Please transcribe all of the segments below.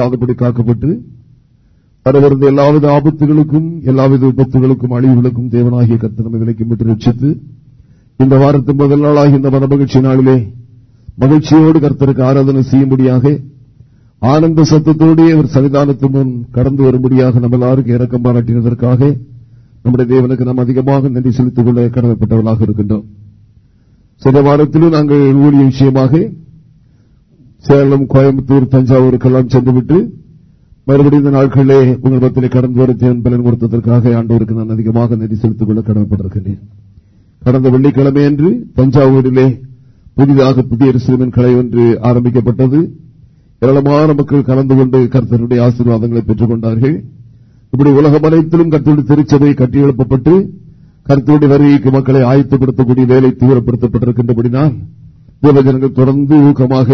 முழுகாதபடி காக்கப்பட்டு வரவிருந்த எல்லாவித ஆபத்துகளுக்கும் எல்லாவித விபத்துகளுக்கும் அழிவுகளுக்கும் தேவனாகிய கத்தனமை நம்மை விலைக்கும் விட்டு ரட்சித்து இந்த வாரத்தின் முதல் நாளாகி இந்த மகிழ்ச்சி நாளிலே மகிழ்ச்சியோடு கர்த்தருக்கு ஆராதனை செய்யும்படியாக ஆனந்த சத்தத்தோடே அவர் சன்னிதானத்தின் முன் கடந்து வரும்படியாக நம்ம எல்லாருக்கும் இறக்கம் பாராட்டினதற்காக நம்முடைய தேவனுக்கு நாம் அதிகமாக நன்றி செலுத்திக் கொள்ள கடமைப்பட்டவர்களாக இருக்கின்றோம். சில வாரத்திலும் நாங்கள் ஊழிய விஷயமாக சேலம் கோயம்புத்தூர் தஞ்சாவூருக்கெல்லாம் சென்றுவிட்டு மறுபடியும் இந்த நாட்களிலே உங்கள் மத்தியிலே கடந்து வர தேவன் பலன் கொடுத்ததற்காக ஆண்டவருக்கு நான் அதிகமாக நிதி செலுத்திக் கொள்ள கடமைப்பட்டிருக்கின்றேன். கடந்த வெள்ளிக்கிழமை அன்று தஞ்சாவூரிலே புதிதாக புதிய சிறுமின் கலை ஒன்று ஆரம்பிக்கப்பட்டது. ஏராளமான மக்கள் கலந்து கொண்டு கர்த்தருடைய ஆசீர்வாதங்களை பெற்றுக் கொண்டார்கள் இப்படி உலகம் அனைத்திலும் கர்த்தருடைய திருச்சபை கட்டியெழுப்பப்பட்டு கருத்துடைய வருகைக்கு மக்களை ஆயத்தப்படுத்தக்கூடிய வேலை தீவிரப்படுத்தப்பட்டிருக்கின்றபடினால் தேவஜனங்கள் தொடர்ந்து ஊக்கமாக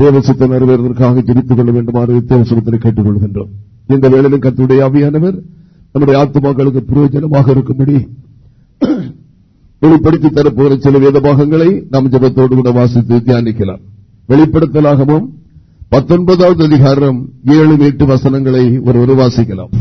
தேவசத்தை நிறைவேறுவதற்காக ஜெபித்துக் கொள்ள வேண்டுமாறு தேவசனத்தில் கேட்டுக் கொள்கின்றோம். இந்த வேளையிலும் கத்துடைய ஆவியானவர் நம்முடைய ஆத்மாக்களுக்கு பிரயோஜனமாக இருக்கும்படி வெளிப்படுத்தி தரப்போகிற சில வேத பாகங்களை நாம் ஜபத்தோடு கூட வாசித்து தியானிக்கலாம். வெளிப்படுத்தலாகவும் பத்தொன்பதாவது அதிகாரம் ஏழு எட்டு வசனங்களை ஒருவர் வாசிக்கலாம்.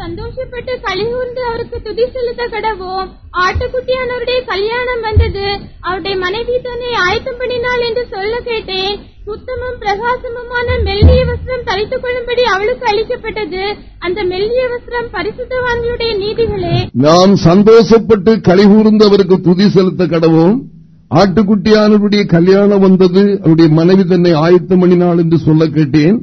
சந்தோஷப்பட்டு கலிகூர்ந்து அவருக்கு துதி செலுத்த கடவோம் ஆட்டுக்குட்டியானவருடைய கல்யாணம் வந்தது. அவருடைய மனைவி தன்னை ஆயத்தம் பண்ணினாள் என்று சொல்ல கேட்டேன். உத்தமம் பிரகாசமுமான மெல்லிய வஸ்திரம் தரித்துக் கொள்ளும்படி அவளுக்கு அளிக்கப்பட்டது. அந்த மெல்லிய வஸ்திரம் பரிசுத்தவான்களுடைய நீதிகளே. நாம் சந்தோஷப்பட்டு கலிகூர்ந்து அவருக்கு துதி செலுத்த கடவோம் ஆட்டுக்குட்டியானவருடைய கல்யாணம் வந்தது. அவருடைய மனைவி தன்னை ஆயத்தம் பண்ணினாள் என்று சொல்ல கேட்டேன்.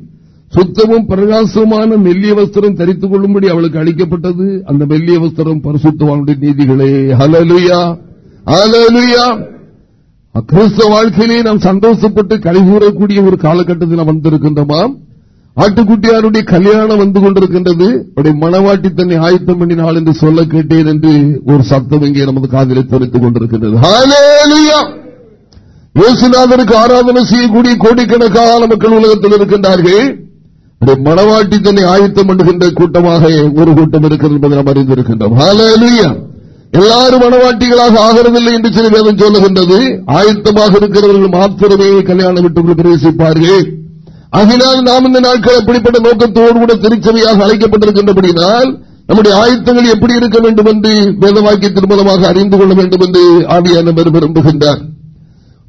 சுத்தமும் பிரகாசமான மெல்லிய வஸ்திரம் தரித்துக் கொள்ளும்படி அவளுக்கு அளிக்கப்பட்டது. அந்த மெல்லிய வஸ்திரம் பரிசுத்தவானுடைய நீதிகளே. ஹலலுயா ஹலலுயா கிறிஸ்தவ வாழ்க்கையிலே நாம் சந்தோஷப்பட்டு கழிவுறக்கூடிய ஒரு காலகட்டத்தில் நாம் ஆட்டுக்குட்டியாருடைய கல்யாணம் வந்து கொண்டிருக்கின்றது. அவருடைய மனவாட்டி தன்னை ஆயத்தம் பண்ணினாள் என்று சொல்ல கேட்டேன் என்று ஒரு சத்தம் இங்கே நமது காதலை துரைத்துக் கொண்டிருக்கின்றது. இயேசுநாதருக்கு ஆராதனை செய்யக்கூடிய கோடிக்கணக்கான மக்கள் உலகத்தில் இருக்கின்றார்கள். மனவாட்டி தன்னை ஆயத்தம் பண்ணுகின்ற கூட்டமாக ஒரு கூட்டம் இருக்கிறது என்பதை நாம் அறிந்திருக்கின்றோம். எல்லாரும் மனவாட்டிகளாக ஆகிறதில்லை என்று சில வேதம் சொல்லுகின்றது. ஆயத்தமாக இருக்கிறவர்கள் மாத்திரமே கல்யாணம் விட்டு பிரவேசிப்பார்கள். அதனால் நாம் இந்த நாட்கள் அப்படிப்பட்ட நோக்கத்தோடு கூட திருச்சபையாக அழைக்கப்பட்டிருக்கின்றபடினால் நம்முடைய ஆயத்தங்கள் எப்படி இருக்க வேண்டும் என்று வேதவாக்கியத்தின் மூலமாக அறிந்து கொள்ள வேண்டும் என்று ஆவியான விரும்புகின்றார்.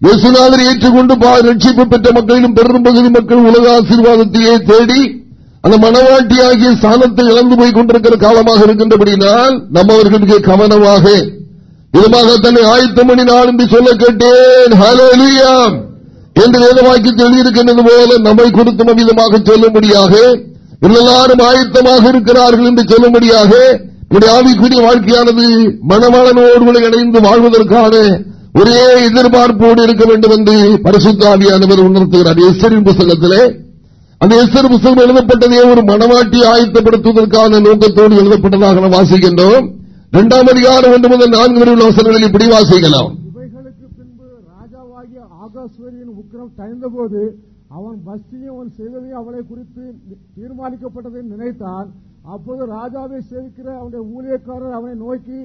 இயேசுநாதர் ஏற்றுக்கொண்டு ரட்சிப்பு பெற்ற மக்களிலும் பெரும் பகுதி மக்கள் உலக ஆசீர்வாதத்தையே தேடி அந்த மனவாட்டி ஆகிய ஸ்தானத்தை இழந்து போய் கொண்டிருக்கிற காலமாக இருக்கின்றபடினால் நம்ம அவர்களுக்கு கவனமாக விதமாக தன்னை ஆயத்தம் நான் என்று சொல்ல கேட்டேன் என்று வேதமாக்கி சொல்லியிருக்கின்றது போல நம்மை கொடுத்தும் விதமாக சொல்லும்படியாக எல்லாரும் ஆயத்தமாக இருக்கிறார்கள் என்று சொல்லும்படியாக ஆவிக்குரிய வாழ்க்கையானது மனவாளனோடு இணைந்து வாழ்வதற்கான ஒரே எதிர்பார்ப்போடு இருக்க வேண்டும் என்று பரிசுத்தாவியானவர் உணர்த்துகிறார். எஸ்வரின் புத்தகத்திலே அந்த எஸ்வர் புத்தகம் எழுதப்பட்டதே ஒரு மனவாட்டி ஆயத்தப்படுத்துவதற்கான நோக்கத்தோடு எழுதப்பட்டதாக நாம் வாசிக்கின்றோம். இரண்டாம் அதிகாரம் ஒன்று முதல் நான்கு வரை வசனங்களில் இப்படி வாசிக்கலாம். பின்பு ராஜாவாகிய உக்கிரம் தயந்தபோது அவன் பஸ்தியும் அவன் செய்ததையும் அவளை குறித்து தீர்மானிக்கப்பட்டதை நினைத்தான். அப்போது ராஜாவை சேவிக்கிற அவனுடைய ஊழியக்காரர் அவனை நோக்கி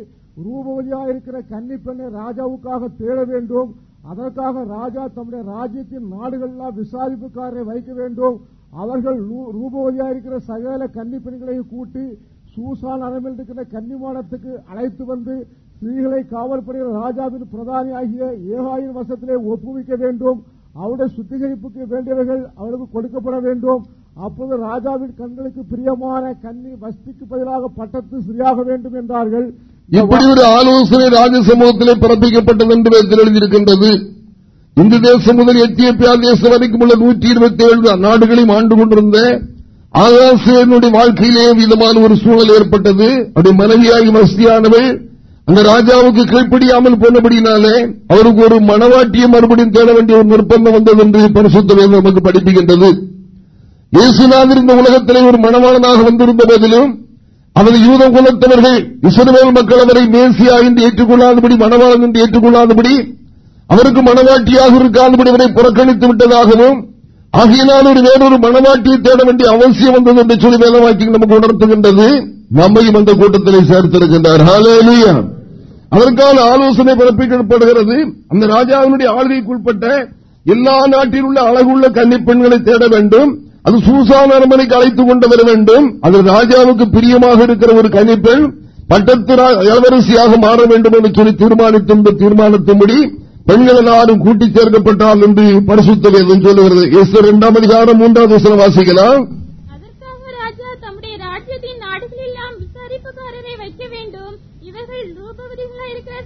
ரூபவதியாக இருக்கிற கன்னிப்பெண்ணை ராஜாவுக்காக தேட வேண்டும். அதற்காக ராஜா தம்முடைய ராஜ்யத்தின் நாடுகள்லாம் விசாரிப்புக்காரரை வைக்க வேண்டும். அவர்கள் ரூபவதியா இருக்கிற சகல கன்னிப்பெண்களை கூட்டி சூசான் அரமில் இருக்கிற கன்னிமானத்துக்கு அழைத்து வந்து ஸ்திரீகளை காவல்படுகிற ராஜாவின் பிரதானி ஆகிய ஏகாயின் வசத்திலே ஒப்புவிக்க வேண்டும். அவருடைய சுத்திகரிப்புக்கு வேண்டியவர்கள் அவருக்கு கொடுக்கப்பட வேண்டும். அப்போது ராஜாவின் கண்களுக்கு பிரியமான கன்னி வஸ்திக்கு பதிலாக பட்டத்து சரியாக வேண்டும் என்றார்கள். இப்படி ஒரு ஆலோசனை ராஜ சமூகத்திலே பிறப்பிக்கப்பட்டது என்று எழுதியிருக்கின்றது. இந்து தேசம் முதல் எத்தியோப்பியா தேசம் வரைக்கும் உள்ள நூற்றி இருபத்தி ஏழு நாடுகளையும் ஆண்டு கொண்டிருந்த ஆகாசியனுடைய வாழ்க்கையிலே விதமான ஒரு சூழல் ஏற்பட்டது. அப்படி மனைவியாகி மஸ்தியானவள் அந்த ராஜாவுக்கு கீழ்ப்படியாமல் போனபடினாலே அவருக்கு ஒரு மனவாட்டியை மறுபடியும் தேட வேண்டிய ஒரு நிர்பந்தம் வந்தது என்று பரிசுத்த நமக்கு படிப்புகின்றது இயேசுநாதர் இந்த உலகத்திலே ஒரு மனவாளனாக வந்திருந்த போதிலும் அவர் யூத குலத்தவர்கள் இஸ்ரவேல் மக்கள் அவரை மேசியா என்று ஏற்றுக்கொள்ளாதபடி மனவாளன் என்று ஏற்றுக்கொள்ளாதபடி அவருக்கு மனவாட்டியாக இருக்காதபடி அவரை புறக்கணித்து விட்டதாகவும் ஆகையினால் ஒரு வேறொரு மனவாட்டியை தேட வேண்டிய அவசியம் வந்தது என்று சொல்லி வேதவாக்கி நமக்கு உணர்த்துகின்றது. நம்மையும் அந்த கூட்டத்திலே சேர்த்திருக்கின்றார். அதற்கான ஆலோசனை பிறப்பிக்கப்படுகிறது. அந்த ராஜாவினுடைய ஆளுகைக்குட்பட்ட எல்லா நாட்டில் உள்ள அழகுள்ள கன்னிப்பெண்களை தேட வேண்டும். அது சூசான அரண்மனைக்கு அழைத்துக் கொண்டு வர வேண்டும். அது ராஜாவுக்கு பிரியமாக இருக்கிற ஒரு கணிப்பெண் பட்டத்து இளவரசியாக மாற வேண்டும் என்று சொல்லி தீர்மானித்த தீர்மானத்தின்படி பெண்கள் எல்லாரும் கூட்டிச் சேர்க்கப்பட்டால் என்று பரிசுத்த சொல்லுகிறது. இரண்டாம் அதிகாரம் மூன்றாவது வாசிக்கலாம் அதற்காக ராஜா தம்முடைய ராஜ்யத்தின் நாடுகளெல்லாம் விசாரிப்புக்காரரை வைக்க வேண்டும் இவர்கள் ரூபவதிகளா இருக்கிற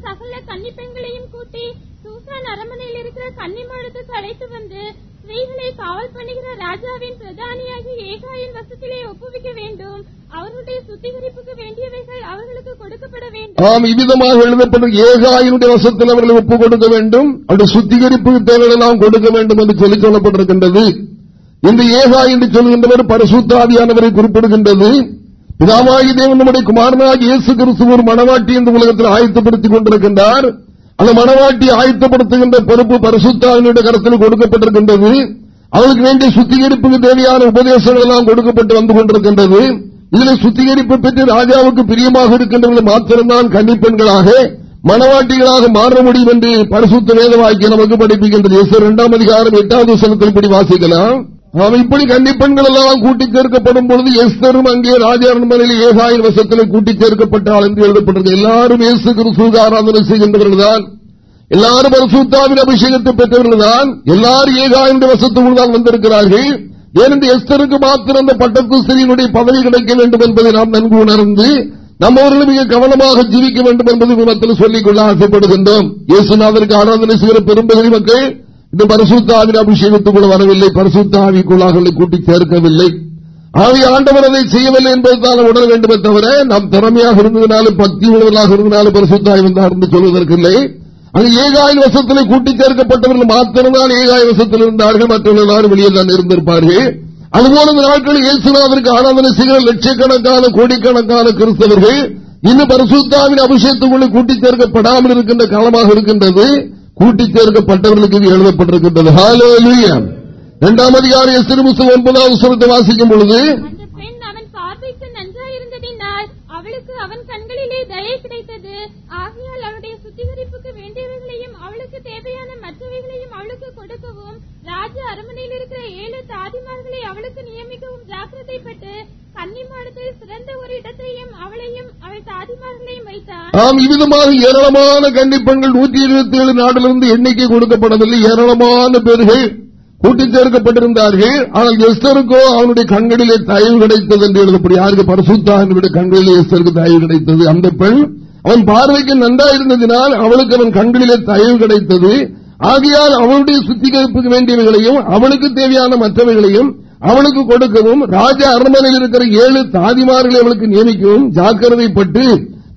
கன்னிப்பெண்களையும் கூட்டி சூசான் அரண்மனையில் இருக்கிற கன்னிமாடத்துக்கு அழைத்து வந்து ஸ்திரீகளை காவல் பண்ணுகிற ராஜாவின் பிரதானியாகி ஏகாயின் வசத்திலே ஒப்புவிக்க வேண்டும். அவர்களுடைய சுத்திகரிப்புக்கு வேண்டியவைகள் அவர்களுக்கு கொடுக்கப்பட வேண்டும். ஆம் இவ்விதமாக எழுதப்படும் ஏகாயினுடைய வசத்தில் அவர்களை ஒப்புக் கொடுக்க வேண்டும். அவருடைய சுத்திகரிப்பு தேவையெல்லாம் கொடுக்க வேண்டும் என்று சொல்லிக் கொள்ளப்பட்டிருக்கின்றது இந்த ஏகா என்று சொல்கின்றவர் பரிசுத்தாதியானவரை குறிப்பிடுகின்றது. பிதாவாகி தேவன் நம்முடைய குமாரனாக இயேசு கிறிஸ்து ஒரு மனவாட்டி இந்த உலகத்தில் ஆயத்தப்படுத்திக் கொண்டிருக்கின்றார். அந்த மனவாட்டி ஆயத்தப்படுத்துகின்ற பொறுப்பு பரிசுத்தாவினுடைய கருத்தில் கொடுக்கப்பட்டிருக்கின்றது. அவளுக்கு வேண்டிய சுத்திகரிப்புக்கு தேவையான உபதேசங்கள் எல்லாம் கொடுக்கப்பட்டு வந்து கொண்டிருக்கின்றது. இதில் சுத்திகரிப்பு பெற்று ராஜாவுக்கு பிரியமாக இருக்கின்றவர்கள் மாத்திரம்தான் கன்னிப்பெண்களாக மனவாட்டிகளாக மாற முடியும் என்று பரிசுத்த வேதவாக்கி நமக்கு படிப்புகின்றது இரண்டாம் அதிகாரம் எட்டாவது சனத்தில் இப்படி வாசிக்கலாம். அவன் இப்படி கண்டிப்பெண்கள் எல்லாம் கூட்டிச் சேர்க்கப்படும் பொழுது எஸ்தரும் அங்கே ராஜாரண்மனையில் ஏகாயின் வசத்தில் கூட்டிச் சேர்க்கப்பட்டால் என்று எழுதப்பட்டது. எல்லாரும் இயேசு கிறிஸ்துவ ஆராதனை செய்கின்றவர்கள் தான் எல்லாரும் பரிசுத்தாவின் அபிஷேகத்தை பெற்றவர்கள் தான் எல்லாரும் ஏகாயின் வசத்துக்குள் தான் வந்திருக்கிறார்கள். ஏனென்று எஸ்தருக்கு மாத்திரம் அந்த பட்டத்து ஸ்திரீனுடைய பதவி கிடைக்க வேண்டும் என்பதை நாம் நன்கு உணர்ந்து நம்மவர்களும் மிக கவனமாக ஜீவிக்க வேண்டும் என்பதை குணத்தில் சொல்லிக் கொள்ள ஆசைப்படுகின்றோம். இயேசுநாதருக்கு ஆராதனை செய்கிற பெரும்பகுதி மக்கள் இன்னும் பரிசுத்தாவின் அபிஷேகத்துக்குள்ள வரவில்லை. பரிசுத்தாவிக்குள்ளாக கூட்டி சேர்க்கவில்லை. ஆவி ஆண்டவர் அதை செய்யவில்லை என்பதுதான் உணர வேண்டுமே தவிர நாம் திறமையாக இருந்ததுனாலும் பக்தி உள்ளவர்களாக இருந்தாலும் பரிசுத்தாய் வந்தார் என்று சொல்வதற்கில்லை. அங்கு ஏகாய வசத்தில் கூட்டி சேர்க்கப்பட்டவர்கள் மாத்திரம்தான் ஏகாய வசத்தில் இருந்தார்கள். மற்றவர்கள் எல்லாரும் வெளியே தான் இருந்திருப்பார்கள். அதுபோல இந்த நாட்களில் இயேசுநாதருக்கு ஆராதனை செய்கிற லட்சக்கணக்கான கோடிக்கணக்கான கிறிஸ்தவர்கள் இன்னும் பரிசுத்தாவின் அபிஷேகத்துக்குள்ளே கூட்டி சேர்க்கப்படாமல் இருக்கின்ற காலமாக இருக்கின்றது. கூட்டிச் சேர்க்கப்பட்டவர்களுக்கு இது எழுதப்பட்டிருக்கின்றது. இரண்டாம் அதிகாரி திருமுசம் ஒன்பதாவது சுரத்தை வாசிக்கும் பொழுது அந்த பெண் அவன் பார்வைக்கு நன்றாயிருந்ததினால் அவளுக்கு அவன் கண்களிலே தயை கிடைத்தது. ஆகையால் அவளுடைய சுத்திகரிப்புக்கு வேண்டியவைகளையும் அவளுக்கு தேவையான மற்றவைகளையும் அவளுக்கு கொடுக்கவும் ராஜ அரண்மனையில் இருக்கிற ஏழு தாதிமார்களை அவளுக்கு நியமிக்கவும் ஜாக்கிரதைப்பட்டு கன்னிமாடத்தில் சிறந்த ஒரு இடத்தையும் அவளையும் அவள் தாதிமார்களையும் வைத்தார் ஆம் இவ்விதமாக ஏராளமான கண்டிப்பெண்கள் நூத்தி இருபத்தி ஏழு நாட்டிலிருந்து எண்ணிக்கை கொடுக்கப்படவில்லை. ஏராளமான பேர்கள் கூட்டிச் சேர்க்கப்பட்டிருந்தார்கள். ஆனால் எஸ்தருக்கோ அவனுடைய கண்களிலே தயவு கிடைத்தது என்று எழுதப்படி யாருக்கு? பரிசுத்தாவினுடைய கண்களிலே எஸ்தருக்கு தயவு கிடைத்தது. அந்த பெண் அவன் பார்வைக்கு நன்றாயிருந்ததினால் அவளுக்கு அவன் கண்களிலே தயவு கிடைத்தது. ஆகையால் அவளுடைய சுத்திகரிப்புக்கு வேண்டியவைகளையும் அவளுக்கு தேவையான மற்றவைகளையும் அவளுக்கு கொடுக்கவும் ராஜ அரண்மனையில் இருக்கிற ஏழு தாதிமார்களை அவளுக்கு நியமிக்கவும் ஜாக்கிரதைப்பட்டு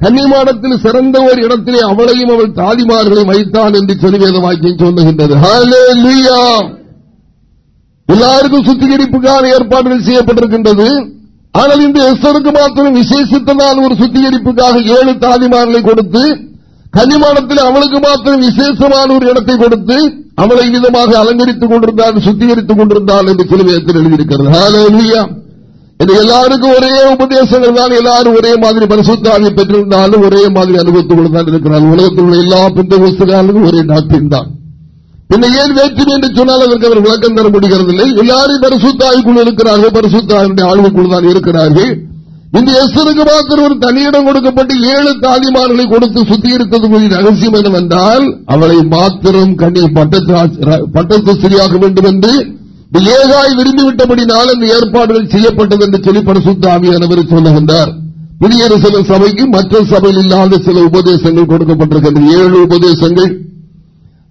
கன்னிமாடத்தில் சிறந்த ஒரு இடத்திலே அவளையும் அவள் தாதிமார்களையும் வைத்தான் என்று சொல்லி வாக்கியம் சொல்லுகின்றது. எல்லாருக்கும் சுத்திகரிப்புக்கான ஏற்பாடுகள் செய்யப்பட்டிருக்கின்றது. ஆனால் இந்த எஸ்வருக்கு மாத்திரம் விசேஷித்ததான ஒரு சுத்திகரிப்புக்காக ஏழு தாதிமார்களை கொடுத்து கன்னிமானத்தில் அவளுக்கு மாத்திரம் விசேஷமான ஒரு இடத்தை கொடுத்து அவளை விதமாக அலங்கரித்துக் கொண்டிருந்தால் சுத்திகரித்துக் கொண்டிருந்தால் என்று சிலுவையத்தில் எழுதியிருக்கிறது. எல்லாருக்கும் ஒரே உபதேசங்கள் தான். எல்லாரும் ஒரே மாதிரி பரிசுத்தாவை பெற்றிருந்தாலும் ஒரே மாதிரி அனுபவத்துக் கொண்டுதான் இருக்கிறார் உலகத்தில் உள்ள எல்லா பெந்த ஒரே நாட்டின் தான். பின்ன ஏன் வேற்றுமை என்று சொன்னால் அதற்கு அவர் விளக்கம் தர முடிகிறதில்லை. எல்லாரும் பரிசுத்தாய்க்குள் இருக்கிறார்கள். பரிசுத்தாயினுடைய ஆளுமைக்குள் தான் இருக்கிறார்கள். இந்த எஸ்தருக்கு மாத்திரம் ஒரு தனியிடம் கொடுக்கப்பட்டு ஏழு தாலிமார்களை கொடுத்து சுத்திகரித்தது ரகசியம் என்னவென்றால் அவளை மாத்திரம் கண்ணி பட்டத்து சரியாக வேண்டும் என்று ஏகாய் விரும்பிவிட்டபடினால் அந்த ஏற்பாடுகள் செய்யப்பட்டது என்று சொல்லி பரிசுத்த ஆவியானவர் சொல்லுகின்றார். புதிய சில சபைக்கு மற்ற சபையில் இல்லாத சில உபதேசங்கள் கொடுக்கப்பட்டிருக்கின்றன. ஏழு உபதேசங்கள்.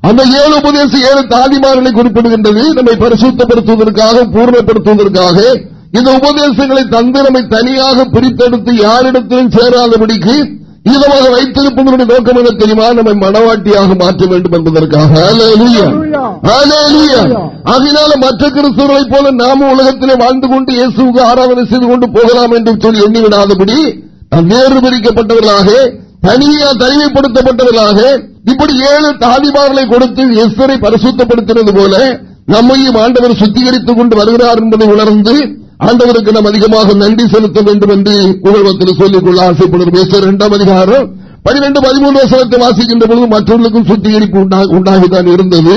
அந்த ஏழு உபதேசம் ஏழு தாதிமார்களை குறிப்பிடுகின்றது. நம்மை பரிசுத்தப்படுத்துவதற்காக பூர்ணப்படுத்துவதற்காக. இந்த உபதேசங்களை தந்து நம்மை தனியாக பிரித்தெடுத்து யாரிடத்திலும் சேராதபடிக்கு இதமாக வைத்திருப்பதனுடைய நோக்கம் என தெரியுமா? நம்மை மனவாட்டியாக மாற்ற வேண்டும் என்பதற்காக. அதனால மற்ற கிறிஸ்தவர்களைப் போல நாம உலகத்திலே வாழ்ந்து கொண்டு இயேசுக்கு ஆராதனை செய்து கொண்டு போகலாம் என்று சொல்லி எண்ணிவிடாதபடி வேறு பிரிக்கப்பட்டவர்களாக தனியா தனிமைப்படுத்தப்பட்டவர்களாக இப்படி ஏழு தாதிமார்களை கொடுத்து எஸ்வரை பரிசுத்தப்படுத்தினது போல நம்மையும் ஆண்டவர் சுத்திகரித்துக் கொண்டு வருகிறார் என்பதை உணர்ந்து ஆண்டவருக்கு நாம் அதிகமாக நன்றி செலுத்த வேண்டும் என்று குழுவத்தில் சொல்லிக்கொள்ள கொள்ள எஸ்வர் இரண்டாம் அதிகாரம் பனிரெண்டு பதிமூன்று வசனத்தை வாசிக்கின்ற பொழுது மற்றவர்களுக்கும் சுத்திகரிப்பு உண்டாகிதான் இருந்தது.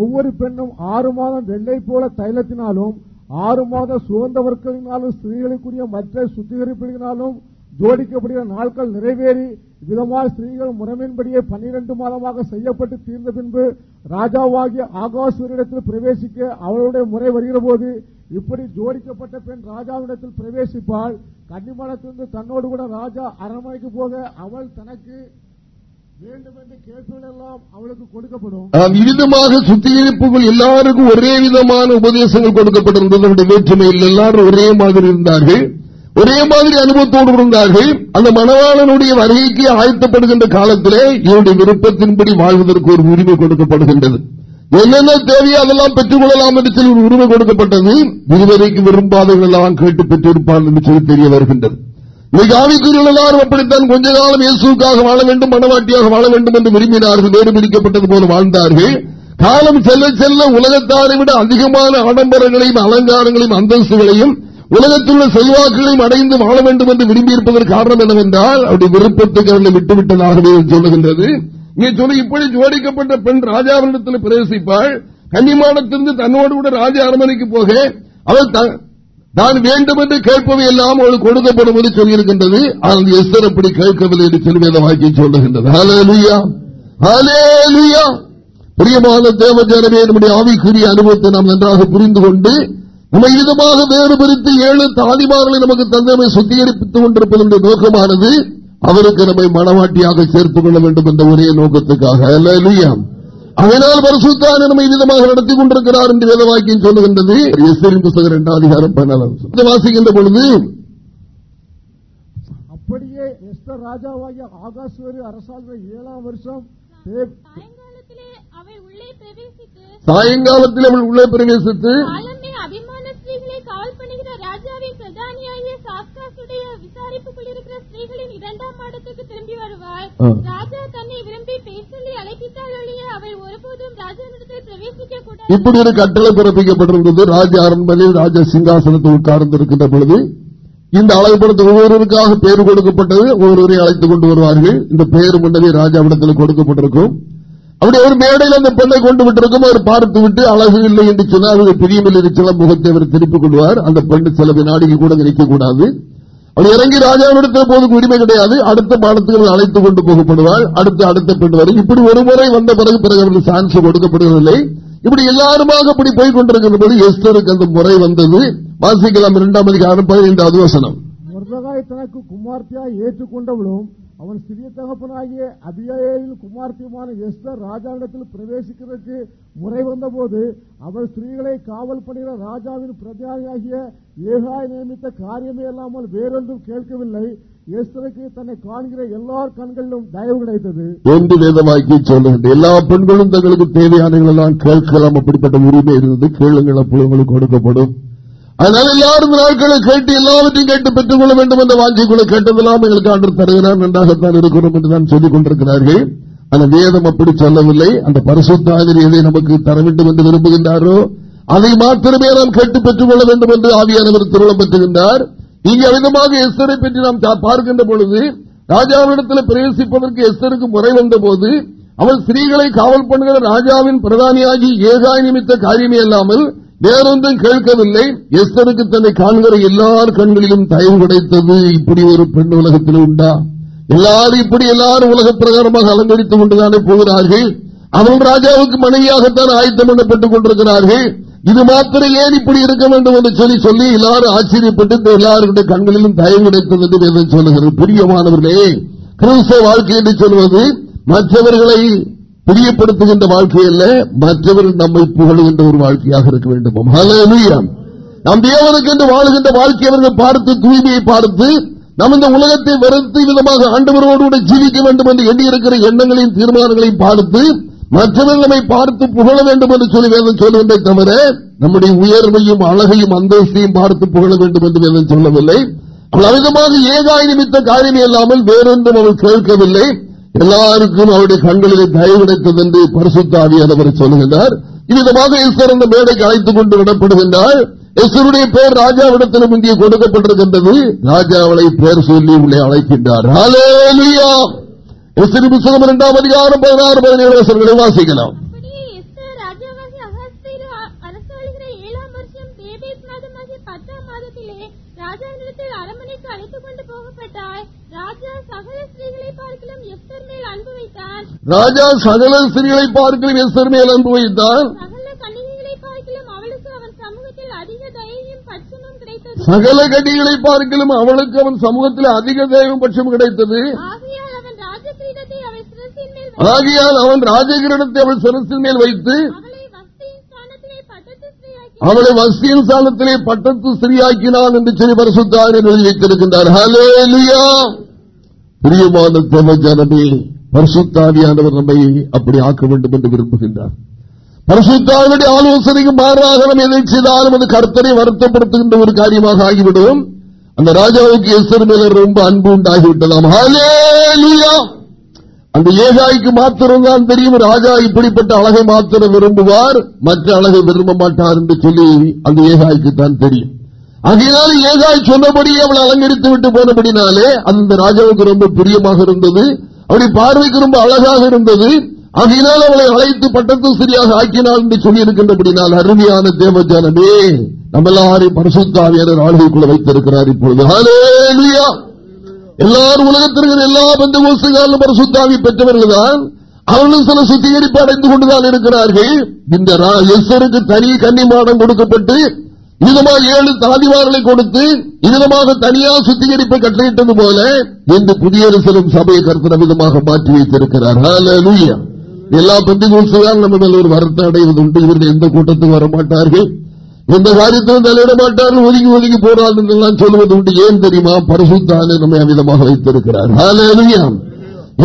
ஒவ்வொரு பெண்ணும் ஆறு மாதம் வெள்ளை போல தைலத்தினாலும் ஆறு மாதம் சுகந்த வர்க்கத்தினாலும் ஸ்திரீகளுக்குரிய மற்ற சுத்திகரிப்பினாலும் ஜோடிக்கப்படுகிற நாட்கள் நிறைவேறி விதமாக ஸ்திரீகள் முறைமையின்படியே பன்னிரண்டு மாதமாக செய்யப்பட்டு தீர்ந்த பின்பு ராஜாவாகிய ஆகாசுவரிடத்தில் பிரவேசிக்க அவளுடைய முறை வருகிற போது இப்படி ஜோடிக்கப்பட்ட பெண் ராஜாவிடத்தில் பிரவேசிப்பாள். கன்னிமலத்திலிருந்து தன்னோடு கூட ராஜா அரண்மனைக்கு போக அவள் தனக்கு வேண்டும் என்று கேட்பதெல்லாம் அவளுக்கு கொடுக்கப்படும். ஆம், சுத்திகரிப்புகள் எல்லாருக்கும் ஒரே விதமான உபதேசங்கள் கொடுக்கப்பட்டிருந்தது. அவருடைய வேற்றுமையில் எல்லாரும் ஒரே மாதிரி இருந்தார்கள். ஒரே மாதிரி அனுபவத்தோடு இருந்தார்கள் அந்த மணவாளனுடைய வருகைக்கு ஆயத்தப்படுகின்ற காலத்திலே இவருடைய விருப்பத்தின்படி வாழ்வதற்கு ஒரு உரிமை கொடுக்கப்படுகின்றது. என்னென்ன தேவையோ அதெல்லாம் பெற்றுக் கொள்ளலாம் என்று சொல்லி ஒரு உரிமை கொடுக்கப்பட்டது இதுவரைக்கும் விரும்பாதவர்கள் எல்லாம் கேட்டு பெற்றிருப்பான் என்று சொல்லி தெரிய வருகின்றது. இன்னைக்கு ஆவிக்குரியர்கள் எல்லாரும் அப்படித்தான் கொஞ்ச காலம் இயேசுக்காக வாழ வேண்டும் மனவாட்டியாக வாழ வேண்டும் என்று விரும்பினார்கள் வேறு பிடிக்கப்பட்டது போல வாழ்ந்தார்கள். காலம் செல்ல செல்ல உலகத்தாரை விட அதிகமான ஆடம்பரங்களையும் அலங்காரங்களையும் அந்தஸ்துகளையும் உலகத்துள்ள செல்வாக்குகளையும் அடைந்து வாழ வேண்டும் என்று விரும்பியிருப்பதற்கு காரணம் என்னவென்றால் அவருடைய விருப்பத்துக்கு அவர்களை விட்டுவிட்டதாகவே சொல்லுகின்றது. இங்கே சொல்லி இப்படி ஜோடிக்கப்பட்ட பெண் ராஜாவிடத்தில் பிரவேசிப்பாள் கன்னிமானத்திலிருந்து தன்னோடு கூட ராஜா அரண்மனைக்கு போக அவள் தான் வேண்டும் என்று கேட்பவை எல்லாம் அவளுக்கு கொடுக்கப்படும் என்று சொல்லியிருக்கின்றது. ஆனால் எஸ்தர் அப்படி கேட்கவில்லை என்று சொல்லுவேத வேத சொல்லுகின்றது. பிரியமான தேவஜனமே நம்முடைய ஆவிக்குரிய அனுபவத்தை நாம் நன்றாக புரிந்து கொண்டு நம்ம விதமாக வேறு பிரித்து ஏழு தாதிமார்களை நமக்கு தந்தமை சுத்திகரித்துக் கொண்டிருப்பதனுடைய நோக்கமானது அவருக்கு நம்மை மனவாட்டியாக சேர்த்துக் கொள்ள வேண்டும் என்ற ஒரே நோக்கத்துக்காக. ஹalleluya. அதனால் பரிசுத்தான நம்மை விதமாக நடத்தி கொண்டிருக்கிறார் என்று வேதவாக்கியம் சொல்லுகின்றது. எஸ்தரின் புத்தகம் இரண்டாம் அதிகாரம் பதினாலாம் வாசிக்கின்ற பொழுது அப்படியே எஸ்தர் ராஜாவாகிய ஆகாஸ்வரி அரசாங்க ஏழாம் வருஷம் சாயங்காலத்திலே அவள் உள்ளே பிரவேசித்து சாயங்காலத்தில் அவள் உள்ளே பிரவேசித்து காலமே அபிமான ஸ்திரீகளை காவல் பண்ணுகிற ராஜாவின் பிரதானியாகிய சாஸ்காசுடைய விசாரிப்புக்குள் இருக்கிற ஸ்திரீகளின் இரண்டாம் மாடத்துக்கு திரும்பி வருவாள். ராஜா தன்னை விரும்பி பேசலி அழைப்பித்தால் ஒழிய அவள் ஒருபோதும் ராஜாவிடத்தில் பிரவேசிக்க கூடாது. இப்படி ஒரு கட்டளை பிறப்பிக்கப்பட்டிருந்தது. ராஜ அரண்மனையில் ராஜ சிங்காசனத்தில் உட்கார்ந்திருக்கின்ற பொழுது இந்த அழைப்படுத்த ஒவ்வொருவருக்காக பேர் கொடுக்கப்பட்டது. ஒவ்வொருவரை அழைத்துக் கொண்டு வருவார்கள். இந்த பெயர் முன்னவே ராஜாவிடத்தில் கொடுக்கப்பட்டிருக்கும். அப்படி ஒரு மேடையில் அந்த பெண்ணை கொண்டு விட்டிருக்கும் அவர் பார்த்து விட்டு அழகு இல்லை என்று சொன்னால் அவருடைய பிரியமில்லை என்று முகத்தை அவர் திருப்பிக் கொள்வார். அந்த பெண்ணு சில வினாடிக்கு கூட நினைக்க கூடாது அவர் இறங்கி ராஜாவிடத்தில் போதுக்கு உரிமை கிடையாது. அடுத்த பாடத்துக்கு அழைத்துக் கொண்டு போகப்படுவார் அடுத்து அடுத்த பெண் வரும். இப்படி ஒரு முறை வந்த பிறகு பிறகு அவருக்கு சான்ஸ் கொடுக்கப்படுவதில்லை. இப்படி எல்லாருமாக இப்படி போய் கொண்டிருக்கிற போது எஸ்தருக்கு அந்த முறை வந்தது. வாசிக்கலாம். இரண்டாம் அதிகாரம் பதினைந்தாவது வசனம். மொர்தகாய் தனக்கு குமார்த்தியாய் ஏற்றுக்கொண்டவளும் அவன் சிறிய தகப்பனாகிய அபியாயின் குமார்த்தியுமான எஸ்தர் ராஜாவிடத்தில் பிரவேசிக்கிறதுக்கு முறை வந்தபோது அவள் ஸ்திரீகளை காவல் பண்ணுகிற ராஜாவின் பிரதியாகிய ஏகாய் நியமித்த காரியமே இல்லாமல் வேறொன்றும் கேட்கவில்லை. எஸ்தருக்கு தன்னை காண்கிற எல்லார் கண்களிலும் தயவு கிடைத்தது. என்று வேதமாக்கி சொல்லுகின்ற எல்லா பெண்களும் தங்களுக்கு தேவையானங்கள் எல்லாம் கேட்கலாம். அப்படிப்பட்ட உரிமை இருந்தது. கேளுங்கள் அப்பொழுது உங்களுக்கு கொடுக்கப்படும். அதனால எல்லாரும் நாட்களை கேட்டு எல்லாவற்றையும் கேட்டு பெற்றுக் கொள்ள வேண்டும் என்ற வாஞ்சிக்குள்ள கேட்டதெல்லாம் எங்களுக்கு ஆண்டு தருகிறார். நன்றாகத்தான் இருக்கிறோம் என்று தான் சொல்லிக் கொண்டிருக்கிறார்கள். அந்த வேதம் அப்படி சொல்லவில்லை. அந்த பரிசுத்தாதிரி எதை நமக்கு தர வேண்டும் என்று விரும்புகின்றாரோ? அதை மாத்திரமே நாம் கேட்டு பெற்றுக் கொள்ள வேண்டும் என்று ஆவியானவர் திருவிழம் பெற்றுகின்றார். இங்கே விதமாக எஸ்தரை பற்றி நாம் பார்க்கின்ற பொழுது ராஜாவிடத்தில் பிரவேசிப்பதற்கு எஸ்தருக்கு முறை வந்த போது அவள் ஸ்திரீகளை காவல் பண்ணுகிற ராஜாவின் பிரதானியாகி ஏகாய் நிமித்த காரியமே அல்லாமல் வேறொன்றும் கேட்கவில்லை. எஸ்தருக்கு தன்னை காண்கிற எல்லார் கண்களிலும் தயவு கிடைத்தது. இப்படி ஒரு பெண் உலகத்தில் உண்டா? எல்லாரும் இப்படி எல்லாரும் உலக பிரகாரமாக அலங்கரித்துக் கொண்டுதானே போகிறார்கள்? அவர்கள் ராஜாவுக்கு மனைவியாகத்தான் ஆயத்தம் பண்ணப்பட்டுக் கொண்டிருக்கிறார்கள்? இது மாத்திரம் ஏன் இப்படி இருக்க வேண்டும் என்று சொல்லி சொல்லி எல்லாரும் ஆச்சரியப்பட்டு எல்லாருடைய கண்களிலும் தயவு கிடைத்தது என்று வேதம் சொல்லுகிறது. பிரியமானவர்களே கிறிஸ்தவ வாழ்க்கை என்று சொல்வது மற்றவர்களை பிரியப்படுத்துகின்ற வாழ்க்கை அல்ல மற்றவர்கள் நம்மை புகழுகின்ற ஒரு வாழ்க்கையாக இருக்க வேண்டும். நம் தேவனுக்கு என்று வாழுகின்ற வாழ்க்கை அவர்கள் பார்த்து தூய்மையை பார்த்து நாம் இந்த உலகத்தை வெறுத்து விதமாக ஆண்டவரோடு கூட ஜீவிக்க வேண்டும் என்று எண்ணியிருக்கிற எண்ணங்களையும் தீர்மானங்களையும் பார்த்து மற்றவர்கள் நம்மை பார்த்து புகழ வேண்டும் என்று சொல்லி வேதம் சொல்லுவதை தவிர நம்முடைய உயர்வையும் அழகையும் அந்தஸ்தையும் பார்த்து புகழ வேண்டும் என்று வேதம் சொல்லவில்லை. அவள் அமிதமாக ஏகாய் நிமித்த காரியமே இல்லாமல் வேறொன்றும் அவள் கேட்கவில்லை. எல்லாருக்கும் அவருடைய கண்களிலே தயவிடைத்தது என்று பரிசுத்தாவியானவர் சொல்லுகின்றார். இவ்விதமாக ஈஸ்வர் அந்த மேடைக்கு அழைத்துக் கொண்டு விடப்படுகின்றார். எஸ்வருடைய பெயர் ராஜாவிடத்திலும் இங்கே கொடுக்கப்பட்டிருக்கின்றது. ராஜாவளை பெயர் சொல்லி உள்ளே அழைக்கின்றார். புத்தகம் இரண்டாம் அதிகாரம் பதினாறு பதினேழு வாசிக்கலாம் அப்படியே எஸ்தர் ராஜாவாகிய நாளிலே ராஜாவினிடத்தில் அரண்மனைக்கு அழைத்துக் கொண்டு போகப்பட்டாய் ராஜா சகல ஸ்திரீகளை பார்க்கிலும் எஸ்தர் மேல் அன்பு வைத்தான் ராஜா சகல ஸ்திரீகளை பார்க்கலும் எஸ்தர் மேல் அன்பு வைத்தான் சகல கடிகளை பார்க்கலும் அவளுக்கு அவன் சமூகத்தில் அதிக தேவம் பட்சம் கிடைத்தது. ஆகையால் அவன் ராஜகிரீடத்தை அவள் சிரசின் மேல் வைத்து அவள் வசியின் சாலத்திலே பட்டத்து ஸ்திரியாக்கினான் என்று சொல்லி பரிசுத்தார் எழுதி வைத்திருக்கின்றார். ஹalleluya பிரியமான தேவ ஜனமே பரிசுத்தாவியானவர் நம்மை அப்படி ஆக்க வேண்டும் என்று விரும்புகின்றார். பரிசுத்தாவினுடைய ஆலோசனைக்கு மாறாக நம்ம எதை செய்தாலும் அது கர்த்தரை வருத்தப்படுத்துகின்ற ஒரு காரியமாக ஆகிவிடும். அந்த ராஜாவுக்கு எஸ்தர் மேல ரொம்ப அன்பு உண்டாகிவிட்டதாம். அந்த ஏகாய்க்கு மாத்திரம்தான் தெரியும். ராஜா இப்படிப்பட்ட அழகை மாத்திரம் விரும்புவார். மற்ற அழகை விரும்ப மாட்டார் என்று சொல்லி அந்த ஏகாய்க்கு தான் தெரியும். ஆகையினால் ஏகாய் சொன்னபடியே அவளை அலங்கரித்து விட்டு போனபடினாலே அந்த ராஜாவுக்கு ரொம்ப பிரியமாக இருந்தது. அவருடைய பார்வைக்கு ரொம்ப அழகாக இருந்தது. ஆகையினால் அவளை அழைத்து பட்டத்தில் சரியாக ஆக்கினாள் என்று சொல்லியிருக்கின்றபடினால் அருமையான தேவஜானமே நம்ம எல்லாரையும் பரிசுத்தாவியான ஆளுகைக்குள்ள வைத்திருக்கிறார் இப்பொழுது. எல்லாரும் உலகத்திற்கு எல்லா பந்து கோசுகாலும் பரிசுத்தாவி பெற்றவர்கள் தான் அவர்களும் சில சுத்திகரிப்பு அடைந்து கொண்டுதான் இருக்கிறார்கள். இந்த ரா- தனி கன்னிமாடம் கொடுக்கப்பட்டு இதமாக ஏழு தாதிமார்களை கொடுத்து இதமாக தனியா சுத்திகரிப்பை கட்டளையிட்டது போல இந்த புதிய அரசரும் சபையை கருத்து விதமாக மாற்றி வைத்திருக்கிறார். எல்லா பந்தி நம்ம மேல் ஒரு வருத்தம் அடைவது உண்டு. இவர்கள் எந்த கூட்டத்துக்கு வர மாட்டார்கள் எந்த காரியத்திலும் தலையிட மாட்டார்கள். ஒதுங்கி ஒதுங்கி போறார்கள் எல்லாம் சொல்லுவது உண்டு. ஏன் தெரியுமா? பரிசுத்தாலே நம்மை அமிதமாக வைத்திருக்கிறார்.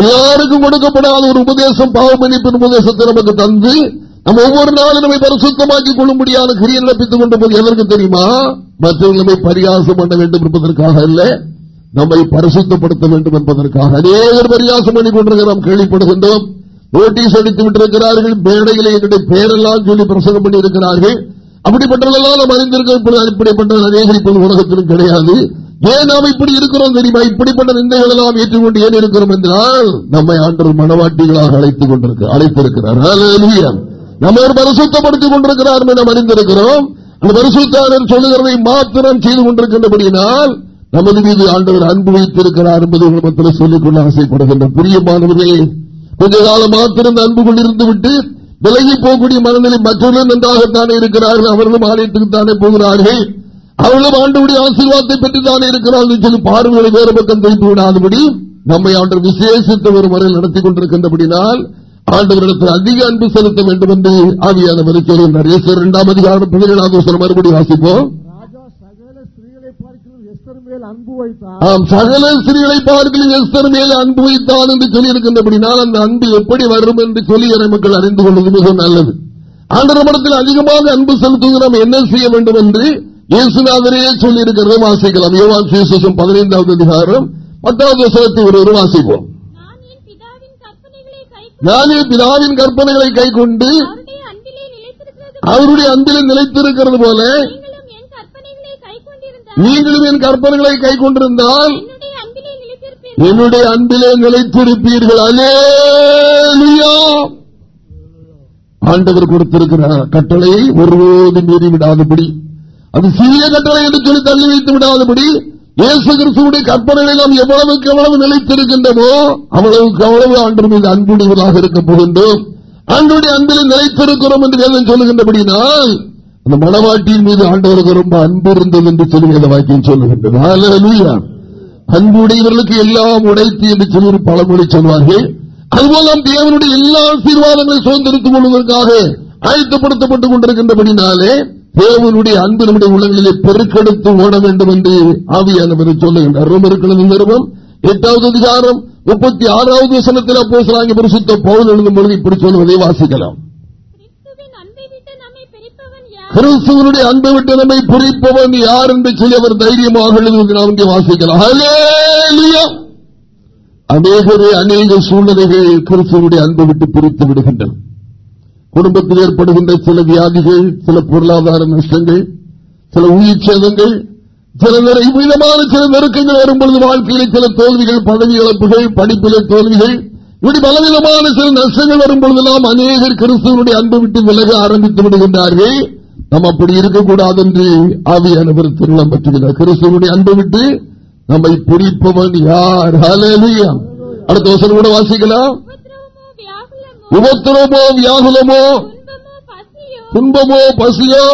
எல்லாருக்கும் கொடுக்கப்படாத ஒரு உபதேசம் பாவமணிப்பின் உபதேசத்தை நமக்கு தந்து நம்ம ஒவ்வொரு நாளும் நம்மை பரிசுத்தமாக்கி கொள்ளும்படியான கிரியை நடப்பித்துக் கொண்ட போது எதற்கு தெரியுமா? மற்றவர்கள் நம்மை பரிகாசம் பண்ண வேண்டும் என்பதற்காக அல்ல நம்மை பரிசுத்தப்படுத்த வேண்டும் என்பதற்காக. அநேகர் பரிகாசம் பண்ணி கொண்டிருக்க நாம் கேள்விப்படுகின்றோம். நோட்டீஸ் அடித்து விட்டிருக்கிறார்கள் மேடையில் என்னுடைய பேரெல்லாம் சொல்லி பிரசங்கம் பண்ணி இருக்கிறார்கள். அப்படிப்பட்டவர்களெல்லாம் நாம் அறிந்திருக்கிறோம் இப்பொழுது அப்படிப்பட்ட அநேகர் இப்பொழுது உலகத்திலும் கிடையாது. ஏன் நாம் இப்படி இருக்கிறோம் தெரியுமா? இப்படிப்பட்ட நிந்தைகள் எல்லாம் ஏற்றுக்கொண்டு ஏன் இருக்கிறோம் என்றால் நம்மை ஆண்டவர் மனவாட்டிகளாக அழைத்துக் கொண்டிருக்க அழைத்திருக்கிறார். ஹalleluya. நம்ம ஒரு பரிசுத்தப்படுத்திக் கொண்டிருக்கிறார் நாம் அறிந்திருக்கிறோம். அந்த பரிசுத்தாரர் சொல்லுகிறதை மாத்திரம் செய்து கொண்டிருக்கின்றபடியினால் நமது மீது ஆண்டவர் அன்பு வைத்திருக்கிறார் என்பதை உங்கள் மத்தியில் சொல்லிக்கொள்ள ஆசைப்படுகின்ற பிரியமானவர்களே கொஞ்ச காலம் மாத்திரம் அன்பு கொண்டிருந்து விட்டு விலகி போகக்கூடிய மனநிலை மற்றவர்களும் நன்றாகத்தானே இருக்கிறார்கள். அவர்களும் ஆலயத்துக்கு தானே போகிறார்கள். அவர்களும் ஆண்டவுடைய ஆசீர்வாதத்தை பற்றி தானே இருக்கிறார்கள் சொல்லி பார்வைகளை வேறு பக்கம் திருப்பி விடாதபடி நம்மை ஆண்டு விசேஷித்த ஒரு முறையில் நடத்தி கொண்டிருக்கின்றபடினால் ஆண்டவரிடத்தில் அதிக அன்பு செலுத்த வேண்டும் என்று ஆவியானவர் இயேசு இரண்டாம் அதிகாரம் பதினேழாவது வசனம் மறுபடியும் வாசிப்போம். சகல ஸ்திரீகளை பார்க்கலும் எஸ்தர் மேல் அன்பு வைத்தான் என்று சொல்லி இருக்கின்றபடினால் அந்த அன்பு எப்படி வரும் என்று சொல்லி மக்கள் அறிந்து கொள்வது மிக நல்லது. ஆண்டவரிடத்தில் அதிகமாக அன்பு செலுத்துவது நாம் என்ன செய்ய வேண்டும் என்று இயேசுநாதரையே சொல்லி இருக்கிறதை வாசிக்கலாம். யோவான் சுவிசேஷம் பதினைந்தாவது அதிகாரம் பத்தாவது வசனத்தை ஒரு வாசிப்போம். நானே பிதாவின் கற்பனைகளை கை கொண்டு அவருடைய அன்பிலே நிலைத்திருக்கிறது போல நீங்களும் என் கற்பனைகளை கை கொண்டிருந்தால் என்னுடைய அன்பிலே நிலைத்திருப்பீர்கள். அலேலுயா. ஆண்டவர் கொடுத்திருக்கிற கட்டளையை ஒருபோதும் மீறி விடாதபடி அது சிறிய கட்டளை என்று சொல்லி தள்ளி வைத்து விடாதபடி இயேசு கிறிஸ்துவுடைய நாம் எவ்வளவுக்கு எவ்வளவு நிலைத்திருக்கின்றமோ அவ்வளவுக்கு அவ்வளவு ஆண்டு மீது அன்புடையவராக இருக்க போகின்றோம். ஆண்டுடைய அன்பில் நிலைத்திருக்கிறோம் என்று வேதம் சொல்லுகின்றபடினால் அந்த மனவாட்டியின் மீது ஆண்டவருக்கு ரொம்ப அன்பு இருந்தது என்று சொல்லி வேத வாக்கியம் சொல்லுகின்றது. அன்புடையவர்களுக்கு எல்லாம் உடைத்து என்று சொல்லி ஒரு பழமொழி சொல்வார்கள். அதுபோல நாம் தேவனுடைய எல்லா ஆசீர்வாதங்களை சுதந்திரத்துக் கொள்வதற்காக ஆயத்தப்படுத்தப்பட்டுக் கொண்டிருக்கின்றபடினாலே தேவனுடைய அன்பு நம்முடைய உள்ளங்களிலே பெருக்கெடுத்து ஓட வேண்டும் என்று ஆவியானவர் சொல்லுகின்றார். நிறுவனம் எட்டாவது அதிகாரம் முப்பத்தி ஆறாவது வசனத்தில் அப்போ பரிசுத்த பவுல் எழுதும் பொழுது இப்படி சொல்வதை வாசிக்கலாம். கிறிஸ்துவனுடைய அன்பை விட்டு நம்மை புரிப்பவன் யார் என்று சொல்லி அவர் தைரியமாக நாம் இங்கே வாசிக்கலாம். அநேகரே அநேக சூழ்நிலைகள் கிறிஸ்துவனுடைய அன்பை விட்டு பிரித்து விடுகின்றன. குடும்பத்தில் ஏற்படுகின்ற சில வியாதிகள் சில பொருளாதார நஷ்டங்கள் சில உயிர் சேதங்கள் சில நிறை- விதமான சில நெருக்கங்கள் வரும்பொழுது வாழ்க்கையில் சில தோல்விகள் பதவி இழப்புகள் படிப்பிலே தோல்விகள் இப்படி பலவிதமான சில நஷ்டங்கள் வரும்பொழுதெல்லாம் அநேகர் கிறிஸ்துவனுடைய அன்பு விட்டு விலக ஆரம்பித்து விடுகின்றார்கள். நம்ம அப்படி இருக்கக்கூடாது என்று ஆவியானவர் திருளம் பற்றுகிறார். கிறிஸ்துவனுடைய அன்பு விட்டு நம்மை பிடிப்பவன் யார்? அடுத்த வசனம் கூட வாசிக்கலாம். உபத்திரமோ வியாகுலமோ துன்பமோ பசியோ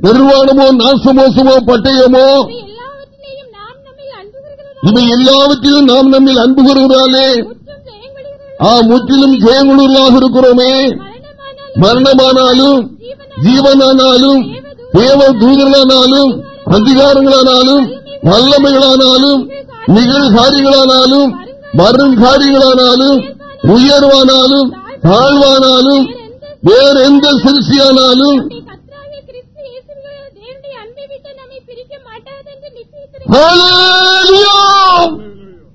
நிர்வாணமோ நாசமோசமோ பட்டயமோ இவை நாம் நம்மில் எல்லாவற்றிலும் நாம் நம்மில் அன்பு கூறுகிறாலே முற்றிலும் ஜெயங்குளூர்களாக இருக்கிறோமே. மரணமானாலும் ஜீவனானாலும் தேவ தூதர்களானாலும் அதிகாரங்களானாலும் வல்லமைகளானாலும் நிகழ்காரிகளானாலும் வருங்காரிகளானாலும் உயர்வானாலும் தாழ்வானாலும் வேற எந்த சிறுசியானாலும்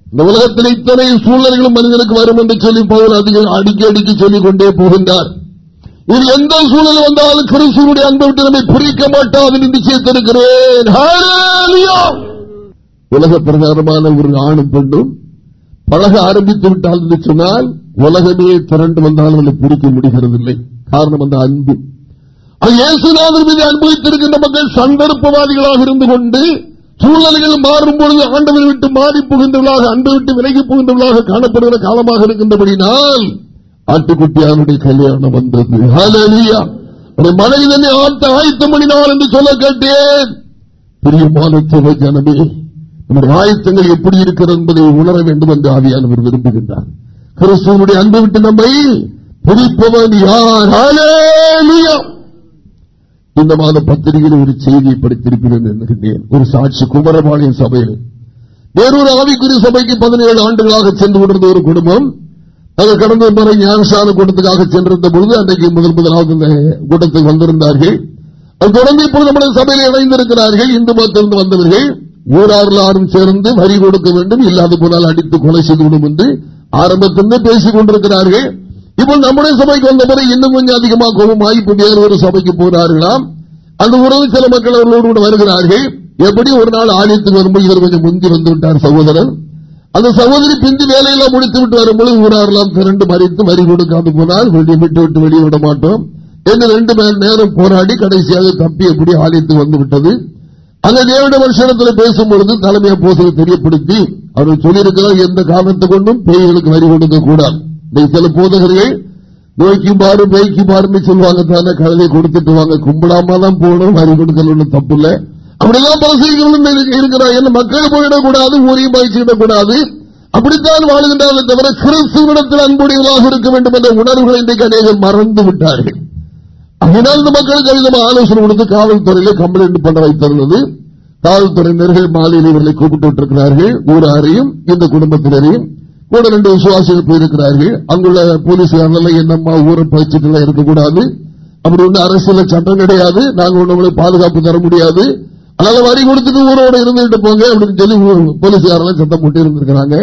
இந்த உலகத்தில் இத்தனை சூழ்நிலைகளும் மனிதனுக்கு வரும் என்று சொல்லி பவுல் அதிகம் அடிக்க சொல்லிக் கொண்டே போகின்றார். இது எந்த சூழல் வந்தாலும் கிறிஸ்துவனுடைய அன்பை விட்டு நம்மை பிரிக்க மாட்டாது என்று நிச்சயித்திருக்கிறேன் உலக பிரகாரமான ஒரு ஆணும் பெண்ணும் பழக ஆரம்பித்து விட்டால் என்று சொன்னால் உலகமே திரண்டு வந்தாலும் அதை பிரிக்க முடிகிறதில்லை. காரணம் அந்த அன்பு. இயேசுநாதர் மீது அனுபவித்திருக்கின்ற மக்கள் சந்தர்ப்பவாதிகளாக இருந்து கொண்டு சூழ்நிலைகள் மாறும் பொழுது ஆண்டவரை விட்டு மாறி புகின்றவர்களாக அன்பை விட்டு விலகி புகின்றவர்களாக காணப்படுகிற காலமாக இருக்கின்றபடினால் ஆட்டுக்குட்டியாருடைய கல்யாணம் வந்தது. மனைவி தன்னை ஆட்ட ஆயத்தம் பண்ணினார் என்று சொல்ல கேட்டேன். பிரியமான துணை ஜனமே நம்முடைய ஆயத்தங்கள் எப்படி இருக்கிறது என்பதை உணர வேண்டும் என்று ஆவியானவர் விரும்புகின்றார். கிறிஸ்துவனுடைய அன்பு விட்டு நம்மை பிரிப்பவன் யார்? இந்த மாத பத்திரிகையில் ஒரு செய்தியை படித்திருக்கிறேன் என்கின்றேன் ஒரு சாட்சி குமரபாளையம் சபையில். வேறொரு ஆவிக்குரிய சபைக்கு பதினேழு ஆண்டுகளாக சென்று கொண்டிருந்த ஒரு குடும்பம் நாங்கள் கடந்த முறை ஞானசான கூட்டத்துக்காக சென்றிருந்த பொழுது அன்றைக்கு முதல் முதலாவது இந்த கூட்டத்துக்கு வந்திருந்தார்கள். அது தொடர்ந்து இப்பொழுது நம்முடைய சபையில் இணைந்திருக்கிறார்கள். இந்து மதத்திலிருந்து வந்தவர்கள். ஊராரில் ஆறும் சேர்ந்து வரி கொடுக்க வேண்டும் இல்லாத போனால் அடித்து கொலை செய்து விடும் என்று ஆரம்பத்திலிருந்து பேசிக் கொண்டிருக்கிறார்கள். இப்போ நம்முடைய சபைக்கு வந்த பிறகு இன்னும் கொஞ்சம் அதிகமாக கோபமாகி இப்போ வேறு ஒரு சபைக்கு போனார்களாம் அந்த உறவு சில மக்கள் அவர்களோடு கூட வருகிறார்கள். எப்படி ஒரு நாள் ஆலயத்துக்கு வரும்போது இவர் கொஞ்சம் முந்தி வந்து விட்டார் சகோதரர். அந்த சகோதரி பிந்தி வேலையெல்லாம் முடித்து விட்டு வரும்பொழுது ஊராரெல்லாம் திரண்டு மறித்து வரி கொடுக்காது போனால் வெளியே விட்டு விட்டு வெளியே விட மாட்டோம் என்று ரெண்டு மணி நேரம் போராடி கடைசியாக தப்பி எப்படி ஆலயத்துக்கு வந்து விட்டது. அந்த தேவனுடைய வருஷத்தில் பேசும்பொழுது தலைமை போசனை தெரியப்படுத்தி அவர்கள் சொல்லியிருக்கிறார் எந்த காரணத்தை கொண்டும் பேய்களுக்கு வரி கொடுக்க கூடாது. சில போதகர்கள் நோய்க்கு பாரு பேய்க்கு பாருன்னு சொல்லுவாங்க தானே கழுதை கொடுத்துட்டு வாங்க கும்பிடாம தான் போகணும் வரி கொடுக்கணும் தப்பு இல்ல அப்படிதான் பிரசரிக்கணும் இருக்கிறார் என்ன மக்கள் போயிடக்கூடாது ஊரையும் பயிற்சியிடக்கூடாது அப்படித்தான் வாழ்கின்றார்கள் தவிர கிறிஸ்துவனிடத்தில் அன்புடையவர்களாக இருக்க வேண்டும் என்ற உணர்வுகளை இன்றைக்கு அநேகர் மறந்து விட்டார்கள். அதனால் இந்த மக்களுக்கு அதிகமாக ஆலோசனை கொடுத்து காவல்துறையில கம்ப்ளைண்ட் பண்ண வைத்திருந்தது. காவல்துறையினர்கள் மாலையில் இவர்களை கூப்பிட்டு விட்டிருக்கிறார்கள். ஊராரையும் இந்த குடும்பத்தினரையும் கூட ரெண்டு விசுவாசிகள் போயிருக்கிறார்கள். அங்குள்ள போலீஸ்காரர்கள் என்னம்மா ஊரை பயிற்சிகள் இருக்கக்கூடாது. அப்படி ஒண்ணு அரசியல சட்டம் கிடையாது. நாங்க ஒண்ணு பாதுகாப்பு தர முடியாது. அதனால வரி கொடுத்துட்டு ஊரோட இருந்துட்டு போங்க அப்படின்னு சொல்லி போலீஸ்காரெல்லாம் சட்டம் போட்டு இருந்திருக்கிறாங்க.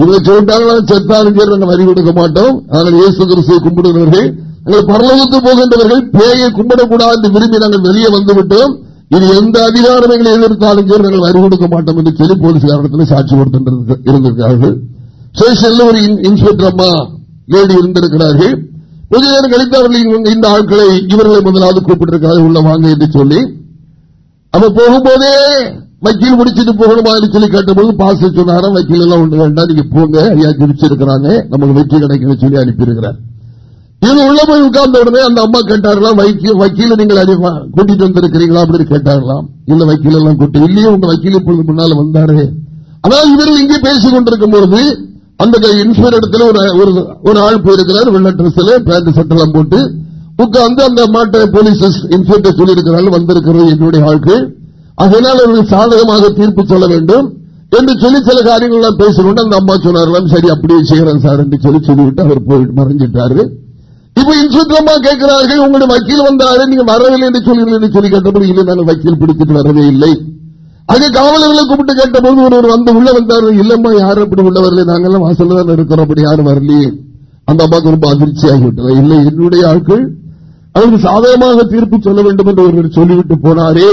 இவங்க சொல்லிட்டாங்க செத்தாலும் சரி வரி கொடுக்க மாட்டோம். அதனால இயேசு கிறிஸ்துவை கும்பிடுகிறவர்கள் நாங்கள் பரலோகத்து போகின்றவர்கள் பேயை கும்பிடக்கூடாது என்று விரும்பி நாங்கள் வெளியே வந்துவிட்டோம். இது எந்த அதிகாரம் எங்களை எதிர்த்தாலும் சரி நாங்கள் வரி கொடுக்க மாட்டோம் என்று சொல்லி போலீஸ்காரத்தில் சாட்சி கொடுத்து இருந்திருக்கிறார்கள் ஸ்டேஷன்ல ஒரு இன்ஸ்பெக்டர் அம்மா லேடி இருந்திருக்கிறார்கள். கொஞ்ச நேரம் கழித்து அவர்கள் இந்த ஆட்களை இவர்களை முதலாவது கூப்பிட்டிருக்கிறார்கள். உள்ள வாங்க என்று சொல்லி. அவ போகும்போதே வக்கீல் முடிச்சிட்டு போகணுமா என்று சொல்லி கேட்டபோது பாச சொன்னாராம். வக்கீல் எல்லாம் ஒன்று வேண்டாம் நீங்க போங்க. ஐயா ஜிபிச்சிருக்கிறாங்க நமக்கு வெற்றி கிடைக்கும் சொல்லி அனுப்பியிருக்கிறார். இது உள்ள போய் உட்கார்ந்த உடனே அந்த அம்மா கேட்டார்களாம் வக்கீல நீங்கள் அறிவா? கூட்டிட்டு வந்திருக்கிறீங்களா? அப்படின்னு கேட்டார்களாம். இல்ல வக்கீல் எல்லாம் கூட்டி இல்லையே உங்க வக்கீல் இப்பொழுது முன்னால வந்தாரு. ஆனால் இவர்கள் இங்கே பேசிக் கொண்டிருக்கும் பொழுது அந்த இன்ஸ்பெக்டர் இடத்துல ஒரு ஒரு ஆள் போயிருக்கிறார் வெள்ள ட்ரெஸ்ல பேண்ட் சட்டெல்லாம் போட்டு. உட்கார்ந்து அந்த மாட்டை போலீஸ் இன்ஸ்பெக்டர் சொல்லியிருக்கிறார்கள் வந்திருக்கிறது என்னுடைய ஆளுக்கு. அதனால் அவர்கள் சாதகமாக தீர்ப்பு சொல்ல வேண்டும். என்று சொல்லி சில காரியங்கள் எல்லாம் பேசிக்கொண்டு அந்த அம்மா சொன்னார்களாம் சரி அப்படியே செய்யறேன் சார் என்று சொல்லி சொல்லிவிட்டு அவர் போயிட்டு மறைஞ்சிட்டாரு. இப்ப இன்ஸ்பெக்டர் கேட்கிறார்கள் உங்களுடைய வக்கீல் வந்தாரு நீங்க வரவில்லை என்று சொல்லுங்கள் என்று சொல்லி கேட்டபோது இல்லை நான் வக்கீல் பிடிச்சிட்டு வரவே இல்லை. அங்கே காவலர்களை கூப்பிட்டு கேட்டபோது ஒருவர் வந்து உள்ள வந்தார் இல்லம்மா யாரும் அப்படி உள்ள வரல நாங்கெல்லாம் வாசல் தான் இருக்கிறோம் அப்படி யாரும் வரலையே. அந்த அம்மாவுக்கு ரொம்ப அதிர்ச்சி ஆகிவிட்டது. இல்லை என்னுடைய ஆட்கள் அவருக்கு சாதகமாக தீர்ப்பு சொல்ல வேண்டும் என்று ஒருவர் சொல்லிவிட்டு போனாரே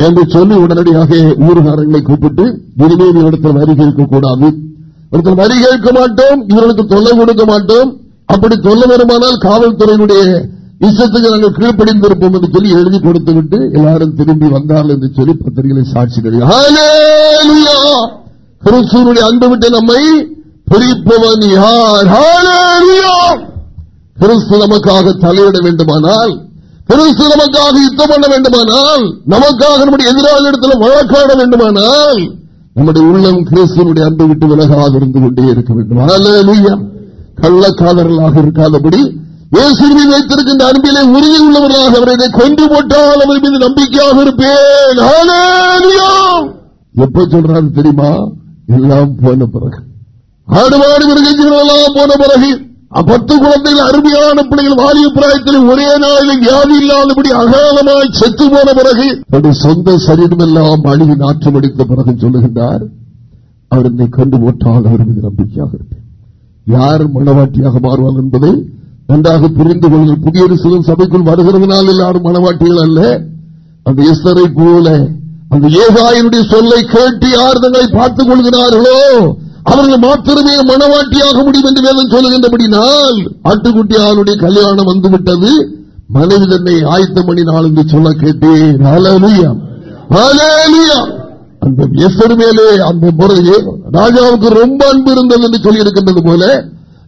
என்று சொல்லி உடனடியாக ஊருகாரங்களை கூப்பிட்டு இனிமேல் இவரிடத்தில் வரி கேட்க கூடாது வரி கேட்க மாட்டோம் இவர்களுக்கு தொல்லை கொடுக்க மாட்டோம் அப்படி சொல்ல வருமானால் காவல்துறையினுடைய இஷ்டத்துக்கு நாங்கள் கீழ்ப்படிந்திருப்போம் என்று சொல்லி எழுதி கொடுத்து விட்டு எல்லாரும் திரும்பி வந்தார்கள் என்று சொல்லி பத்திரிகைகளை சாட்சி கிறிஸ்துவனுடைய அன்பு விட்டு நம்மை பிரிப்பவன் யார்? கிறிஸ்து நமக்காக தலையிட வேண்டுமானால் கிறிஸ்து நமக்காக யுத்தம் பண்ண வேண்டுமானால் நமக்காக நம்முடைய எதிராளிடத்தில் வழக்காட வேண்டுமானால் நம்முடைய உள்ளம் கிறிஸ்துவனுடைய அன்பு விட்டு விலகாது இருந்து கொண்டே இருக்க வேண்டும். கள்ளக்காதர்களாக இருக்காதபடி இயேசுவை வைத்திருக்கின்ற அன்பிலே உறுதி உள்ளவர்களாக அவரை கொண்டு போட்டால் அவர் மீது நம்பிக்கையாக இருப்பேன். எப்ப சொல்றாரு தெரியுமா? எல்லாம் போன பிறகு. ஆடுபாடு மிருகஜீவனெல்லாம் போன பிறகு பத்து குழந்தைகள் அருமையான பிள்ளைகள் வாலிய பிராயத்தில் ஒரே நாளில் வியாதி இல்லாதபடி அகாலமாய் செத்து போன பிறகு தன்னுடைய சொந்த சரீரம் எல்லாம் அழுகி நாற்றம் அடித்த பிறகு சொல்லுகின்றார் அவர் என்னை கண்டு போட்டால் அவர் மீது நம்பிக்கையாக இருப்பேன். யார் மனவாட்டியாக மாறுவார் என்பதை நன்றாக புரிந்து கொள்ளுங்கள். புதிய சிலம் சபைக்குள் வருகிறதுனால் எல்லாரும் மனவாட்டிகள் அல்ல? அந்த எஸ்தரை போல அந்த ஏகாயனுடைய சொல்லை கேட்டு யார் தங்களை பார்த்துக் கொள்கிறார்களோ அவர்கள் மாத்திரமே மனவாட்டியாக முடியும் என்று வேதம் சொல்லுகின்றபடினால் ஆட்டுக்குட்டியாருடைய கல்யாணம் வந்துவிட்டது. மனைவி தன்னை ஆயத்தம் பண்ணினால் என்று சொல்ல கேட்டேன். அந்த எசர் மேலே அந்த முறையே. ராஜாவுக்கு ரொம்ப அன்பு இருந்தது என்று சொல்லியிருக்கின்றது போல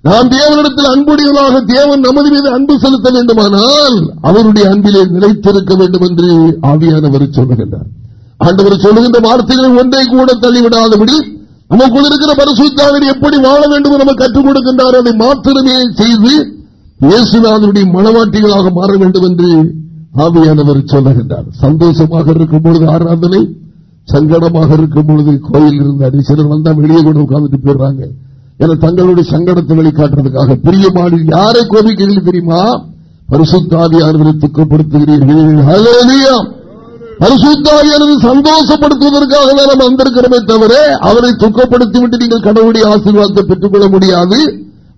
நாம் தேவனிடத்தில் அன்புடையவர்களாக தேவன் நமது மீது அன்பு செலுத்த வேண்டுமானால் அவருடைய அன்பிலே நிலைத்திருக்க வேண்டும் என்று ஆவியானவர் சொல்லுகின்றார். ஆண்டவர் சொல்லுகின்ற வார்த்தைகளை ஒன்றை கூட தள்ளிவிடாதபடி நமக்குள் இருக்கிற பரிசுத்தாளர் எப்படி வாழ வேண்டும் நம்ம கற்றுக் கொடுக்கின்றார் அதை மாத்திரமே செய்து இயேசுநாதனுடைய மனவாட்டிகளாக மாற வேண்டும் என்று ஆவியானவர் சொல்லுகின்றார். சந்தோஷமாக இருக்கும் பொழுது ஆராதனை சங்கடமாக இருக்கும் பொழுது கோயில் இருந்தார் சிலர் வந்தா வெளியே கூட உட்கார்ந்துட்டு போயிடுறாங்க. என தங்களுடைய சங்கடத்தை வெளிக்காட்டுறதுக்காக. பிரியமாடி யாரை கோபிக்கிறீர்கள் தெரியுமா? பரிசுத்தாவியானவரை துக்கப்படுத்துகிறீர்கள். பரிசுத்தாவியானது சந்தோஷப்படுத்துவதற்காக தான் நம்ம வந்திருக்கிறோமே தவிர அவரை துக்கப்படுத்திவிட்டு நீங்கள் கடவுளுடைய ஆசீர்வாதத்தை பெற்றுக்கொள்ள முடியாது.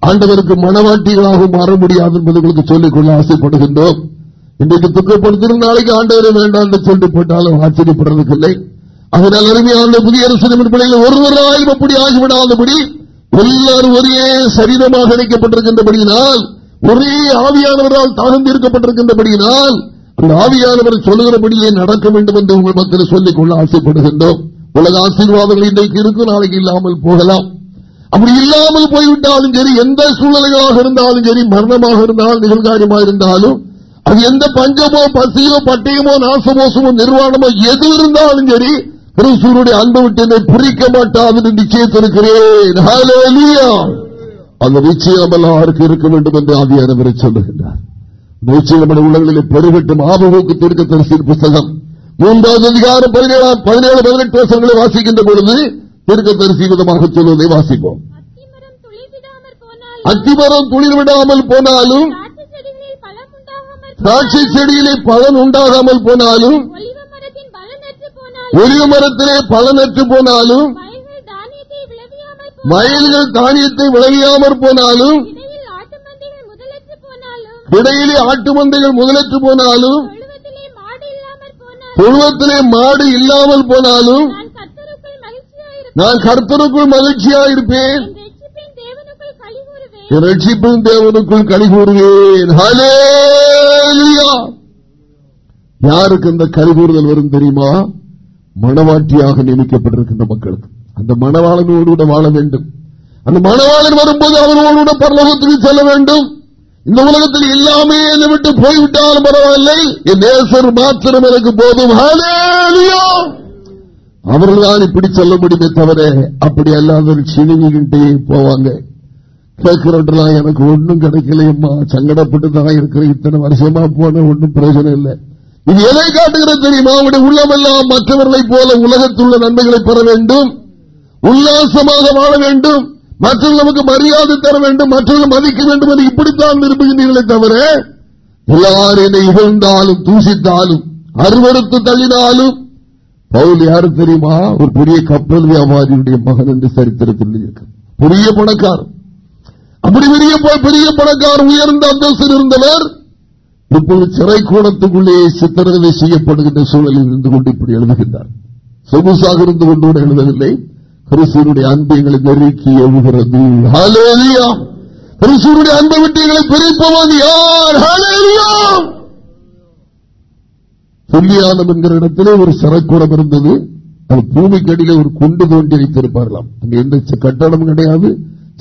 ஆண்டவருக்கு மனவாட்டிகளாக மாற முடியாது என்பது உங்களுக்கு சொல்லிக்கொள்ள ஆசைப்படுகின்றோம். இன்றைக்கு துக்கப்படுத்தின நாளைக்கு ஆண்டவரை வேண்டாம் என்று சொல்லி போட்டாலும் ஆச்சரியப்படுறதுக்கு இல்லை. அதனால் அருமையான புதிய அரசு பிள்ளைகள் ஒருவராயும் அப்படி ஆகிவிடாதபடி எல்லாரும் ஒரே சரீரமாக இணைக்கப்பட்டிருக்கின்றபடியினால் ஒரே ஆவியானவரால் தாகம் இருக்கப்பட்டிருக்கின்றபடியினால் அந்த ஆவியானவர் சொல்லுகிறபடியே நடக்க வேண்டும் என்று உங்கள் மக்கள் சொல்லிக் கொள்ள ஆசைப்படுகின்றோம். உலக ஆசீர்வாதங்கள் இன்றைக்கு இருக்கும் நாளைக்கு இல்லாமல் போகலாம். அப்படி இல்லாமல் போய்விட்டாலும் சரி எந்த சூழ்நிலைகளாக இருந்தாலும் சரி மரணமாக இருந்தாலும் நிகழ்காரியமாக இருந்தாலும் அது எந்த பஞ்சமோ பசியோ பட்டயமோ நாசமோசமோ நிர்வாணமோ எது இருந்தாலும் சரி கிறிஸ்துவனுடைய அன்பு விட்டு புரிக்க மாட்டாது என்று நிச்சயத்திருக்கிறேன். அந்த நிச்சயம் எல்லாருக்கு இருக்க வேண்டும் என்று ஆவியானவரை சொல்லுகின்றார். நிச்சயம் உள்ளங்களில் பெருகட்டும். ஆபகோக்கு திருக்க தரிசின் புத்தகம் மூன்றாவது அதிகாரம் பதினேழாம் பதினேழு பதினெட்டு வருஷங்களை வாசிக்கின்ற பொழுது திருக்க தரிசி விதமாக சொல்வதை வாசிப்போம். அத்திமரம் துளிர் விடாமல் போனாலும் திராட்சை செடியிலே பலன் உண்டாகாமல் போனாலும் ஒளிவ மரத்திலே பலனற்று போனாலும் மயில்கள் தானியத்தை விளையாமற் போனாலும் இடையிலே ஆட்டு மந்தைகள் முதலற்று போனாலும் தொழுவத்திலே மாடு இல்லாமல் போனாலும் நான் கர்த்தருக்குள் மகிழ்ச்சியாக இருப்பேன். ரட்சிப்பின் தேவனுக்குள் கழிகூறுவேன் யாருக்கு அந்த கழிகூறுதல் வரும் தெரியுமா? மனவாட்டியாக நியமிக்கப்பட்டிருக்கின்ற மக்களுக்கு. அந்த மணவாளனோடு கூட வாழ வேண்டும். அந்த மணவாளன் வரும்போது அவர்களோடு பரலோகத்துக்கு செல்ல வேண்டும். இந்த உலகத்தில் எல்லாமே என்னை விட்டு போய்விட்டாலும் பரவாயில்லை. என் நேசர் மாத்திரம் எனக்கு போதும். அவர்கள் தான் இப்படி சொல்ல முடியுமே தவிர அப்படி அல்லாத சினிகிட்டே போவாங்க. கேட்கிறவற்றெல்லாம் எனக்கு ஒன்றும் கிடைக்கலையம்மா. சங்கடப்பட்டு தான் இருக்கிற இத்தனை வருஷமா போன ஒன்றும் பிரயோஜனம் இல்லை. இது எதை காட்டுகிறது தெரியுமா? அவருடைய உள்ளமெல்லாம் மற்றவர்களைப் போல உலகத்துள்ள நன்மைகளை பெற வேண்டும். உல்லாசமாக வாழ வேண்டும். மற்றவர்கள் நமக்கு மரியாதை தர வேண்டும். மற்றவர்கள் மதிக்க வேண்டும் என்று இப்படித்தான் விரும்புகின்றீர்களே தவிர எல்லாரும் என்னை இகழ்ந்தாலும் தூசித்தாலும் அருவறுத்து தள்ளினாலும் பவுல் யாரு தெரியுமா? ஒரு பெரிய கப்பல் வியாபாரியுடைய மகன் என்று சரித்திரத்தில் இருக்கு பெரிய பணக்கார் அப்படி பெரிய பெரிய பணக்கார் உயர்ந்த அந்தஸ்தில் இருந்தவர் இப்போது சிறை கூடத்துக்குள்ளே சித்திரவதை செய்யப்படுகின்ற சூழலில் இருந்து கொண்டு இப்படி எழுதுகின்றார். சொகுசாக இருந்து கொண்டு கூட எழுதவில்லை. கிறிஸ்துவனுடைய அன்பு எங்களை நெருக்கி எழுகிறது. கிறிஸ்துவனுடைய அன்பை விட்டு எங்களை பிரிப்பவன் யார்? ஹalleluya என்கிற இடத்திலே ஒரு சிறைக்கூடம் இருந்தது. அது பூமிக்கடியில ஒரு குண்டு தோண்டி வைத்திருப்பார்களாம். அங்க எந்த கட்டடமும் கிடையாது.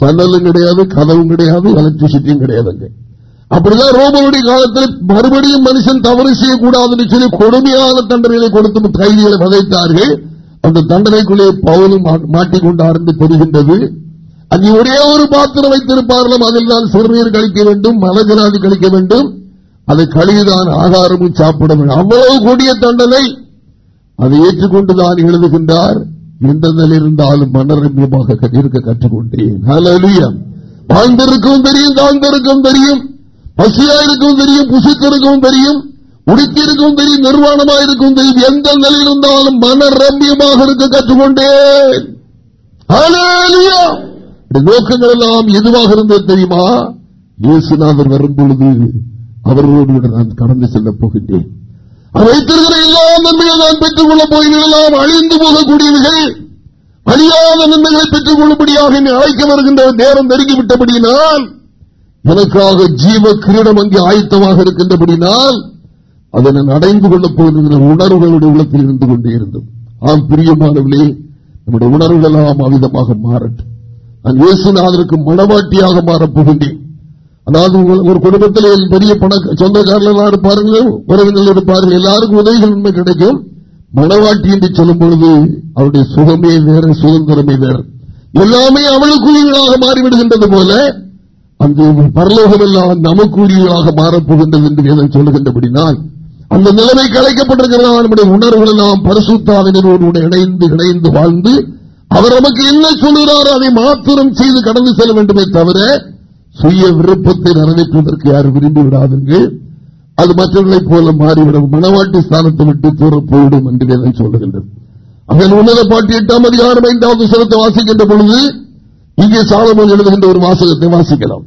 சன்னலும் கிடையாது கதவும் கிடையாது எலக்ட்ரிசிட்டியும் கிடையாது அங்கே. அப்படிதான் ரோமனுடைய காலத்தில் மறுபடியும் மனுஷன் தவறு செய்யக்கூடாதுன்னு சொல்லி கொடுமையான தண்டனைகளை கொடுத்து கைதிகளை வதைத்தார்கள். அந்த தண்டனைக்குள்ளே பவுலும் மாட்டிக்கொண்டார் என்று தெரிகின்றது அங்கே ஒரே ஒரு பாத்திரம் வைத்திருப்பார்களும் அதில் தான் சிறுநீர் கழிக்க வேண்டும் மலஜனாதி கழிக்க வேண்டும். அதை கழிவுதான் ஆகாரமும் சாப்பிட வேண்டும். அவ்வளவு கொடிய தண்டனை. அதை ஏற்றுக்கொண்டுதான் எழுதுகின்றார். எந்த நிலை இருந்தாலும் மனரம்யமாக இருக்க கற்றுக்கொண்டேன். வாழ்ந்திருக்கவும் தெரியும் தாழ்ந்திருக்கவும் தெரியும். பசியா இருக்கவும் தெரியும் புசித்திருக்கவும் தெரியும் உடுக்கியிருக்கவும் தெரியும் நிர்வாணமா இருக்கவும் தெரியும். எந்த நிலையில் இருந்தாலும் மன ரம்யமாக இருக்க கற்றுக்கொண்டேன் நோக்கங்கள் எல்லாம் எதுவாக இருந்தது தெரியுமா? இயேசுநாதர் வரும் பொழுது அவர்களோடு நான் கடந்து செல்ல போகின்றேன். வைத்திருக்கிற எல்லா நன்மைகளை நான் பெற்றுக் கொள்ளப் போகிறேன் அழிந்து போகக்கூடியவர்கள் அழியாத நன்மைகளை பெற்றுக் கொள்ளும்படியாக அழைக்க வருகின்ற நேரம் நெருங்கிவிட்டபடியினால் எனக்காக ஜீவ கிரீடம் அங்கே ஆயத்தமாக இருக்கின்றபடினால் அதை நான் அடைந்து கொள்ளப் போகின்ற உணர்வுகளுடைய உள்ளத்தில் இருந்து கொண்டே இருந்தது ஆம் பிரியமானவர்களே நம்முடைய உணர்வுகள் எல்லாம் அவிதமாக மாறட்டும். நான் இயேசுநாதருக்கு மனவாட்டியாக மாறப்போகின்றேன் அதாவது ஒரு குடும்பத்தில் பெரிய பண சொந்தக்காரர்களாக இருப்பார்கள் உறவினர்கள் இருப்பார்கள் எல்லாருக்கும் உதவிகள் உண்மை கிடைக்கும். மனவாட்டி என்று சொல்லும் பொழுது அவருடைய சுகமே வேற சுதந்திரமே வேற. எல்லாமே அவளுக்குரியவர்களாக மாறிவிடுகின்றது போல அங்கு பரலோகம் எல்லாம் நமக்குரியவர்களாக மாறப்போகின்றது என்று வேதம் சொல்லுகின்றபடினால் அந்த நிலைமை கலைக்கப்பட்டிருக்கிறதா நம்முடைய உணர்வுகள் எல்லாம் பரிசுத்தாவினரோடு இணைந்து இணைந்து வாழ்ந்து அவர் நமக்கு என்ன சொல்கிறாரோ அதை மாத்திரம் செய்து கடந்து செல்ல வேண்டுமே தவிர சுய விருப்பத்தை நிறைவேற்றுவதற்கு யாரும் விரும்பி விடாதீர்கள். அது மற்றவர்களைப் போல மாறிவிடும். மனவாட்டி ஸ்தானத்தை விட்டு தூர போயிடும் என்று வேதம் சொல்லுகின்றது. அதன் உன்னத பாட்டி எட்டாம் அதிகாரம் ஐந்தாவது சிறத்தை வாசிக்கின்ற பொழுது இங்கே சாலமோன் எழுதுகின்ற ஒரு வாசகத்தை வாசிக்கலாம்.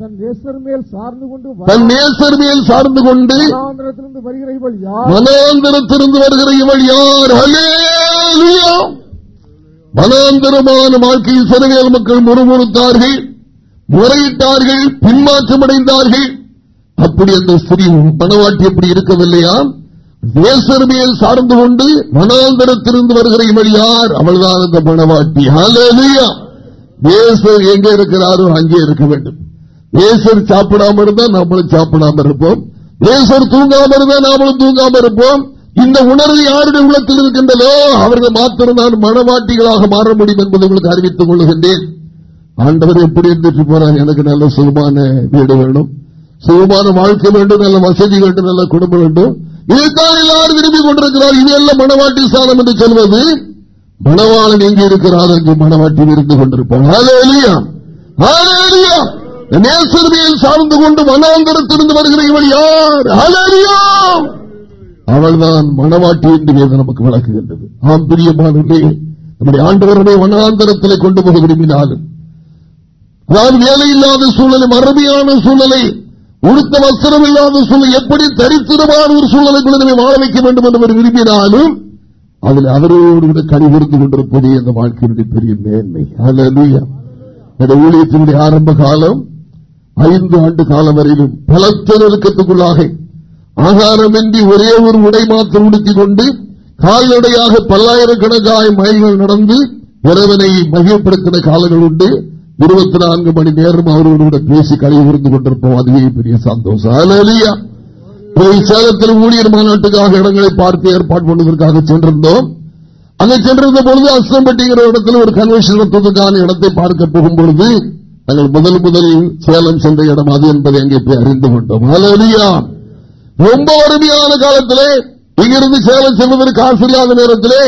தன் நேசர் மேல் சார்ந்து கொண்டு தன் நேசர் மேல் சார்ந்து கொண்டு மனாந்திரத்திலிருந்து வருகிற இவள் யார்? மனாந்திரத்திலிருந்து வருகிற இவள் யார்? ஹல்லேலூயா மனாந்தரமான வாழ்க்கையில் சிறுவேல் மக்கள் முறுமுறுத்தார்கள் முறையிட்டார்கள் பின்மாற்றமடைந்தார்கள். அப்படி அந்த ஸ்திரீ மனவாட்டி எப்படி இருக்கவில்லையா? தேசர் மேல் சார்ந்து கொண்டு மனாந்தரத்திலிருந்து வருகிற இவள் யார்? அவள்தான் அந்த மனவாட்டி ஹalleluya! தேசர் எங்க இருக்கிறாரோ அங்கே இருக்க வேண்டும். தேசர் சாப்பிடாம இருந்தா நம்மளும் சாப்பிடாம இருப்போம். தேசர் தூங்காம இருந்தா நாமளும் தூங்காம இருப்போம். இந்த உணர்வு யாருடைய உள்ளத்தில் இருக்கின்றதோ அவர்கள் மாத்திரம் நான் மனவாட்டிகளாக மாற முடியும் என்பதை உங்களுக்கு அறிவித்துக் கொள்கின்றேன். ஆண்டவர் எப்படி இருந்துட்டு போறார்? எனக்கு நல்ல சுகமான வீடு வேணும் சுகமான வாழ்க்கை வேண்டும் நல்ல வசதி வேண்டும் நல்ல குடும்பம் வேண்டும். இதைத்தான் எல்லாரும் விரும்பிக் கொண்டிருக்கிறார். இது எல்லாம் மனவாட்டி சாதம் என்று சொல்வது. மணவாளன் எங்கே இருக்கிறார் அங்கு மனவாட்டி இருந்து கொண்டிருப்பான். நேசர்மையில் சார்ந்து கொண்டு மனாந்தரத்திலிருந்து வருகிற இவள் யார்? அவள்தான் மணவாட்டி என்று வேதம் நமக்கு விளக்குகின்றது. ஆம் பிரியமானே நம்முடைய ஆண்டவருடைய மனாந்தரத்திலே கொண்டு போக விரும்பினாலும் அதாவது வேலை இல்லாத சூழலை மறுமையான சூழலை உடுத்த வஸ்திரம் இல்லாத சூழல் எப்படி தரித்திரமான ஒரு சூழ்நிலைக்குள்ள வாழ வைக்க வேண்டும் என்று விரும்பினாலும் அதில் அவரோடு கூட கனிவிருந்து கொண்டிருப்பதே அந்த வாழ்க்கையினுடைய பெரிய மேன்மை. அல்ல ஊழியத்தினுடைய ஆரம்ப காலம் ஐந்து ஆண்டு காலம் வரையிலும் பலத்த நெருக்கத்துக்குள்ளாக ஆகாரமின்றி ஒரே ஒரு உடை மாற்றம் உடுத்திக் கொண்டு கால்நடையாக பல்லாயிரக்கணக்காய மைல்கள் நடந்து இறைவனை மகிழ்ப்படுத்தின காலங்கள் உண்டு. இருபத்தி நான்கு மணி நேரம் அவர்களோடு கூட பேசி கழிவுறுந்து கொண்டிருப்போம். அதுவே பெரிய சந்தோஷம். சேலத்தில் ஊழியர் மாநாட்டுக்காக இடங்களை பார்த்து ஏற்பாடு பண்ணுவதற்காக சென்றிருந்தோம். அங்கே சென்றிருந்த பொழுது அஸ்தம்பட்டிங்கிற இடத்துல ஒரு கன்வென்ஷன் நடத்துவதற்கான இடத்தை பார்க்க போகும் பொழுது நாங்கள் முதல் முதலில் சேலம் சென்ற இடம் அது என்பதை அங்கே போய் அறிந்து கொண்டோம். ரொம்ப வறுமையான காலத்திலே இங்கிருந்து சேலம் செல்வதற்கு காசு இல்லாத நேரத்திலே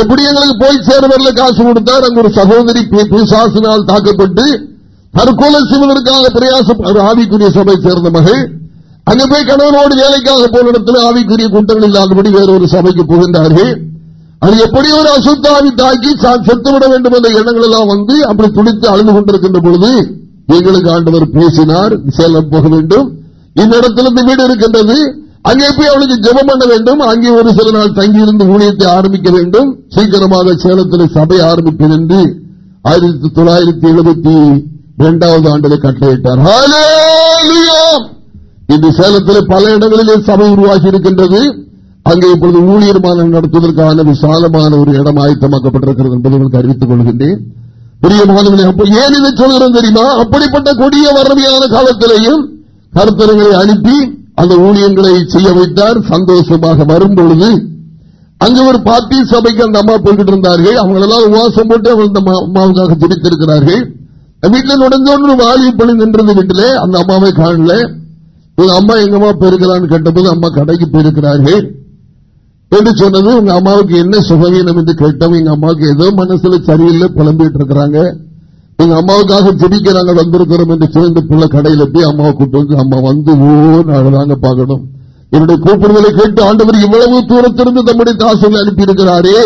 எப்படி எங்களுக்கு போய் சேர்வரில் காசு கொடுத்தார்? அங்கு ஒரு சகோதரி பிசாசினால் தாக்கப்பட்டு தற்கொலை செய்வதற்காக பிரயாசம் ஆவிக்குரிய சபை சேர்ந்த மகள் அங்கு போய் கணவனோடு வேலைக்காக போன இடத்துல ஆவிக்குரிய குண்டங்கள் இல்லாதபடி வேறொரு சபைக்கு புகுந்தார்கள். அது எப்படி ஒரு அசுத்தாவி தாக்கி செத்துவிட வேண்டும் என்ற எண்ணங்கள் எல்லாம் வந்து அப்படி துடித்து அழுது கொண்டிருக்கின்ற பொழுது எங்களுக்கு ஆண்டவர் பேசினார் சேலம் போக வேண்டும். இந்த இடத்துல வீடு இருக்கின்றது. அங்கே போய் அவளுக்கு ஜெபம் பண்ண வேண்டும். அங்கே ஒரு சில நாள் தங்கியிருந்து ஊழியத்தை ஆரம்பிக்க வேண்டும். சீக்கிரமாக சேலத்தில் சபை ஆரம்பிப்பேன் என்று ஆயிரத்தி தொள்ளாயிரத்தி எழுபத்தி இரண்டாவது ஆண்டிலே கட்டளையிட்டார். இன்று சேலத்தில் பல இடங்களிலே சபை உருவாகி இருக்கின்றது அங்கே இப்பொழுது ஊழியர் மாதம் நடத்துவதற்கான விசாலமான ஒரு இடம் ஆயத்தமாக்கப்பட்டிருக்கிறது என்பதை உங்களுக்கு அறிவித்துக் கொள்கின்றேன். ஏன் இதை சொல்கிறோம் தெரியுமா? அப்படிப்பட்ட கொடிய வறுமையான காலத்திலேயும் கருத்தரங்களை அனுப்பி அந்த ஊழியங்களை செய்ய வைத்தார். சந்தோஷமாக வரும்பொழுது அங்கு ஒரு பாத்தி சபைக்கு அந்த அம்மா போய்கிட்டு இருந்தார்கள். அவங்களெல்லாம் உபவாசம் போட்டு அவங்க அந்த அம்மாவுக்காக துடித்திருக்கிறார்கள் வீட்டில் நுழைஞ்சோன்னு வாலி பணி நின்றது வீட்டிலே. அந்த அம்மாவை காணல. உங்க அம்மா எங்கம்மா போயிருக்கிறான்னு கேட்டபோது அம்மா கடைக்கு போயிருக்கிறார்கள். என்று சொன்னது உங்க அம்மாவுக்கு என்ன சுகவீனம்? என்று கேட்டோம் எங்க அம்மாவுக்கு ஏதோ மனசுல சரியில்லை புலம்பிட்டு இருக்கிறாங்க. எங்க அம்மாவுக்காக ஜெபிக்கிறாங்க வந்திருக்கிறோம் என்று சேர்ந்து பிள்ளை கடையில போய் அம்மாவை கூப்பிட்டு வந்து அம்மா வந்து ஓ தாங்க பார்க்கணும். என்னுடைய கூப்பிடுதலை கேட்டு ஆண்டவர் இவ்வளவு தூரத்திலிருந்து தம்முடைய தாசனை அனுப்பியிருக்கிறாரே.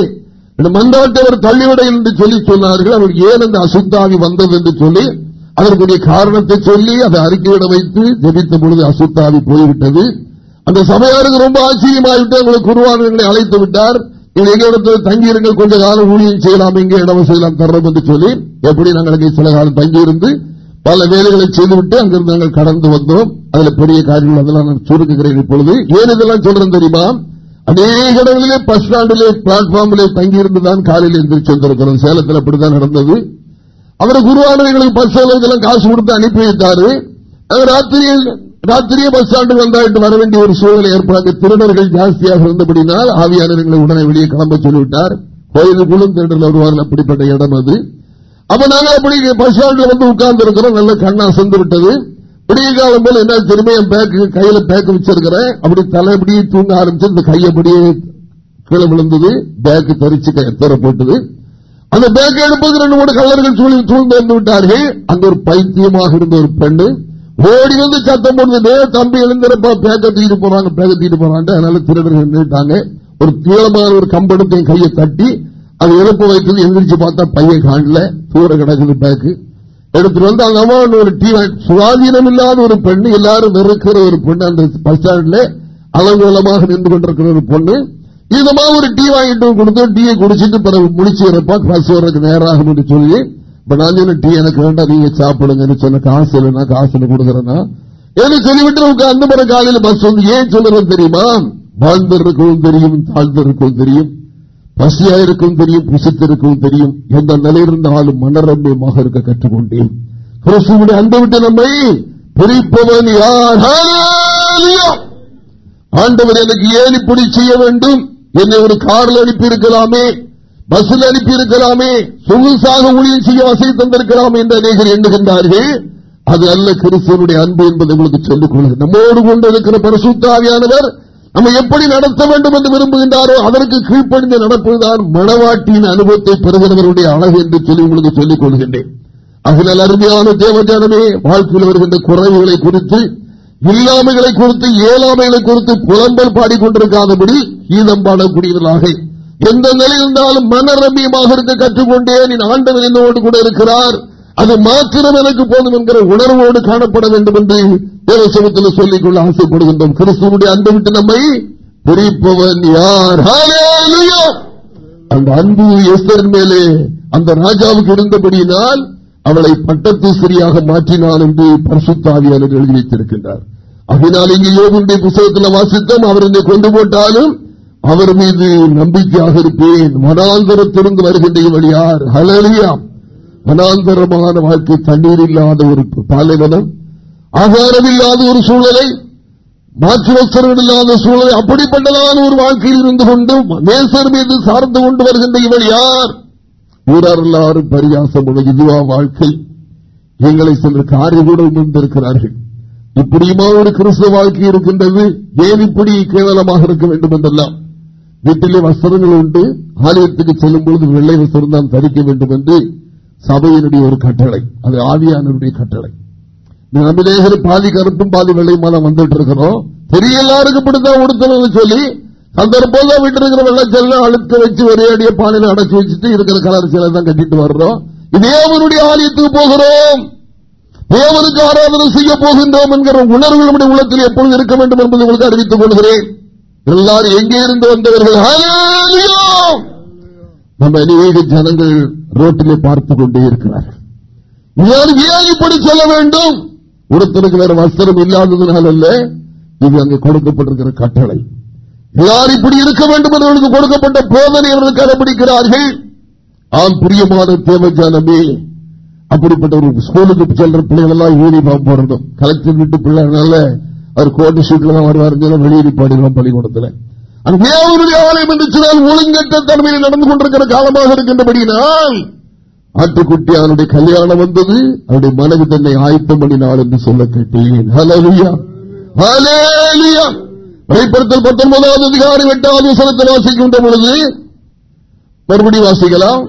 இந்த மந்தாட்டவர் தள்ளிவிட என்று சொல்லி சொன்னார்கள் அவர் ஏன் அந்த அசுத்தாவி வந்தது? என்று சொல்லி அதற்குரிய காரணத்தை சொல்லி அதை அறிக்கையிட வைத்து ஜெபித்த பொழுது அசுத்தாவி போய்விட்டது. அந்த சபையாருக்கு ரொம்ப ஆச்சரியமாயிட்டு உங்களுக்கு குருவானவர்களை அழைத்து விட்டார். நீங்கள் எங்களிடத்தில் இடத்துல தங்கியிருங்கள் கொஞ்ச காலம் ஊழியம் செய்யலாம் இங்கே இடம் செய்யலாம் தர்றோம் என்று சொல்லி எப்படி நாங்கள் அங்கே சில காலம் தங்கியிருந்து பல வேலைகளை செய்துவிட்டு அங்கிருந்து நாங்கள் கடந்து வந்தோம். அதுல பெரிய காரியங்கள் அதெல்லாம் நான் சுருக்குகிறேன் இப்பொழுது. ஏன் இதெல்லாம் சொல்றேன் தெரியுமா? அநேக இடங்களிலே பஸ் ஸ்டாண்டிலே பிளாட்ஃபார்மிலே தங்கியிருந்துதான் காலையில் எந்திரிச்சு வந்திருக்கிறோம். சேலத்தில் அப்படித்தான் நடந்தது. அவர் குருவானவர்களுக்கு பஸ் செலவுக்கெல்லாம் காசு கொடுத்து அனுப்பி வைத்தாரு. ராத்திரியில் ராத்திரியே பஸ் ஸ்டாண்டு வந்தாட்டு வர வேண்டிய ஒரு சூழ்நிலை ஏற்படாது. திருடர்கள் ஜாஸ்தியாக இருந்தபடினால் ஆவியானவர்களை உடனே வெளியே கிளம்ப சொல்லிவிட்டார். கோயிலுக்குள்ளும் திருடர்கள் வருவார்கள் அப்படிப்பட்ட இடம் அது. அப்ப நாங்க அப்படி பஸ் ஸ்டாண்ட்ல வந்து உட்கார்ந்து இருக்கிறோம் நல்ல கண்ணா சென்று விட்டது. விடிய காலம் போல என்ன திரும்ப என் பேக்கு கையில பேக்கு வச்சிருக்கிறேன். அப்படி தலைப்படியே தூங்க ஆரம்பிச்சு இந்த கையப்படியே கீழே விழுந்தது. பேக்கு தரிச்சு தர போட்டது அந்த பேக் எடுப்பது ரெண்டு மூணு கல்லர்கள் சூழி சூழ்ந்து விட்டார்கள். அங்க ஒரு பைத்தியமாக இருந்த ஒரு பெண்ணு. ஓடி வந்து சத்தம் போடுறது தம்பி எழுந்திருப்பா. பேக்க தூக்கிட்டு போறாங்க. பேக்க தூக்கிட்டு போறாங்க அதனால திருடர்கள் நின்றுட்டாங்க. ஒரு தீவிரமான ஒரு கம்பெடுத்து என் கையை தட்டி அது எழுப்ப வைத்தது எந்திரிச்சு பார்த்தா பையன் காணல. தூர கிடக்குது பேக்கு. எடுத்துட்டு வந்து அந்த அம்மா ஒரு டீ சுவாதீனம் இல்லாத ஒரு பெண்ணு. எல்லாரும் நெருக்கிற ஒரு பெண்ணு. அந்த பஸ் ஸ்டாண்ட்ல அலங்கோலமாக நின்று கொண்டிருக்கிற ஒரு பொண்ணு. இதமா ஒரு டீ வாங்கிட்டு கொடுத்து டீயை குடிச்சிட்டு பிறகு பஸ் வர்றதுக்கு நேராகும் என்று சொல்லி நான் டீ எனக்கு வேண்டாம் நீங்க சாப்பிடுங்கன்னு சொன்ன காசு இல்லைன்னா காசுல கொடுக்குறேன்னா. என்று சொல்லிவிட்டு உட்கார்ந்து பிறகு காலையில பஸ் வந்து ஏன் சொல்லுறது தெரியுமா? வாழ்ந்திருக்கவும் தெரியும் தாழ்ந்திருக்கவும் தெரியும். பசியா இருக்கும் தெரியும் புசித்திருக்கவும் தெரியும். எந்த நிலையிருந்தாலும் மனரம்யமாக இருக்க கற்றுக்கொண்டேன். கிறிஸ்துவனுடைய அந்த விட்டு நம்மை பிரிப்பவன் யார்? ஆண்டவர் எனக்கு ஏன் இப்படி செய்ய வேண்டும்? என்னை ஒரு காரில் அனுப்பி இருக்கலாமே பஸ்ஸில் அனுப்பி இருக்கலாமே சொகுசாக ஊழியம் செய்ய வசதி தந்திருக்கலாமே என்று அநேகர் எண்ணுகின்றார்கள். அது அல்ல கிறிஸ்துவனுடைய அன்பு என்பதை உங்களுக்கு சொல்லிக் கொள்கிறேன். நம்மோடு கொண்டு இருக்கிற பரிசுத்தாவியானவர் நம்ம எப்படி நடத்த வேண்டும் என்று விரும்புகின்றாரோ அதற்கு கீழ்ப்படிந்து நடப்பதுதான் மணவாட்டியின் அனுபவத்தை பெறுகிறவருடைய அழகு என்று சொல்லி உங்களுக்கு சொல்லிக் கொள்கின்றேன். அகில அருமையான தேவஜானமே வாழ்க்கையில் வருகின்ற குறைவுகளை குறித்து இல்லாமைகளை குறித்து ஏழாமைகளை குறித்து புலம்பல் பாடிக்கொண்டிருக்காதபடி கீதம் பாடக்கூடியவர்களாக. எந்த நிலை இருந்தாலும் மனரம்யமாக இருக்க கற்றுக்கொண்டேன் என் ஆண்டவர் என்னோடு கூட இருக்கிறார். அது மாத்திரம் எனக்கு போதும் என்கிற உணர்வோடு காணப்பட வேண்டும் என்று தேவசமத்தில் சொல்லிக் கொள்ள ஆசைப்படுகின்றோம். கிறிஸ்துவனுடைய அன்பு விட்டு நம்மை பிரிப்பவன் யார்? அந்த அன்பு எஸ்தரின் மேலே அந்த ராஜாவுக்கு இருந்தபடியினால் அவளை பட்டத்து சரியாக மாற்றினான் என்று பரிசுத்தாவியாளர் எழுதி வைத்திருக்கின்றார். அதனால் இங்கே யோகுடைய புத்தகத்தில் வாசித்தோம் அவர் என்னை கொண்டு போட்டாலும் அவர் மீது நம்பிக்கையாக இருப்பேன் மனாந்தரத்திலிருந்து வருகின்ற இவள் யார் ஹலலியா மனாந்தரமான வாழ்க்கை தண்ணீர் இல்லாத ஒரு பாலைவனம் ஆகாரம் இல்லாத ஒரு சூழலை மாற்று இல்லாத சூழலை அப்படிப்பட்டதான ஒரு வாழ்க்கையில் இருந்து கொண்டு நேசர் மீது சார்ந்து கொண்டு வருகின்ற இவள் யார் ஊரார் எல்லாரும் பரியாசம் இதுவா வாழ்க்கை எங்களை சிலர் காரியம் கூட வந்திருக்கிறார்கள் இப்படியுமா ஒரு கிறிஸ்தவ வாழ்க்கை இருக்கின்றது? ஏன் இப்படி கேவலமாக இருக்க வேண்டும் என்றெல்லாம்? வீட்டிலே வஸ்திரங்கள் உண்டு. ஆலயத்துக்கு செல்லும் பொழுது வெள்ளை வஸ்திரம் தான் தரிக்க வேண்டும் என்று சபையினுடைய ஒரு கட்டளை. அது ஆவியானுடைய கட்டளை. நம்பிலேகர் பாதி கருப்பும் பாதி வெள்ளையுமான வந்துட்டு இருக்கிறோம். பெரிய எல்லாருக்கும் இப்படிதான் உடுத்தணும்னு சொல்லி சந்தர்ப்பம் தான் வீட்டு இருக்கிற வெள்ளச்செல்லாம் அழுத்த வச்சு ஒரே அடிய பானையில அடைச்சு வச்சுட்டு இருக்கிற கலர் சிலை தான் கட்டிட்டு வர்றோம். இதே அவருடைய ஆலயத்துக்கு போகிறோம். தேவனுக்கு ஆராதனை செய்ய போகின்றோம் என்கிற உணர்வு நம்முடைய உள்ளத்தில் எப்பொழுது இருக்க வேண்டும் என்பதை உங்களுக்கு அறிவித்துக் கொள்கிறேன். எல்லாரும் எங்கே இருந்து வந்தவர்கள்? நம்ம அநேக ஜனங்கள் ரோட்டிலே பார்த்துக் கொண்டே இருக்கிறார்கள். ஏன் இப்படி சொல்ல வேண்டும்? ஒருத்தருக்கு வேற வஸ்திரம் இல்லாததுனால அல்ல இது அங்கே கொடுக்கப்பட்டிருக்கிற கட்டளை. யார் இப்படி இருக்க வேண்டும் என்பதற்கு கொடுக்கப்பட்ட போதனை அவர்கள் கடைபிடிக்கிறார்கள். ஆம் பிரியமான தேவஜானமே அப்படிப்பட்ட ஒரு ஸ்கூலுக்கு செல்ற பிள்ளைகள் எல்லாம் யூனிஃபார்ம் போடணும் கலெக்டர் வீட்டு பிள்ளைனால அவர் கோட்டு ஷூட்ல தான் வருவாரு வெளியே பள்ளிக்கூடத்தில். தேவனுடைய ஆலயம் என்று சொன்னால் ஒழுங்கற்ற தன்மையில் நடந்து கொண்டிருக்கிற காலமாக இருக்கின்றபடியினால் ஆட்டுக்குட்டி அவனுடைய கல்யாணம் வந்தது அவருடைய மனைவி தன்னை ஆயத்தம் பண்ணினாள் என்று சொல்ல கேட்டேன். வெளிப்படுத்தல் பத்தொன்பதாவது அதிகாரம் எட்டாவது வசனத்தை வாசிக்கின்ற பொழுது மறுபடி வாசிக்கலாம்.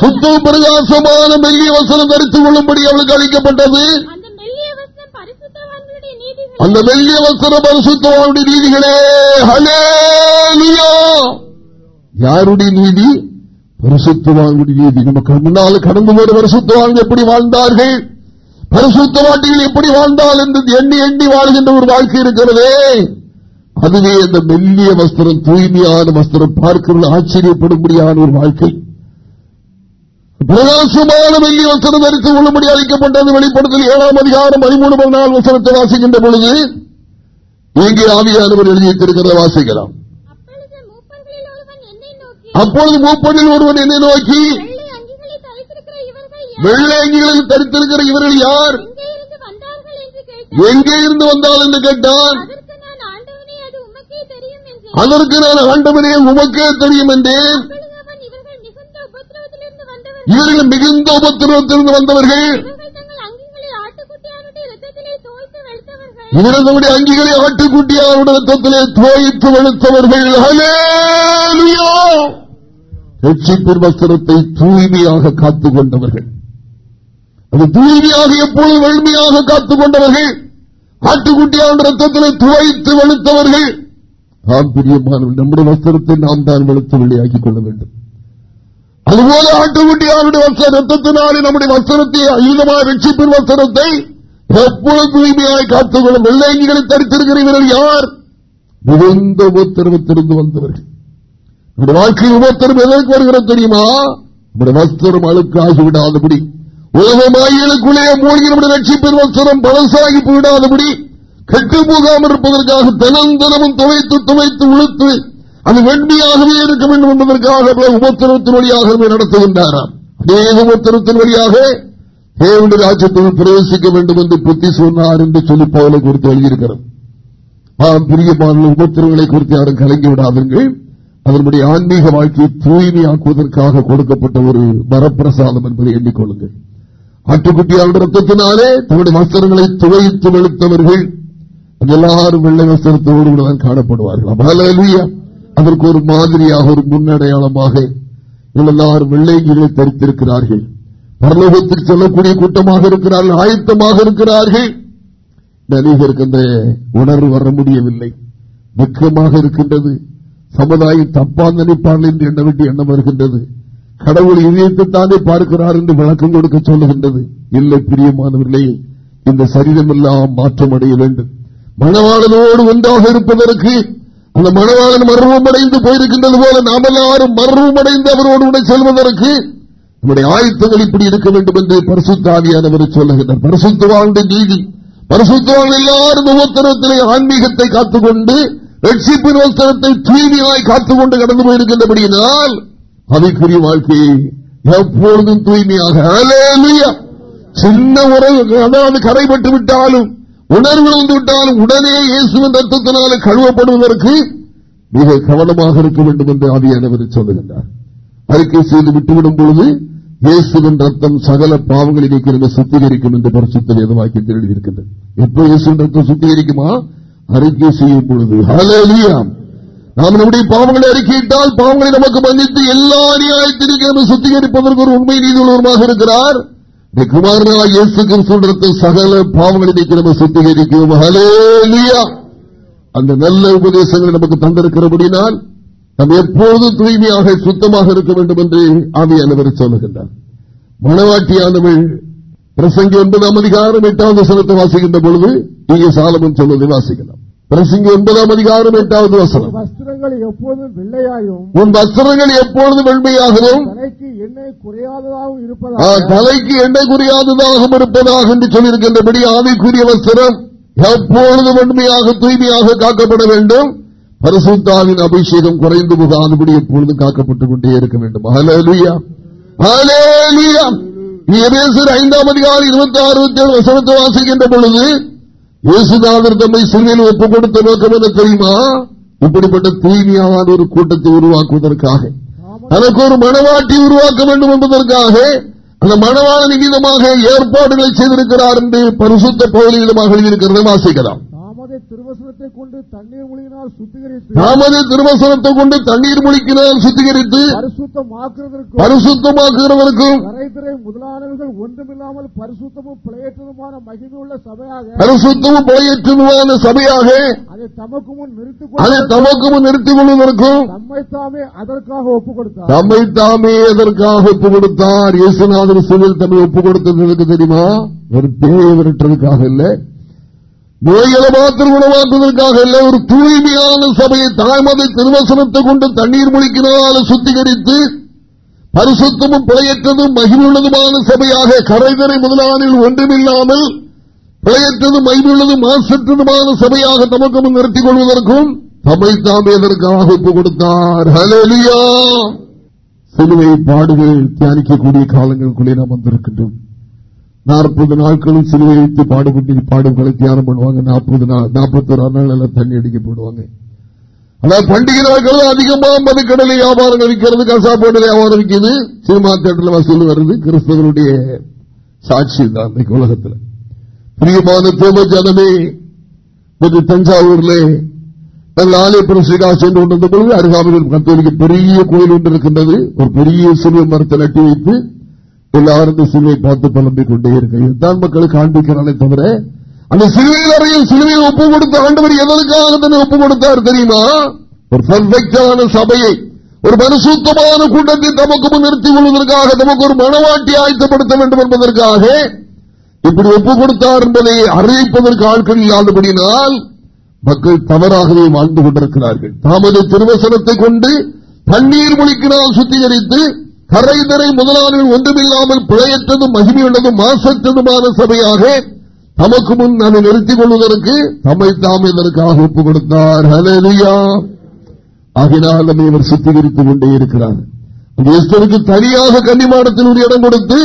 சுத்தம் பிரகாசமான மெல்லிய வசனம் தரித்துக் கொள்ளும்படி அவளுக்கு அளிக்கப்பட்டது. அந்த மெல்லிய வசனம் பரிசுத்தவானுடைய நீதிகளே. ஹலேலியா யாருடைய நீதி? பரிசுத்தவானுடைய நீதி. நமக்கு முன்னால் கடந்து போற பரிசுத்தவான் எப்படி வாழ்ந்தார்கள்? பரிசுத்தவாட்டிகள் எப்படி வாழ்ந்தால் என்று எண்ணி எண்ணி வாழ்கின்ற ஒரு வாழ்க்கை இருக்கிறதே. அதுவே அந்த மெல்லிய வஸ்திரம் தூய்மையான வஸ்திரம் பார்க்கிறவர்கள் ஆச்சரியப்படும்படியான ஒரு வாழ்க்கை. பிரகாசமான மெல்லிய வசனம் தரித்து கொள்ளும்படி அளிக்கப்பட்டது வெளிப்படுத்தல். ஏழாம் அதிகாரம் பதிமூணு பதினாலு வசனத்தை வாசிக்கின்ற பொழுது இங்கே ஆவியானவர் எழுதியிருக்கிறத வாசிக்கலாம். அப்பொழுது மூப்பனில் ஒருவன் என்னை நோக்கி வெள்ளை அங்கிகளில் தரித்திருக்கிற இவர்கள் யார்? எங்கே இருந்து வந்தால் என்று கேட்டான். அதற்கு நான் ஆண்டவனே உமக்கே தெரியும் என்றேன். இவர்கள் மிகுந்த உபத்திரவத்திலிருந்து வந்தவர்கள் இவர்களுடைய அங்கிகளை ஆட்டுக்குட்டியாருடைய ரத்தத்திலே தோய்த்து வெளுத்தவர்கள். ரட்சிப்பின் வஸ்திரத்தை தூய்மையாக காத்துக் கொண்டவர்கள் அது தூய்மையாக எப்பொழுது வலிமையாக காத்துக் கொண்டவர்கள் ஆட்டுக்குட்டியாருடைய ரத்தத்திலே துவைத்து வெளுத்தவர்கள். நாம் பிரியமானவர்கள் நம்முடைய வஸ்திரத்தை நாம் தான் வெளுத்து வெளியாக்கிக் கொள்ள வேண்டும். அதுபோல ஆட்டுக்குட்டியாருடைய வஸ்திர ரத்தத்தினாலே நம்முடைய வஸ்திரத்தை அயுதமாக ரட்சிப்பின் வஸ்திரத்தை எப்பொழுது தூய்மையாய் காத்துக்கொள்ளும் வெள்ளைங்களை தரித்திருக்கிற இவர்கள் யார் மிகுந்த உபத்திரவத்திலிருந்து வந்தவர்கள் நம்முடைய வாழ்க்கையில் உபத்திரம் எதற்கு வருகிறது தெரியுமா நம்முடைய வஸ்திரம் அழுக்காகி விடாதபடி உலகமாயிலுக்குள்ளே மூழ்கி நம்முடைய ரட்சிப்பின் வஸ்திரம் பழசாகி போயிடாதபடி கெட்டு போகாமல் இருப்பதற்காக தினம் தினமும் துவைத்து துவைத்து உளுத்து அது வெண்மையாகவே இருக்க வேண்டும் என்பதற்காக உபத்திரத்தின் வழியாகவே நடத்துகின்றாராம். அதே உபத்திரத்தின் வழியாக தேவனுடைய ராஜ்யத்தில் பிரவேசிக்க வேண்டும் என்று புத்தி சொன்னார் என்று சொல்லி பவுலை குறித்து எழுதியிருக்கிறது. பிரியமான உபத்திரங்களை குறித்து யாரும் கலங்கி விடாதீர்கள். அதனுடைய ஆன்மீக வாழ்க்கையை தூய்மையாக்குவதற்காக கொடுக்கப்பட்ட ஒரு வரப்பிரசாதம் என்பதை எண்ணிக்கொள்ளுங்கள். ஆட்டுக்குட்டியாளர் ரத்தத்தினாலே தன்னுடைய வஸ்திரங்களை துவைத்து வெளுத்தவர்கள் எல்லாரும் வெள்ளை வஸ்திரத்தோடு தான் காணப்படுவார்கள். அதற்கு ஒரு மாதிரியாக ஒரு முன்னடையாளமாக எல்லாரும் வெள்ளைகளை தரித்திருக்கிறார்கள். பரலோகத்தில் செல்லக்கூடிய கூட்டமாக இருக்கிறார்கள் ஆயத்தமாக இருக்கிறார்கள். அநேகருக்கு அந்த உணர்வு வர முடியவில்லை. வெக்கமாக இருக்கின்றது. சமுதாயம் தப்பா நினைப்பார்கள் என்று எண்ண வேண்டிய எண்ணம் வருகின்றது. கடவுள் இதயத்தைத்தானே பார்க்கிறார் என்று விளக்கம் கொடுக்க சொல்லுகின்றது. இல்லை பிரியமானவர்களே இந்த சரீரம் எல்லாம் மாற்றம் அடைய வேண்டும். மனவாளனோடு ஒன்றாக இருப்பதற்கு அந்த மனவாளன் மர்வம் அடைந்து போயிருக்கின்றது போல நாமெல்லாரும் மர்வம் அடைந்து அவரோடு செல்வதற்கு நம்முடைய ஆயத்தங்கள் இப்படி இருக்க வேண்டும் என்று பரிசுத்தாவியானவர் சொல்லுகின்றார். பரிசுத்தவாண்ட நீதி. பரிசுத்தவான் எல்லாரும் உபத்திரத்திலே ஆன்மீகத்தை காத்துக்கொண்டு ரட்சிப்பின் வஸ்திரத்தை தூய்மையாய் காத்துக்கொண்டு கடந்து போயிருக்கின்றபடியினால் அவைக்குரிய வாழ்க்கையை எப்பொழுதும் தூய்மையாக. சின்ன உறவு அதாவது கரைப்பட்டு விட்டாலும் உணர்வு வந்து விட்டாலும் உடனே இயேசுவின் ரத்தத்தினால கழுவப்படுவதற்கு மிக கவனமாக இருக்க வேண்டும் என்று ஆவியானவர் சொல்லுகின்றார். அறிக்கை செய்து விட்டுவிடும் பொழுது இயேசுவின் ரத்தம் சகல பாவங்களை நீக்கிறது சுத்திகரிக்கும் என்று பரிசுத்த வேதவாக்கியத்தில் எழுதியிருக்கின்றது. எப்போ இயேசுவின் ரத்தம் சுத்திகரிக்குமா? அறிக்கை செய்யும் பொழுது. நாம் நம்முடைய பாவங்களை அறிக்கையிட்டால் பாவங்களை நமக்கு மன்னித்து எல்லா அநியாயத்திற்கும் சுத்திகரிப்பதற்கு ஒரு உண்மை நீதியுள்ளவருமாக இருக்கிறார். குமாரனா இயேசு கிறிஸ்து சகல பாவங்களை நீக்கி நம்ம சுத்திகரிக்கும் அந்த நல்ல உபதேசங்களை நமக்கு தந்திருக்கிறபடினால் நாம் எப்போதும் தூய்மையாக சுத்தமாக இருக்க வேண்டும் என்று ஆவியானவர் சொல்லுகின்றார். மணவாட்டியானவள் பிரசங்கி ஒன்பதாம் அதிகாரம் எட்டாவது சனத்தை வாசிக்கின்ற பொழுது இங்கே சாலமன் சொல்வதை வாசிக்கலாம். பிரசங்கி ஒன்பதாம் அதிகாரம் எட்டாவது வசனம். வஸ்திரங்கள் எப்போதும் வெள்ளையாயும் உன் வஸ்திரங்கள் எப்பொழுது வெண்மையாகவும் தலைக்கு எண்ணெய் குறையாததாகவும் இருப்பதாக தலைக்கு எண்ணெய் குறியாததாகவும் இருப்பதாக என்று சொல்லியிருக்கின்றபடி ஆவிக்குரிய வஸ்திரம் எப்பொழுது வெண்மையாக தூய்மையாக காக்கப்பட வேண்டும்? பரிசுத்தாவின் அபிஷேகம் குறைந்து போகாதபடி எப்பொழுது காக்கப்பட்டுக் கொண்டே இருக்க வேண்டும். ஐந்தாம் அதிகாரம் இருபத்தி ஆறு இருபத்தி ஏழு வசனத்தை வாசிக்கின்ற பொழுது இயேசுநாதர் தம்மை சிறுவையில் ஒப்புக் கொடுத்த நோக்கம் என்ன தெரியுமா? இப்படிப்பட்ட தூய்மையான ஒரு கூட்டத்தை உருவாக்குவதற்காக. தனக்கு ஒரு மனவாட்டி உருவாக்க வேண்டும் என்பதற்காக. அந்த மனவாள நிமிதமாக ஏற்பாடுகளை செய்திருக்கிறார் என்று பரிசுத்த பகுதியிடமாக எழுதியிருக்கிறதை. வாசிக்கலாம். திருவசனத்தை கொண்டு தண்ணீர் மொழியினால் சுத்திகரித்து தாமத திருவசனத்தை கொண்டு தண்ணீர் முழிக்கினால் சுத்திகரித்து பரிசுத்தமாக்குறதற்கும் பரிசுத்தமாக்குகிறவருக்கும் கரைதிரை முதலானவர்கள் ஒன்றுமில்லாமல் பரிசுத்தமும் பிழையற்றதுமான மகிமையுள்ள சபையாக பரிசுத்தமும் பிழையற்றதுமான சபையாக அதை தமக்கு முன் நிறுத்திக் அதை தமக்கு முன் நிறுத்திக் கொள்வதற்கும் தம்மை தாமே அதற்காக ஒப்புக் கொடுத்தார் தம்மை தாமே எதற்காக ஒப்புக் கொடுத்தார் இயேசுநாதர் சிவில் தம்மை ஒப்புக் கொடுத்ததற்கு தெரியுமா? ஒரு பேயை விரட்டுறதுக்காக இல்ல. நோய்களை மாத்திரம் குணமாக்குவதற்காக இல்லை ஒரு தூய்மையான சபையை தாய்மதை திருவசனத்தை கொண்டு தண்ணீர் முழிக்கிறதால சுத்திகரித்து பரிசுத்தமும் பிழையற்றதும் மகிழ்வுள்ளதுமான சபையாக கரைதரை முதலாளில் ஒன்றுமில்லாமல் பிழையற்றதும் மகிழ்வுள்ளதும் மாசற்றதுமான சபையாக தமக்கு முன் நிறுத்திக் கொள்வதற்கும் தம்மை தாமே எதற்காக ஒப்புக் கொடுத்தார். சிலுவை பாடுகள் தியானிக்கக்கூடிய காலங்களுக்குள்ளே நாம் வந்திருக்கின்றோம். நாற்பது நாட்களும் சிலுவை வைத்து பாடுபட்டு பாடுகளை தியானம் பண்ணுவாங்க. நாற்பது நாள் நாற்பத்தொரு நாள் எல்லாம் தண்ணி அடிக்க போடுவாங்க. அதாவது பண்டிகை நாட்கள் அதிகமா மதுக்கடலை வியாபாரம் இருக்கிறது கசாப்பாடு வியாபாரம் விற்கிறது சினிமா தேட்டர்ல வசூல் வருது. கிறிஸ்தவருடைய சாட்சி தான் இன்னைக்கு உலகத்தில். பிரியமான தேவ ஜனமே இன்று தஞ்சாவூர்ல நாங்கள் ஆலயப்புறம் ஸ்ரீகா சென்று கொண்டிருந்த பொழுது அருகாமையில் கத்தோலிக்க பெரிய கோயில் ஒன்று இருக்கின்றது. ஒரு பெரிய சிறுவ மரத்தை நட்டி வைத்து எல்லாரும் இந்த சிலுவை பார்த்து புலம்பிக் கொண்டே இருக்க இதுதான் மக்களுக்கு காண்பிக்கிறானே தவிர அந்த சிலுவையில் அறையில் சிலுவையை ஒப்பு கொடுத்த ஆண்டவர் எதற்காக தன்னை ஒப்பு கொடுத்தார் தெரியுமா? ஒரு பர்ஃபெக்டான சபையை ஒரு பரிசுத்தமான கூட்டத்தை தமக்கு முன் கொள்வதற்காக நமக்கு ஒரு மனவாட்டி ஆயத்தப்படுத்த வேண்டும் என்பதற்காக இப்படி ஒப்பு கொடுத்தார் என்பதை அறிவிப்பதற்கு ஆட்கள் இல்லாதபடினால் மக்கள் தவறாகவே வாழ்ந்து கொண்டிருக்கிறார்கள். தாமது திருவசனத்தை கொண்டு தண்ணீர் மொழிக்கினால் சுத்திகரித்து கரைதரை முதலாளிகள் ஒன்றுமில்லாமல் பிழையற்றதும் மகிமையுள்ளதும் மாசற்றதுமான சபையாக தமக்கு முன் அதை நிறுத்திக் கொள்வதற்கு தம்மை தாம் இதற்காக ஒப்புக் கொடுத்தார் ஹalleluya. ஆகினால் நம்மை இவர் சுத்திகரித்துக் கொண்டே இருக்கிறார் எஸ்தருக்கு தனியாக கன்னிமாடத்தில் ஒரு இடம் கொடுத்து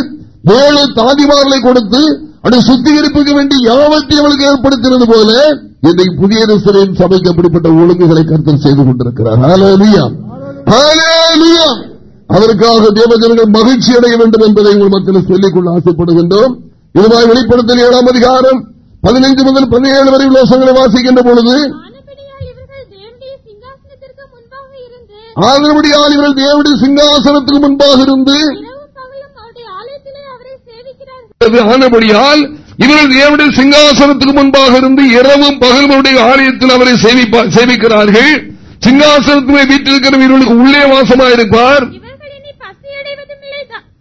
ஏழு தாதிமார்களை கொடுத்து அதை சுத்திகரிப்புக்கு வேண்டி யாவற்றையும் அவளுக்கு ஏற்படுத்தினது போல இன்றைக்கு புதிய எருசலேம் சபைக்கு அப்படிப்பட்ட ஒழுங்குகளை கருத்தல் செய்து கொண்டிருக்கிறார் ஹalleluya. ஹalleluya. அதற்காக தேவஜனங்கள் மகிழ்ச்சி அடைய வேண்டும் என்பதை உங்கள் மத்தியில் சொல்லிக் கொள்ள ஆசைப்படுகின்றோம் இதுவாய் வெளிப்படுத்தல் ஏழாம் அதிகாரம் பதினைந்து முதல் பதினேழு வரை உள்ள வசனங்களை வாசிக்கின்ற பொழுது ஆதரவடியால் இவர்கள் தேவனுடைய சிங்காசனத்துக்கு முன்பாக இருந்து ஆனபடியால் இவர்கள் தேவனுடைய சிங்காசனத்துக்கு முன்பாக இருந்து இரவும் பகலுடைய ஆலயத்தில் அவரை சேவிக்கிறார்கள். சிங்காசனத்துமே வீட்டிருக்கிற இவர்களுக்கு உள்ளே வாசமாயிருப்பார். இவர்கள் இனி பசியடைவதும் இல்லை தா- இனி தாகமடைவதும்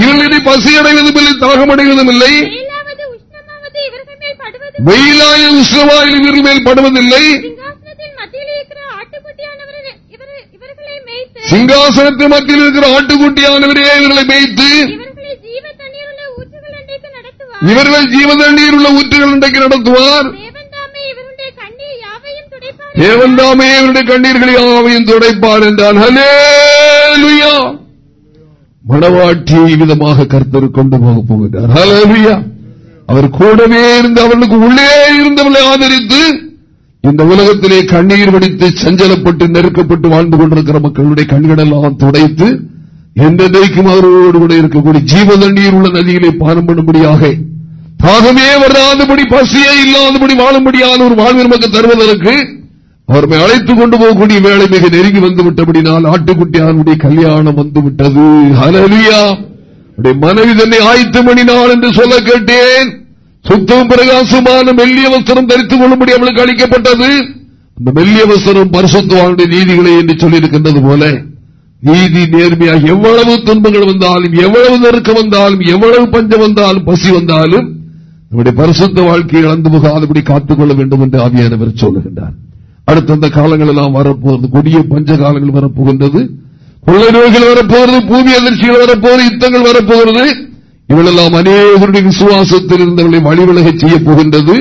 இவர்களிடையே பசி அடைவதும் இல்லை தாகம் அடைவதும் இல்லை. வெயிலாய உஷ்ணவாயில் இவர்கள் மேல் படுவதில்லை. சிங்காசனத்தின் மத்தியில் இருக்கிற ஆட்டுக்குட்டியானவர் இவர் இவர்களை மேய்த்து. இவர்களை ஜீவதண்ணீர் உள்ள ஊற்றுகள் இன்றைக்கு நடத்துவார். தேவன் தாமே இவருடைய கண்ணீர்களை யாவையும் துடைப்பார் என்றான். ஹலேலுயா மணவாட்டியை விதமாக கருத்தர் கொண்டு போக போகிறார். அவர் கூடவே இருந்து அவர்களுக்கு உள்ளே இருந்தவர்களை ஆதரித்து இந்த உலகத்திலே கண்ணீர் வடித்து சஞ்சலப்பட்டு நெருக்கப்பட்டு வாழ்ந்து கொண்டிருக்கிற மக்களுடைய கண்களெல்லாம் துடைத்து என்றைக்கும் அவரோடு கூட இருக்கக்கூடிய ஜீவ தண்ணீர் உள்ள நதியிலே பானம் பண்ணும்படியாக தாகமே வராதபடி பசியே இல்லாதபடி வாழும்படியான ஒரு வாழ்வு நமக்கு தருவதற்கு அவர்மை அழைத்துக் கொண்டு போகக்கூடிய வேலை மிக நெருங்கி வந்து விட்டபடினால் ஆட்டுக்குட்டியானுடைய கல்யாணம் வந்து விட்டது ஹலலியா மனைவி தன்னை ஆயத்து மணினாள் என்று சொல்ல கேட்டேன். சுத்தம் பிரகாசமான மெல்லிய வஸ்திரம் தரித்துக் கொள்ளும்படி அவளுக்கு அளிக்கப்பட்டது. அந்த மெல்லிய வஸ்திரம் பரிசுத்துவானுடைய நீதிகளை என்று சொல்லியிருக்கின்றது போல நீதி நேர்மையாக எவ்வளவு துன்பங்கள் வந்தாலும் எவ்வளவு நெருக்கம் வந்தாலும் எவ்வளவு பஞ்சம் வந்தாலும் பசி வந்தாலும் நம்முடைய பரிசுத்த வாழ்க்கையை இழந்து காத்துக் காத்துக்கொள்ள வேண்டும் என்று ஆவியானவர் சொல்லுகின்றார். அடுத்தந்த காலங்கள் எல்லாம் வரப்போகிறது கொடிய பஞ்ச காலங்கள் வரப்போகின்றது. கொள்ளை நோய்கள் வரப்போகிறது பூமி அதிர்ச்சிகள் வரப்போகிறது யுத்தங்கள் வரப்போகிறது. இவளெல்லாம் அநேகருடைய விசுவாசத்தில் இருந்தவர்களை வழிவிலக செய்ய போகின்றது.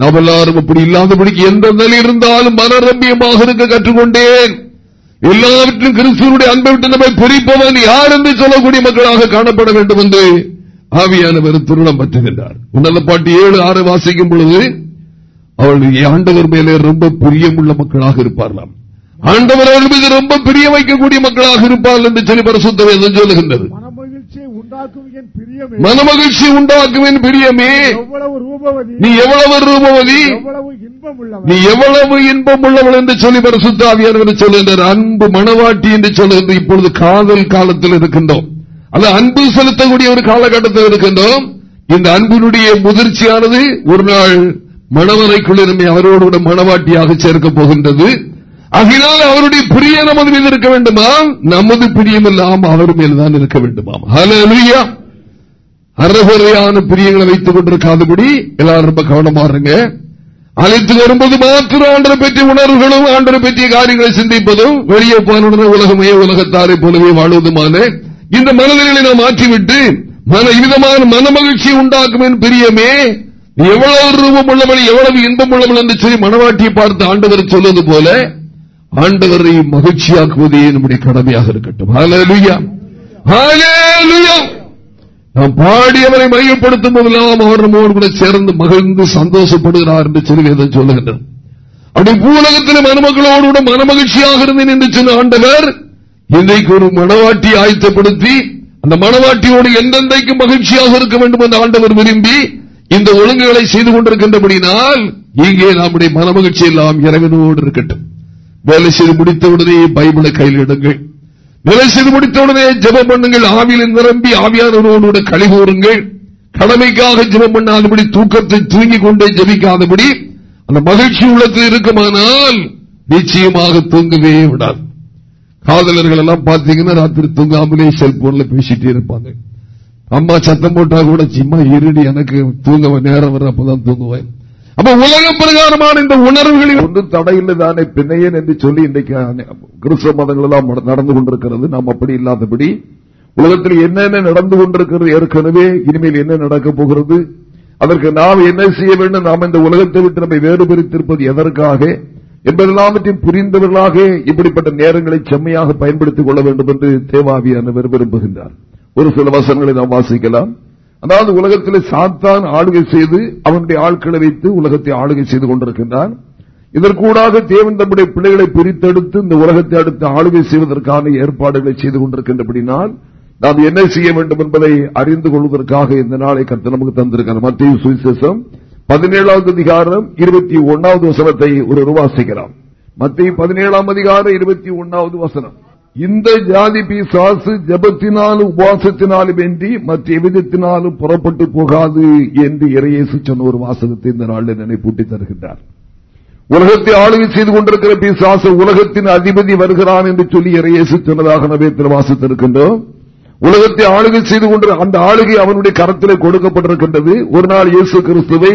நாம் எல்லாரும் அப்படி இல்லாதபடிக்கு எந்த நிலை இருந்தாலும் மனரம்பியமாக இருக்க கற்றுக்கொண்டேன். எல்லாவற்றிலும் கிறிஸ்துவனுடைய அன்பை விட்டு நம்மை பிரிப்பவன் யார் என்று சொல்லக்கூடிய மக்களாக காணப்பட வேண்டும் என்று ஆவியானவர் திருடம் பற்றுகின்றார். உன்னத பாட்டு ஏழு ஆறு வாசிக்கும் பொழுது அவர்கள் ஆண்டவர் மேலே ரொம்ப பிரியமுள்ள மக்களாக இருப்பார்களாம். ஆண்டவர் அவர்கள் மீது ரொம்ப பிரிய வைக்கக்கூடிய மக்களாக இருப்பார்கள் என்று சொல்லி சொல்லுகின்றது. உண்டாக்கும் என் பிரியமே. மனமகிழ்ச்சி உண்டாக்கும் என் பிரியமே. நீ எவ்வளவு ரூபவதி. நீ எவ்வளவு இன்பம் உள்ளவள் என்று சொல்லி பரிசுத்தாவியானவர் சொல்லுகின்றார். அன்பு மனவாட்டி என்று சொல்லுகின்ற இப்பொழுது காதல் காலத்தில் இருக்கின்றோம். அல்ல அன்பு செலுத்தக்கூடிய ஒரு காலகட்டத்தில் இருக்கின்றோம். இந்த அன்பினுடைய முதிர்ச்சியானது ஒரு நாள் மணவரைக்குள் நம்மை அவரோடு கூட மணவாட்டியாக சேர்க்கப் போகின்றது. ஆகினால் அவருடைய பிரிய நமது மீது இருக்க வேண்டுமா? நமது பிரியம் எல்லாம் அவர் மேல்தான் இருக்க வேண்டுமாம். ஹலோயா அறகுறையான பிரியங்களை வைத்துக் கொண்டிருக்காதபடி எல்லாரும் ரொம்ப கவனமா இருங்க. அழைத்து வரும்போது மாத்திரம் ஆண்டரை பற்றிய உணர்வுகளும் ஆண்டரை பற்றிய காரியங்களை சிந்திப்பதும் வெளியே போன உலகமே உலகத்தாரை போலவே வாழ்வதுமான இந்த மனநிலைகளை நாம் மாற்றிவிட்டு மன விதமான மனமகிழ்ச்சி உண்டாக்கும் என் பிரியமே. எவ்வளவு ரூபம் உள்ளவள் எவ்வளவு இன்பம் உள்ளவள் என்று சொல்லி மனவாட்டியை பார்த்து ஆண்டவர் சொல்வது போல ஆண்டவரை மகிழ்ச்சியாக்குவதே நம்முடைய கடமையாக இருக்கட்டும் ஹalleluya. ஹalleluya. நாம் பாடியவரை மையப்படுத்தும் போதெல்லாம் அவர் நம்மோடு கூட சேர்ந்து மகிழ்ந்து சந்தோஷப்படுகிறார் என்று சொல்லி வேதம் சொல்லுகின்றது அப்படி பூலகத்தில் மணமக்களோடு கூட மனமகிழ்ச்சியாக இருந்தேன் என்று சொன்ன ஆண்டவர் இன்றைக்கு ஒரு மனவாட்டி ஆயத்தப்படுத்தி அந்த மனவாட்டியோடு எந்தெந்தைக்கு மகிழ்ச்சியாக இருக்க வேண்டும் என்று ஆண்டவர் விரும்பி இந்த ஒழுங்குகளை செய்து கொண்டிருக்கின்றபடினால் இங்கே நம்முடைய மனமகிழ்ச்சி எல்லாம் இறைவனோடு இருக்கட்டும். வேலை செய்து முடித்தவுடனே பைபிளை கையில் எடுங்கள். வேலை செய்து முடித்தவுடனே ஜபம் பண்ணுங்கள். ஆவியில் நிரம்பி ஆவியானவரோடு களி கூறுங்கள் கடமைக்காக ஜபம் பண்ணாதபடி தூக்கத்தை தூங்கிக் கொண்டே ஜெபிக்காதபடி அந்த மகிழ்ச்சி உள்ளத்தில் இருக்குமானால் நிச்சயமாக தூங்கவே விடாது. காதலர்கள் எல்லாம் பாத்தீங்கன்னா ராத்திரி தூங்காமலே செல்போன்ல பேசிட்டே இருப்பாங்க. அம்மா சத்தம் போட்டா கூட சும்மா இருடி எனக்கு தூங்க நேரம் வர அப்பதான் தூங்குவேன். அப்ப உலக பிரகாரமான இந்த உணர்வுகளில் ஒன்றும் தடையில்லை தானே பிணையன் என்று சொல்லி இன்றைக்கு கிறிஸ்தவ மதங்கள் எல்லாம் நடந்து கொண்டிருக்கிறது. நாம் அப்படி இல்லாதபடி உலகத்தில் என்னென்ன நடந்து கொண்டிருக்கிறது ஏற்கனவே இனிமேல் என்ன நடக்கப் போகிறது? அதற்கு நாம் என்ன செய்ய வேண்டும்? நாம் இந்த உலகத்தை விட்டு நம்மை வேறுபடுத்திருப்பது எதற்காக? என்பதெல்லாவற்றையும் புரிந்தவர்களாக இப்படிப்பட்ட நேரங்களை செம்மையாக பயன்படுத்திக் கொள்ள வேண்டும் என்று தேவாவியானவர் விரும்புகின்றார். ஒரு சில வசனங்களை நாம் வாசிக்கலாம். அதாவது உலகத்தில் சாத்தான் ஆளுகை செய்து அவனுடைய ஆட்களை வைத்து உலகத்தை ஆளுகை செய்து கொண்டிருக்கின்றான். இதற்கூடாக தேவன் தம்முடைய பிள்ளைகளை பிரித்தெடுத்து இந்த உலகத்தை அடுத்து ஆளுகை செய்வதற்கான ஏற்பாடுகளை செய்து கொண்டிருக்கின்றபடினால் நாம் என்ன செய்ய வேண்டும் என்பதை அறிந்து கொள்வதற்காக இந்த நாளை கருத்து நமக்கு தந்திருக்கிறார். மத்திய சுவிசேஷம் பதினேழாவது அதிகாரம் இருபத்தி ஒன்னாவது வசனத்தை ஒரு வாசிக்கிறார் மத்திய பதினேழாம் அதிகாரம் இருபத்தி ஒன்னாவது வசனம். இந்த ஜாதி பிசாசு ஜபத்தினாலும் உபாசத்தினாலும் வேண்டி மற்ற விதத்தினாலும் புறப்பட்டு போகாது என்று இறையேசு சொன்ன ஒரு வாசகத்தை இந்த நாளில் நினைப்பூட்டி தருகின்றார். உலகத்தை ஆளுகை செய்து கொண்டிருக்கிற பிசாசு உலகத்தின் அதிபதி வருகிறான் என்று சொல்லி இறையேசு சொன்னதாக நவேத்தில் திருவாசித்திருக்கின்றோம் உலகத்தை ஆளுகை செய்து கொண்டு அந்த ஆளுகை அவனுடைய கரத்திலே கொடுக்கப்பட்டிருக்கின்றது. ஒரு நாள் இயேசு கிறிஸ்துவை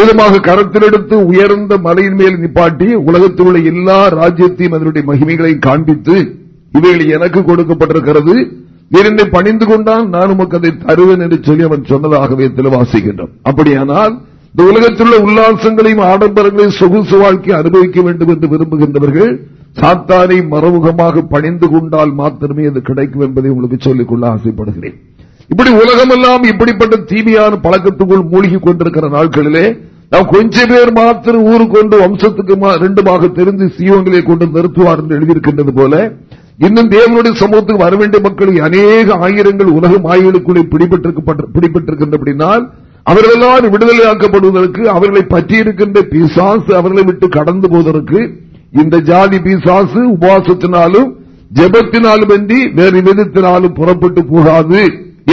ஏதுமாக கரத்தில் எடுத்து உயர்ந்த மலையின் மேல் நிப்பாட்டி உலகத்தில் உள்ள எல்லா ராஜ்யத்தையும் அதனுடைய மகிமைகளையும் காண்பித்து இவைகள் எனக்கு கொடுக்கப்பட்டிருக்கிறது. நீர் பணிந்து கொண்டால் நான் உமக்கு அதை தருவேன் என்று சொல்லி அவன் சொன்னதாகவே வாசிக்கின்றோம் அப்படியானால் இந்த உலகத்தில் உள்ள உல்லாசங்களையும் ஆடம்பரங்களையும் சொகுசு வாழ்க்கை அனுபவிக்க வேண்டும் என்று விரும்புகின்றவர்கள் சாத்தானை மறைமுகமாக பணிந்து கொண்டால் மாத்திரமே அது கிடைக்கும் என்பதை உங்களுக்கு சொல்லிக்கொள்ள ஆசைப்படுகிறேன். இப்படி உலகமெல்லாம் இப்படிப்பட்ட தீமையான பழக்கத்துக்குள் மூழ்கி கொண்டிருக்கிற நாட்களிலே நாம் கொஞ்ச பேர் மாத்திரம் ஊருக்கு கொண்டு வம்சத்துக்கு ரெண்டுமாக தெரிந்து சீவங்களை கொண்டு நிறுத்துவார் என்று எழுதியிருக்கின்றது போல இன்னும் தேவனுடைய சமூகத்துக்கு வர வேண்டிய மக்களுக்கு அநேக ஆயிரங்கள் உலகம் மாய்களுக்குள்ளே பிடிபட்டிருக்கின்றபடினால் அவர்களெல்லாம் விடுதலையாக்கப்படுவதற்கு அவர்களை பற்றியிருக்கின்ற பிசாசு அவர்களை விட்டு கடந்து போவதற்கு இந்த ஜாதி பிசாசு உபவாசத்தினாலும் ஜபத்தினாலும் அன்றி வேறு விதத்தினாலும் புறப்பட்டு போகாது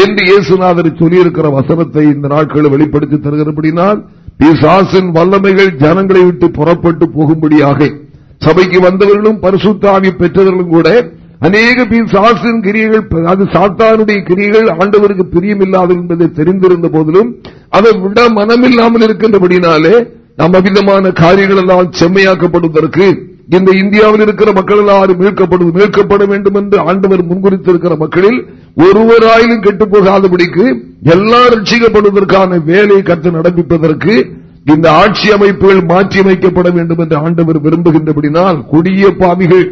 என்று இயேசுநாதர் சொல்லியிருக்கிற வசனத்தை இந்த நாட்களில் வெளிப்படுத்தி தருகிறபடினால் பிசாசின் வல்லமைகள் ஜனங்களை விட்டு புறப்பட்டு போகும்படியாக சபைக்கு வந்தவர்களும் பரிசுத்தாவி பெற்றவர்களும் கூட அநேக சாசின் கிரியைகள் அது சாத்தானுடைய கிரியைகள் ஆண்டவருக்கு பிரியமில்லாத என்பதை தெரிந்திருந்த போதிலும் அதை விட மனமில்லாமல் இருக்கின்றபடினாலே நம்ம விதமான காரியங்கள் எல்லாம் செம்மையாக்கப்படுவதற்கு இந்த இந்தியாவில் இருக்கிற மக்கள் எல்லாரும் மீட்கப்படுவது மீட்கப்பட வேண்டும் என்று ஆண்டவர் முன்குறித்திருக்கிற மக்களில் ஒருவராயிலும் கெட்டு போகாதபடிக்கு எல்லா ரட்சிக்கப்படுவதற்கான வேலையை கற்று நடப்பிப்பதற்கு இந்த ஆட்சி அமைப்புகள் மாற்றி அமைக்கப்பட வேண்டும் என்று ஆண்டவர் விரும்புகின்றபடினால் கொடிய பாவிகள்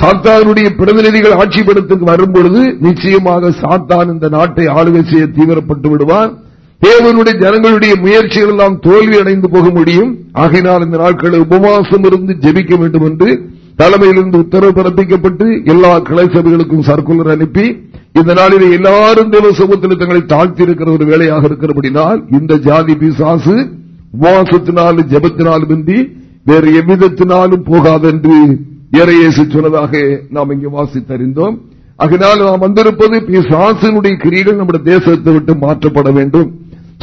சாத்தானுடைய பிரதிநிதிகள் ஆட்சிப்படுத்துக்கு வரும்பொழுது நிச்சயமாக சாத்தான் இந்த நாட்டை ஆளுகை செய்ய தீவிரப்பட்டு விடுவார் தேவனுடைய ஜனங்களுடைய முயற்சிகள் எல்லாம் தோல்வி அடைந்து போக முடியும். ஆகினால் இந்த நாட்களில் உபவாசம் இருந்து ஜெபிக்க வேண்டும் என்று தலைமையிலிருந்து உத்தரவு பிறப்பிக்கப்பட்டு எல்லா கிளை சபைகளுக்கும் சர்க்குலர் அனுப்பி இந்த நாளில் எல்லாரும் தேவ சமூகத்தில் தங்களை தாழ்த்தி இருக்கிற ஒரு வேலையாக இருக்கிறபடினால் இந்த ஜாதி பிசாசு உபவாசத்தினாலும் ஜபத்தினாலும் இன்றி வேறு எவ்விதத்தினாலும் போகாதென்று இறையேசு சொன்னதாக நாம் இங்கு வாசித்தறிந்தோம். அதனால் நாம் வந்திருப்பது பிசாசினுடைய கிரிகள் நம்முடைய தேசத்தை விட்டு மாற்றப்பட வேண்டும்.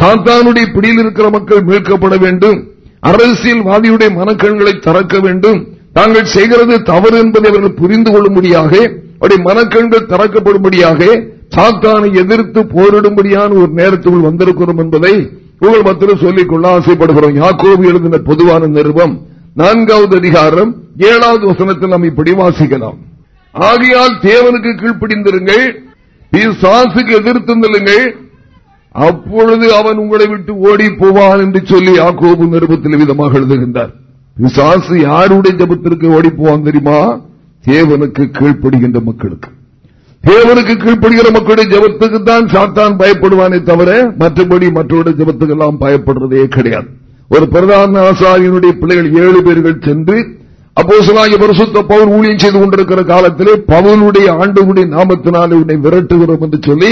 சாத்தானுடைய பிடியில் இருக்கிற மக்கள் மீட்கப்பட வேண்டும். அரசியல்வாதியுடைய மனக்கண்களை திறக்க வேண்டும். தாங்கள் செய்கிறது தவறு என்பதை அவர்கள் புரிந்து கொள்ளும்படியாக அவருடைய மனக்கண்கள் திறக்கப்படும்படியாக சாத்தானை எதிர்த்து போரிடும்படியான ஒரு நேரத்துக்குள் வந்திருக்கிறோம் என்பதை உங்கள் மத்தியில் சொல்லிக் கொள்ள ஆசைப்படுகிறோம். யாக்கோபு எழுதின பொதுவான நிறுவம் நான்காவது அதிகாரம் ஏழாவது வசனத்தில் நாம் இப்படி வாசிக்கலாம். ஆகையால் தேவனுக்கு கீழ்ப்பிடிந்திருங்கள் பிசாசுக்கு எதிர்த்து நில்லுங்கள். அப்பொழுது அவன் உங்களை விட்டு ஓடி போவான் என்று சொல்லி யாக்கோபு நிருபத்தில் விதமாக எழுதுகின்றார். பிசாசு யாருடைய ஜபத்திற்கு ஓடி போவான் தெரியுமா? தேவனுக்கு கீழ்ப்படுகின்ற மக்களுக்கு. தேவனுக்கு கீழ்ப்படுகிற மக்களுடைய ஜபத்துக்கு தான் சாத்தான் பயப்படுவானே தவிர மற்றபடி மற்றவருடைய ஜபத்துக்கு எல்லாம் பயப்படுறதே கிடையாது. ஒரு பிரதான ஆசாரியனுடைய பிள்ளைகள் ஏழு பேர்கள் சென்று அப்போ சொல்லாங்க பரிசுத்த பவுல் ஊழியம் செய்து கொண்டிருக்கிற காலத்திலே பவுனுடைய ஆண்டுகுடி நாமத்தினாலே உன்னை விரட்டுகிறோம் என்று சொல்லி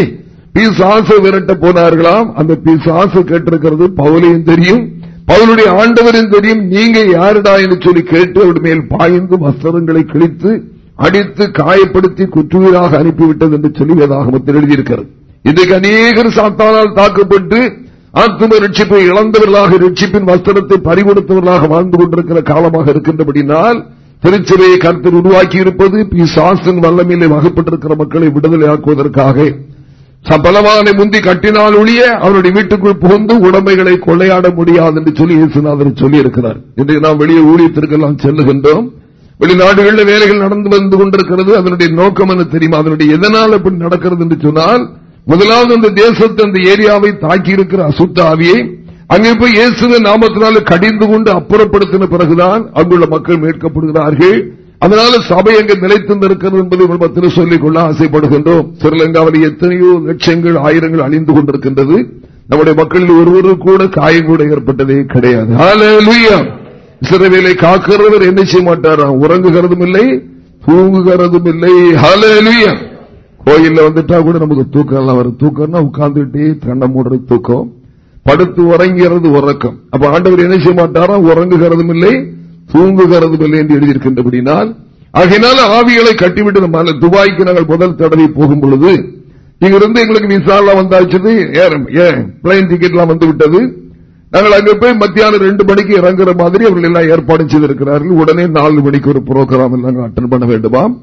பிசாசு விரட்ட போனார்களாம். அந்த பிசாசு கேட்டிருக்கிறது பவுலையும் தெரியும் பவுனுடைய ஆண்டவரின் தெரியும் நீங்க யாருடா? என்று சொல்லி கேட்டு அவருடைய மேல் பாய்ந்து வஸ்திரங்களை கிழித்து அடித்து காயப்படுத்தி குற்றுயிராக அனுப்பிவிட்டது என்று சொல்லி வேதாகமத்தில் எழுதியிருக்கிறது. இன்றைக்கு அநேகர் சாத்தானால் தாக்கப்பட்டு ஆத்ம ரட்சிப்பை இழந்தவர்களாக ரட்சிப்பின் வஸ்திரத்தை பறிகொடுத்தவர்களாக வாழ்ந்து கொண்டிருக்கிற காலமாக இருக்கின்றபடினால் திருச்சிறையை கருத்தில் உருவாக்கி இருப்பது பி சாசன் வல்லமையிலே வகைப்பட்டிருக்கிற மக்களை விடுதலையாக்குவதற்காக. சபலமான முந்தி கட்டினால் ஒழிய அவருடைய வீட்டுக்குள் புகுந்து உடமைகளை கொள்ளையாட முடியாது என்று சொல்லி இயேசுநாதர் சொல்லியிருக்கிறார். இன்றைக்கு நாம் வெளியே ஊழியத்திற்கெல்லாம் செல்லுகின்றோம். வெளிநாடுகளில் வேலைகள் நடந்து வந்து கொண்டிருக்கிறது. அதனுடைய நோக்கம் என்ன தெரியுமா? அதனுடைய எதனால் அப்படி நடக்கிறது என்று சொன்னால் முதலாவது அந்த தேசத்தை அந்த ஏரியாவை தாக்கி இருக்கிற அசுத்தாவியை அங்கே போய் இயேசுவின் நாமத்தினால கடிந்து கொண்டு அப்புறப்படுத்தின பிறகுதான் அங்குள்ள மக்கள் மீட்கப்படுகிறார்கள். அதனால சபை எங்க நிலைத்து என்பதை மத்தியில் சொல்லிக் கொள்ள ஆசைப்படுகின்றோம். ஸ்ரீலங்காவில் எத்தனையோ லட்சங்கள் ஆயிரங்கள் அழிந்து கொண்டிருக்கின்றது. நம்முடைய மக்களில் ஒருவரு கூட காயம் கூட ஏற்பட்டதே கிடையாது. சிறவேலை காக்கிறவர் என்ன செய்ய மாட்டாரா? உறங்குகிறதும் இல்லை தூங்குகிறதும் இல்லை. கோயில்ல வந்துட்டா கூட நமக்கு தூக்கம் எல்லாம் வரும். தூக்கம்னா உட்கார்ந்துட்டே தண்டம் மூடுறது தூக்கம். படுத்து உறங்கிறது உறக்கம். அப்ப ஆண்டவர் என்ன செய்ய மாட்டாரா? உறங்குகிறதும் இல்லை தூங்குகிறதும் இல்லை என்று எழுதியிருக்கின்றபடினால் ஆகையினால ஆவிகளை கட்டிவிட்டு நம்ம துபாய்க்கு நாங்கள் முதல் தடவை போகும் பொழுது இங்கிருந்து எங்களுக்கு விசாலாம் வந்தாச்சு பிளைன் டிக்கெட் எல்லாம் வந்து விட்டது நாங்கள் அங்க போய் மத்தியானம் ரெண்டு மணிக்கு இறங்குற மாதிரி அவர்கள் எல்லாம் ஏற்பாடு செய்திருக்கிறார்கள். உடனே நாலு மணிக்கு ஒரு புரோகிராம் நாங்கள் அட்டன் பண்ண வேண்டுமாம்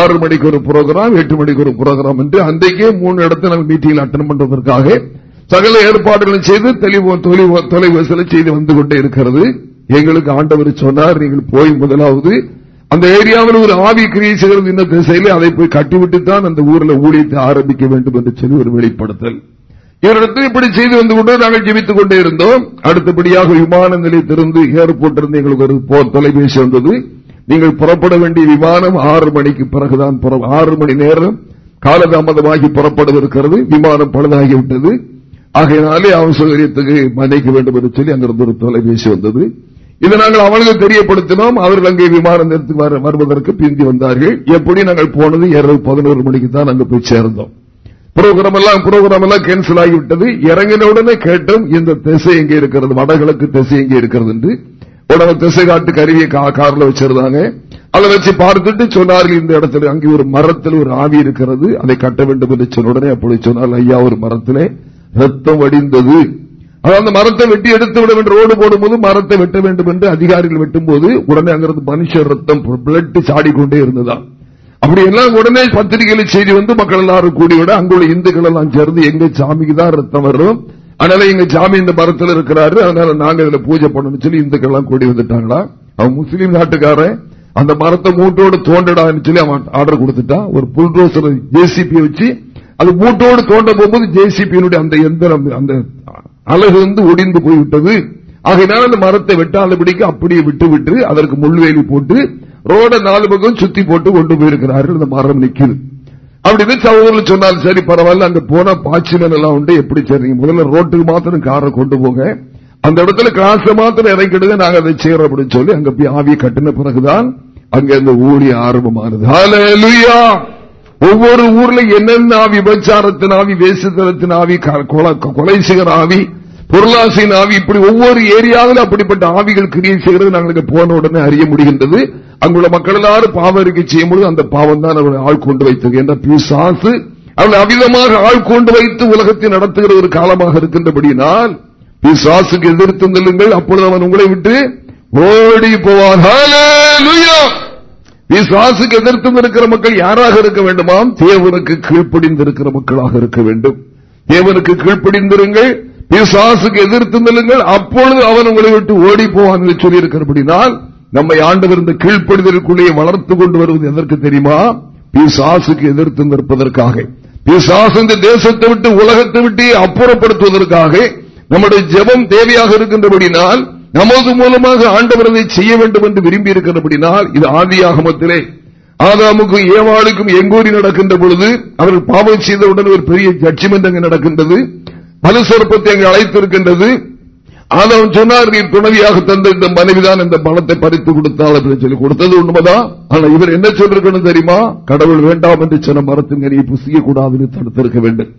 ஆறு மணிக்கு ஒரு புரோகிராம் எட்டு மணிக்கு ஒரு புரோகிராம் என்று அன்றைக்கே மூணு இடத்தை நாங்கள் மீட்டிங் அட்டன் பண்றதற்காக சகல ஏற்பாடுகளும் செய்து தொலைவசல செய்து வந்து கொண்டே இருக்கிறது. எங்களுக்கு ஆண்டவர் சொன்னார் நீங்கள் போய் முதலாவது அந்த ஏரியாவில் ஒரு ஆவி கிரியை இந்த திசையில அதை போய் கட்டிவிட்டு தான் அந்த ஊரில் ஊழியத்தை ஆரம்பிக்க வேண்டும் என்று சொல்லி ஒரு வெளிப்படுத்தல். இவரிடத்தில் இப்படி செய்து வந்து கொண்டு நாங்கள் ஜெபித்துக் கொண்டே இருந்தோம். அடுத்தபடியாக விமான நிலையத்திலிருந்து ஏர்போர்ட் இருந்து எங்களுக்கு ஒரு தொலைபேசி வந்தது. நீங்கள் புறப்பட வேண்டிய விமானம் ஆறு மணிக்கு பிறகுதான் ஆறு மணி நேரம் காலதாமதமாகி புறப்படவிருக்கிறது விமானம் பழுதாகிவிட்டது. ஆகையினாலே அவசகரியத்துக்கு மன்னிக்க வேண்டும் என்று சொல்லி அங்கிருந்து ஒரு தொலைபேசி வந்தது. இதை நாங்கள் அவளுக்கு தெரியப்படுத்தினோம். அவர்கள் அங்கே விமான நிலையத்துக்கு வருவதற்கு பிந்தி வந்தார்கள். எப்படி நாங்கள் போனது இரவு பதினோரு மணிக்கு தான் அங்கு போய் சேர்ந்தோம். புரோகிராம் எல்லாம் புரோகிராம் எல்லாம் கேன்சல் ஆகிவிட்டது. இறங்கின உடனே கேட்டோம் இந்த திசை எங்கே இருக்கிறது? வடகிழக்கு திசை எங்கே இருக்கிறது என்று. உடனே திசை காட்டு கருவியை கார்ல வச்சிருந்தாங்க. அதை வச்சு பார்த்துட்டு சொன்னார்கள் இந்த இடத்துல அங்கே ஒரு மரத்தில் ஒரு ஆவி இருக்கிறது. அதை கட்ட வேண்டும் என்று சொன்ன உடனே அப்படி சொன்னால் ஐயா ஒரு மரத்திலே ரத்தம் வடிந்தது. அந்த மரத்தை வெட்டி எடுத்து விட வேண்டும். ரோடு போடும்போது மரத்தை வெட்ட வேண்டும் என்று அதிகாரிகள் வெட்டும் போது உடனே அங்கிருந்து மனுஷ ரத்தம் பிளட் சாடிக்கொண்டே இருந்ததான் அப்படி எல்லாம் உடனே பத்திரிகையில செய்தி வந்து மக்கள் எல்லாரும் கூடிவிட அங்குள்ள இந்துக்கள் எல்லாம் சேர்ந்து எங்க சாமிக்கு தான் ரத்தம் வரும். அதனால எங்க சாமி இந்த மரத்தில் இருக்கிறாரு. அதனால நாங்க இதுல பூஜை பண்ணணும் சொல்லி இந்துக்கள் எல்லாம் கூடி வந்துட்டாங்களா? அவன் முஸ்லீம் நாட்டுக்காரன். அந்த மரத்தை மூட்டோடு தோண்டடான்னு சொல்லி அவன் ஆர்டர் கொடுத்துட்டான். ஒரு புல்ரோசர் ஜேசிபி வச்சு அது மூட்டோடு தோண்ட போகும்போது ஜேசிபியினுடைய அந்த எந்திரம் அந்த அழகு வந்து ஒடிந்து போய்விட்டது. ஆகையினால் அந்த மரத்தை வெட்டாதபடிக்கு அப்படியே விட்டு விட்டு அதற்கு முள்வேலி போட்டு ரோட நாலு பக்கம் சுத்தி போட்டு கொண்டு போயிருக்கிறார்கள் அந்த மரம் நிக்குது. அப்படின்னு சகோதரர்கள் சொன்னால் சரி பரவாயில்ல அங்க போனா பாய்ச்சல் எல்லாம் உண்டு. எப்படி சரி முதல்ல ரோட்டுக்கு மாத்திரம் காரை கொண்டு போங்க. அந்த இடத்துல காசு மாத்திரம் இறக்கிடுங்க நாங்க அதை செய்யறோம் அப்படின்னு சொல்லி அங்க போய் ஆவியை கட்டின பிறகுதான் அங்க அந்த ஊழிய ஆரம்பமானது. ஒவ்வொரு ஊர்ல என்னென்ன ஆவி விபச்சாரத்தின் ஆவி வேசுத்தனத்தின் ஆவி கொலை செய்கிற ஆவி பொருளாசையின் ஆவி இப்படி ஒவ்வொரு ஏரியாவில் அப்படிப்பட்ட ஆவிகள் கிரியை செய்கிறது நாங்களுக்கு போன உடனே அறிய முடிகின்றது. அங்குள்ள மக்கள் எல்லாரும் பாவ அறிக்கை செய்யும்போது அந்த பாவம் தான் அவர்களை ஆள் கொண்டு வைத்தது. என்ற பிசாசு அவளை அமிதமாக ஆள் கொண்டு வைத்து உலகத்தை நடத்துகிற ஒரு காலமாக இருக்கின்றபடியினால் பிசாசுக்கு எதிர்த்து நில்லுங்கள். அப்பொழுது அவன் உங்களை விட்டு ஓடி போவான். பிசாசுக்கு எதிர்த்தும் இருக்கிற மக்கள் யாராக இருக்க வேண்டுமாம்? தேவனுக்கு கீழ்ப்படிந்திருக்கிற மக்களாக இருக்க வேண்டும். தேவனுக்கு கீழ்ப்படிந்திருங்கள். பிசாசுக்கு எதிர்த்து நில்லுங்கள். அப்பொழுது அவன் உங்களை விட்டு ஓடி போவான் என்று சொல்லியிருக்கிறபடினால் நம்மை ஆண்டவர் இந்த கீழ்ப்படுதலுக்குள்ளே வளர்த்து கொண்டு வருவது எதற்கு தெரியுமா? பிசாசுக்கு எதிர்த்து நிற்பதற்காக. பிசாசு இந்த தேசத்தை விட்டு உலகத்தை விட்டு அப்புறப்படுத்துவதற்காக நம்முடைய ஜெபம் தேவையாக இருக்கின்றபடினால் நமது மூலமாக ஆண்டவரதை செய்ய வேண்டும் என்று விரும்பி இருக்கிறபடினால் இது ஆதியாகமத்திலே ஆதாமுக்கும் ஏவாளுக்கும் எங்கூரி நடக்கின்ற பொழுது அவர்கள் பாவம் செய்தவுடன் ஒரு பெரிய ஜட்ஜ்மெண்ட் அங்கு நடக்கின்றது. மனுசொற்பத்தை அங்கு அழைத்திருக்கின்றது. ஆதவன் சொன்னார் நீ துணவியாக தந்த இந்த மனைவிதான் இந்த பணத்தை பறித்து கொடுத்தாள் அப்படின்னு சொல்லி கொடுத்தது உண்மைதான் ஆனா இவர் என்ன சொல்லிருக்கணும் தெரியுமா? கடவுள் வேண்டாம் என்று சொன்ன மரத்தின் கனியை புசிக்க கூடாதுன்னு தடுத்திருக்க வேண்டும்.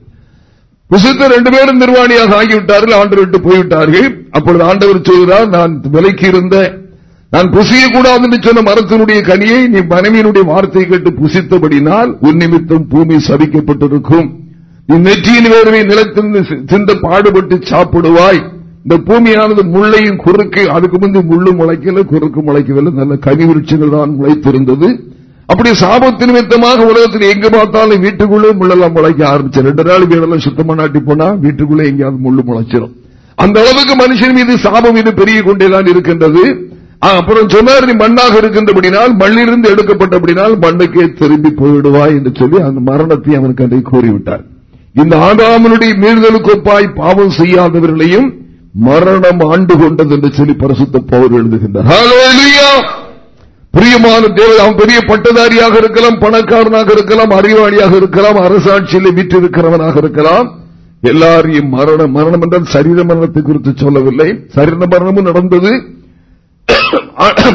புசித்த ரெண்டு பேரும் நிர்வாணியாக ஆகிவிட்டார்கள் ஆண்டு விட்டு போய்விட்டார்கள். அப்பொழுது ஆண்டவர் சொல்கிறார் நான் விலைக்கு இருந்த நான் புசிய கூடாது என்று சொன்ன மரத்தினுடைய கனியை நீ மனைவியினுடைய வார்த்தையை கேட்டு புசித்தபடினால் உன் நிமித்தம் பூமி சபிக்கப்பட்டிருக்கும் இந்நெற்றியின் வேர்வை நிலத்திலிருந்து சிந்த பாடுபட்டு சாப்பிடுவாய். இந்த பூமியானது முள்ளையும் குறுக்கு அதுக்கு முந்தி முள்ளு முளைக்கல குறுக்கு முளைக்கவில்லை நல்ல கனி விருட்சங்கள் தான் முளைத்திருந்தது. அப்படி சாபத்து நிமித்தமாக உலகத்தில் எங்க பார்த்தாலும் வீட்டுக்குள்ளே முள்ளெல்லாம் முளைக்க ஆரம்பிச்சு. ரெண்டு நாள் வீடெல்லாம் சுத்தமா நாட்டி போனா வீட்டுக்குள்ளே எங்கேயாவது முள்ளு முளைச்சிடும் அந்த அளவுக்கு மனுஷன் மீது சாபம் மீது பெருகி கொண்டேதான் இருக்கின்றது. அப்புறம் சொன்னார் நீ மண்ணாக இருக்கின்றபடினால் மண்ணிலிருந்து எடுக்கப்பட்டபடினால் மண்ணுக்கே திரும்பி போயிடுவாய் என்று சொல்லி அந்த மரணத்தை அவனுக்கு அதை கூறிவிட்டார். இந்த ஆதாமனுடைய மீறுதலுக்கு ஒப்பாய் பாவம் செய்யாதவர்களையும் மரணம் ஆண்டு கொண்டது என்று சொல்லி பரிசுத்த பவர் எழுதுகின்றார். பிரியமான தேவை அவன் பெரிய பட்டதாரியாக இருக்கலாம் பணக்காரனாக இருக்கலாம் அறிவாளியாக இருக்கலாம் அரசாட்சியில் விற்றிருக்கிறவனாக இருக்கலாம். எல்லாரையும் மரணம் மரணம் என்றால் சரீர மரணத்தை குறித்து சொல்லவில்லை. சரீர மரணமும் நடந்தது.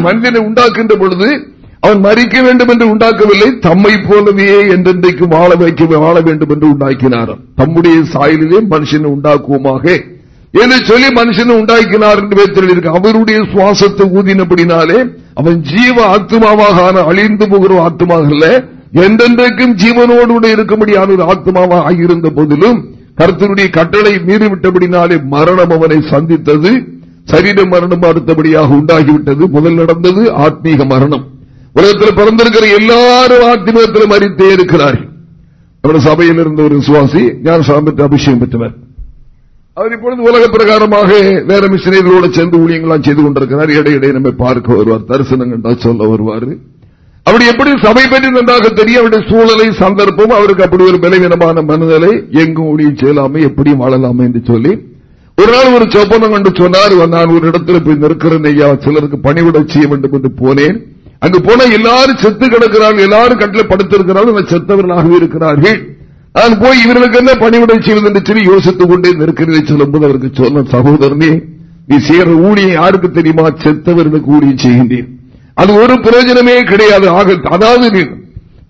மனிதனை உண்டாக்குகின்ற பொழுது அவன் மறிக்க வேண்டும் என்று உண்டாக்கவில்லை. தம்மை போலவே என்றென்றைக்கு வாழ வைக்க வாழ வேண்டும் என்று உண்டாக்கினார். தம்முடைய சாயலிலே மனுஷனை உண்டாக்குவோமாக. என்று சொல்லி மனுஷனை உண்டாக்கினார் என்று பேர் அவருடைய சுவாசத்தை ஊதினபடினாலே அவன் ஜீவ ஆத்மாவாக அழிந்து போகிற ஆத்மாக அல்ல என்றென்றைக்கும் ஜீவனோடு இருக்கும்படியான ஒரு ஆத்மாவாக ஆகியிருந்த போதிலும் கருத்தினுடைய கட்டளை மீறிவிட்டபடினாலே மரணம் அவனை சந்தித்தது. சரீர மரணம் அடுத்தபடியாக உண்டாகிவிட்டது. முதல் நடந்தது ஆத்மீக மரணம். உலகத்தில் பிறந்திருக்கிற எல்லாரும் ஆத்மீகத்தில் மறித்தே இருக்கிறார்கள். சபையில் இருந்த ஒரு சுவாசி ஞான சாம்பத்து அபிஷேகம் பெற்றவர். அவர் இப்பொழுது உலக பிரகாரமாக வேற மிஷினர்களோடு சேர்ந்து ஊழியங்களாம் செய்து கொண்டிருக்கிறார். இடையிடையே நம்ம பார்க்க வருவார் தரிசனம் சொல்ல வருவார். அப்படி எப்படி சபை பற்றி நன்றாக தெரியும் அவருடைய சூழலை சந்தர்ப்பம் அவருக்கு அப்படி ஒரு பலவீனமான மனநிலை எங்கும் ஊழியம் செய்யலாமே எப்படியும் வாழலாமே என்று சொல்லி ஒரு நாள் ஒரு சொப்பனம் கண்டு சொன்னார் நான் ஒரு இடத்துல போய் நிற்கிறேன் ஐயா சிலருக்கு பணிவிட செய்ய வேண்டும் என்று போனேன். அங்கு போன எல்லாரும் செத்து கிடக்கிறார்கள் எல்லாரும் கட்டில படுத்திருக்கிறார்கள் செத்தவர்களாகவே இருக்கிறார்கள். நான் போய் இவர்களுக்கு என்ன பணிவிடை செய்வது என்று சொல்லி யோசித்துக் கொண்டே நிற்கிறதை சொல்லும்போது அவருக்கு சொன்ன சகோதரனே நீ செய்யற ஊழியை யாருக்கு தெரியுமா? செத்தவர்களுக்கு ஊழியம் செய்கின்றேன். அது ஒரு பிரயோஜனமே கிடையாது. ஆக அதாவது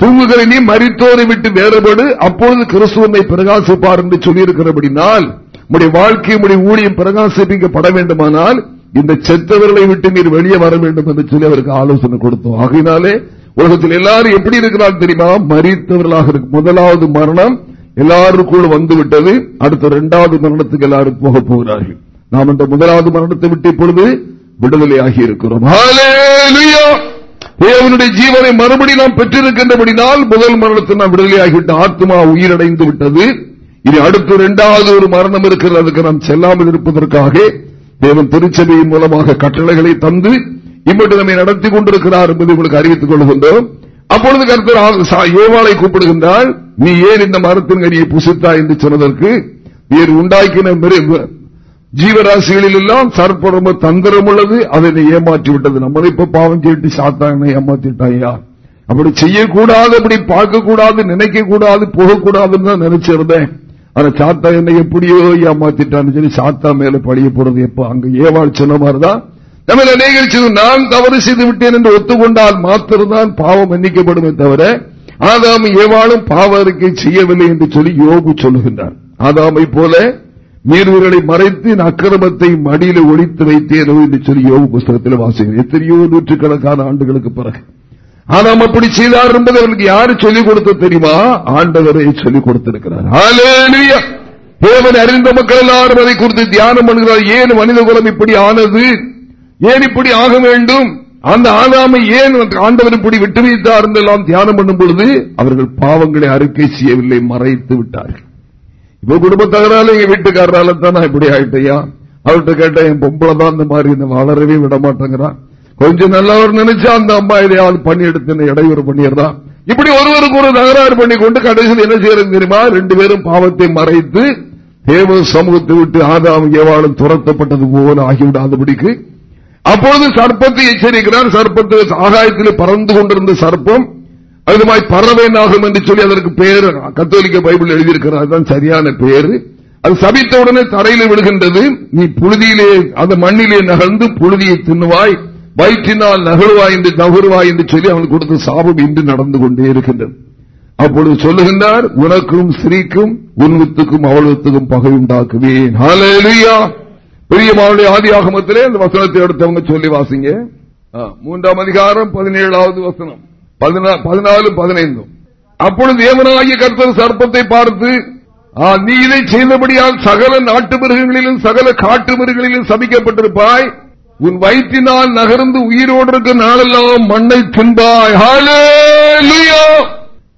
தூங்குகிற நீ மறித்தோரை விட்டு வேறுபடு. அப்பொழுது கிறிஸ்துவனை பிரகாசிப்பார் என்று சொல்லியிருக்கிறபடினால் உடைய வாழ்க்கை உடைய ஊழியம் பிரகாசிப்பிக்கப்பட வேண்டுமானால் இந்த செத்தவர்களை விட்டு நீர் வெளியே வர வேண்டும் என்று சொல்லி அவருக்கு ஆலோசனை கொடுத்தோம். ஆகினாலே உலகத்தில் எல்லாரும் எப்படி இருக்கிறார் தெரியுமா? மறித்தவர்களாக இருக்கு. முதலாவது மரணம் எல்லாருக்குள் வந்து விட்டது அடுத்த இரண்டாவது மரணத்துக்கு எல்லாரும் போக போகிறார்கள். நாம் இந்த முதலாவது மரணத்தை விட்டு இப்பொழுது விடுதலையாகி இருக்கிறோம். தேவனுடைய ஜீவனை மறுபடி நாம் பெற்றிருக்கின்றபடினால் முதல் மரணத்தை நாம் விடுதலையாகிவிட்ட ஆத்மா உயிரடைந்து விட்டது. இனி அடுத்து இரண்டாவது ஒரு மரணம் இருக்கிறது. அதுக்கு நாம் செல்லாமல் இருப்பதற்காக தேவன் திருச்சபையின் மூலமாக கட்டளைகளை தந்து இப்படி நம்மை நடத்தி கொண்டிருக்கிறார் என்பதை உங்களுக்கு அறிவித்துக் கொள்கின்றோம். அப்பொழுது கருத்தர் யோவாளை கூப்பிடுகின்றால் நீ ஏன் இந்த மரத்தின் கனியை புசித்தா? என்று சொன்னதற்கு நீர் உண்டாக்கின ஜீவராசிகளில் எல்லாம் சர்ப்பரம தந்திரம் உள்ளது. அதை ஏமாற்றி விட்டது நம்ம இப்ப பாவம் கேட்டு சாத்தாங்க ஏமாத்திட்டாயா அப்படி செய்யக்கூடாது அப்படி பார்க்க கூடாது நினைக்க கூடாது போகக்கூடாதுன்னு தான் நினைச்சிருந்தேன். ஆனா சாத்தா என்னை எப்படியோ ஏமாத்திட்டான்னு சொல்லி சாத்தா மேல பழிய போறது எப்ப? அங்க ஏவாள் சொன்ன மாதிரிதான். நம்ம நிகழ்ச்சி நான் தவறு செய்து விட்டேன் என்று ஒத்துக்கொண்டால் மாத்திரம்தான் பாவம் மன்னிக்கப்படுமே தவிர ஆதாம் ஏவாளும் பாவ அறிக்கை செய்யவில்லை என்று சொல்லி யோகு சொல்லுகின்றார் ஆதாமை போல மீறுவர்களை மறைத்து அக்கிரமத்தை மடியில ஒழித்து வைத்தேனோ என்று சொல்லி யோகு புஸ்தகத்தில் வாசிக்கிறேன். எத்தனையோ நூற்றுக்கணக்கான ஆண்டுகளுக்கு பிறகு. ஆதாம் அப்படி செய்தார் என்பது அவருக்கு யாரு சொல்லிக் கொடுத்த தெரியுமா? ஆண்டவரை சொல்லிக் கொடுத்திருக்கிறார். தேவன் அறிந்த மக்கள் எல்லாரும் அதை குறித்து தியானம் பண்ணுகிறார். ஏன் மனித குலம் இப்படி ஆனது? ஏன் இப்படி ஆக வேண்டும்? அந்த ஆதாமை ஏன் ஆண்டவர் இப்படி விட்டு வைத்தார் என்றெல்லாம் தியானம் பண்ணும் பொழுது அவர்கள் பாவங்களை அறிக்கை செய்யவில்லை மறைத்து விட்டார்கள். இப்ப குடும்பத்தகரால எங்க வீட்டுக்காரரால தான் நான் இப்படி ஆயிட்டையா? அவர்கிட்ட கேட்டா என் பொம்பளை தான் இந்த மாதிரி வளரவே விட மாட்டேங்கிறான். கொஞ்சம் நல்லவர் நினைச்சா அந்த அம்மா இதையாவது பண்ணி இடையூறு பண்ணிடுறான் இப்படி ஒருவருக்கு ஒரு தகராறு பண்ணி கொண்டு கடைசியில் என்ன செய்யறது தெரியுமா? ரெண்டு பேரும் பாவத்தை மறைத்து தேவ சமூகத்தை விட்டு ஆதாம் ஏவாளும் துரத்தப்பட்டது போல ஆகிவிடாதபடிக்கு அப்போது சர்ப்பத்தை எச்சரிக்கிறார். சர்ப்பத்தை ஆகாயத்தில் பறந்து கொண்டிருந்த சர்ப்பம் அதுமாய் நாகம் என்று சொல்லி அதற்கு பேர் கத்தோலிக்க பைபிள் எழுதியிருக்கிறார். அதுதான் சரியான பேரு. அது சபித்த உடனே தரையில் விழுகின்றது. நீ புழுதியிலே அந்த மண்ணிலே நகர்ந்து புழுதியை தின்னுவாய். வயிற்றினால் நகழ்வாய் என்று நகருவாய் என்று சொல்லி அவனுக்கு கொடுத்த சாபம் இன்று நடந்து கொண்டே இருக்கின்றது. அப்பொழுது சொல்லுகின்றார் உனக்கும் ஸ்ரீக்கும் உன்வத்துக்கும் அவளுத்துக்கும் பகை உண்டாக்குவேன். பெரியமாவுடைய ஆதி ஆகமத்திலே அந்த வசனத்தை எடுத்தவங்க சொல்லி வாசிங்க. மூன்றாம் அதிகாரம் பதினேழாவது வசனம். பதினாலு பதினைந்தும் அப்பொழுது தேவனாகிய கருத்தர் சர்ப்பத்தை பார்த்து நீ இதை செய்தபடியால் சகல நாட்டு மிருகங்களிலும் சகல காட்டு மிருகங்களிலும் சபிக்கப்பட்டிருப்பாய். உன் வயிற்றினால் நகர்ந்து உயிரோடு இருக்க நாளெல்லாம் மண்ணை தின்பாய்.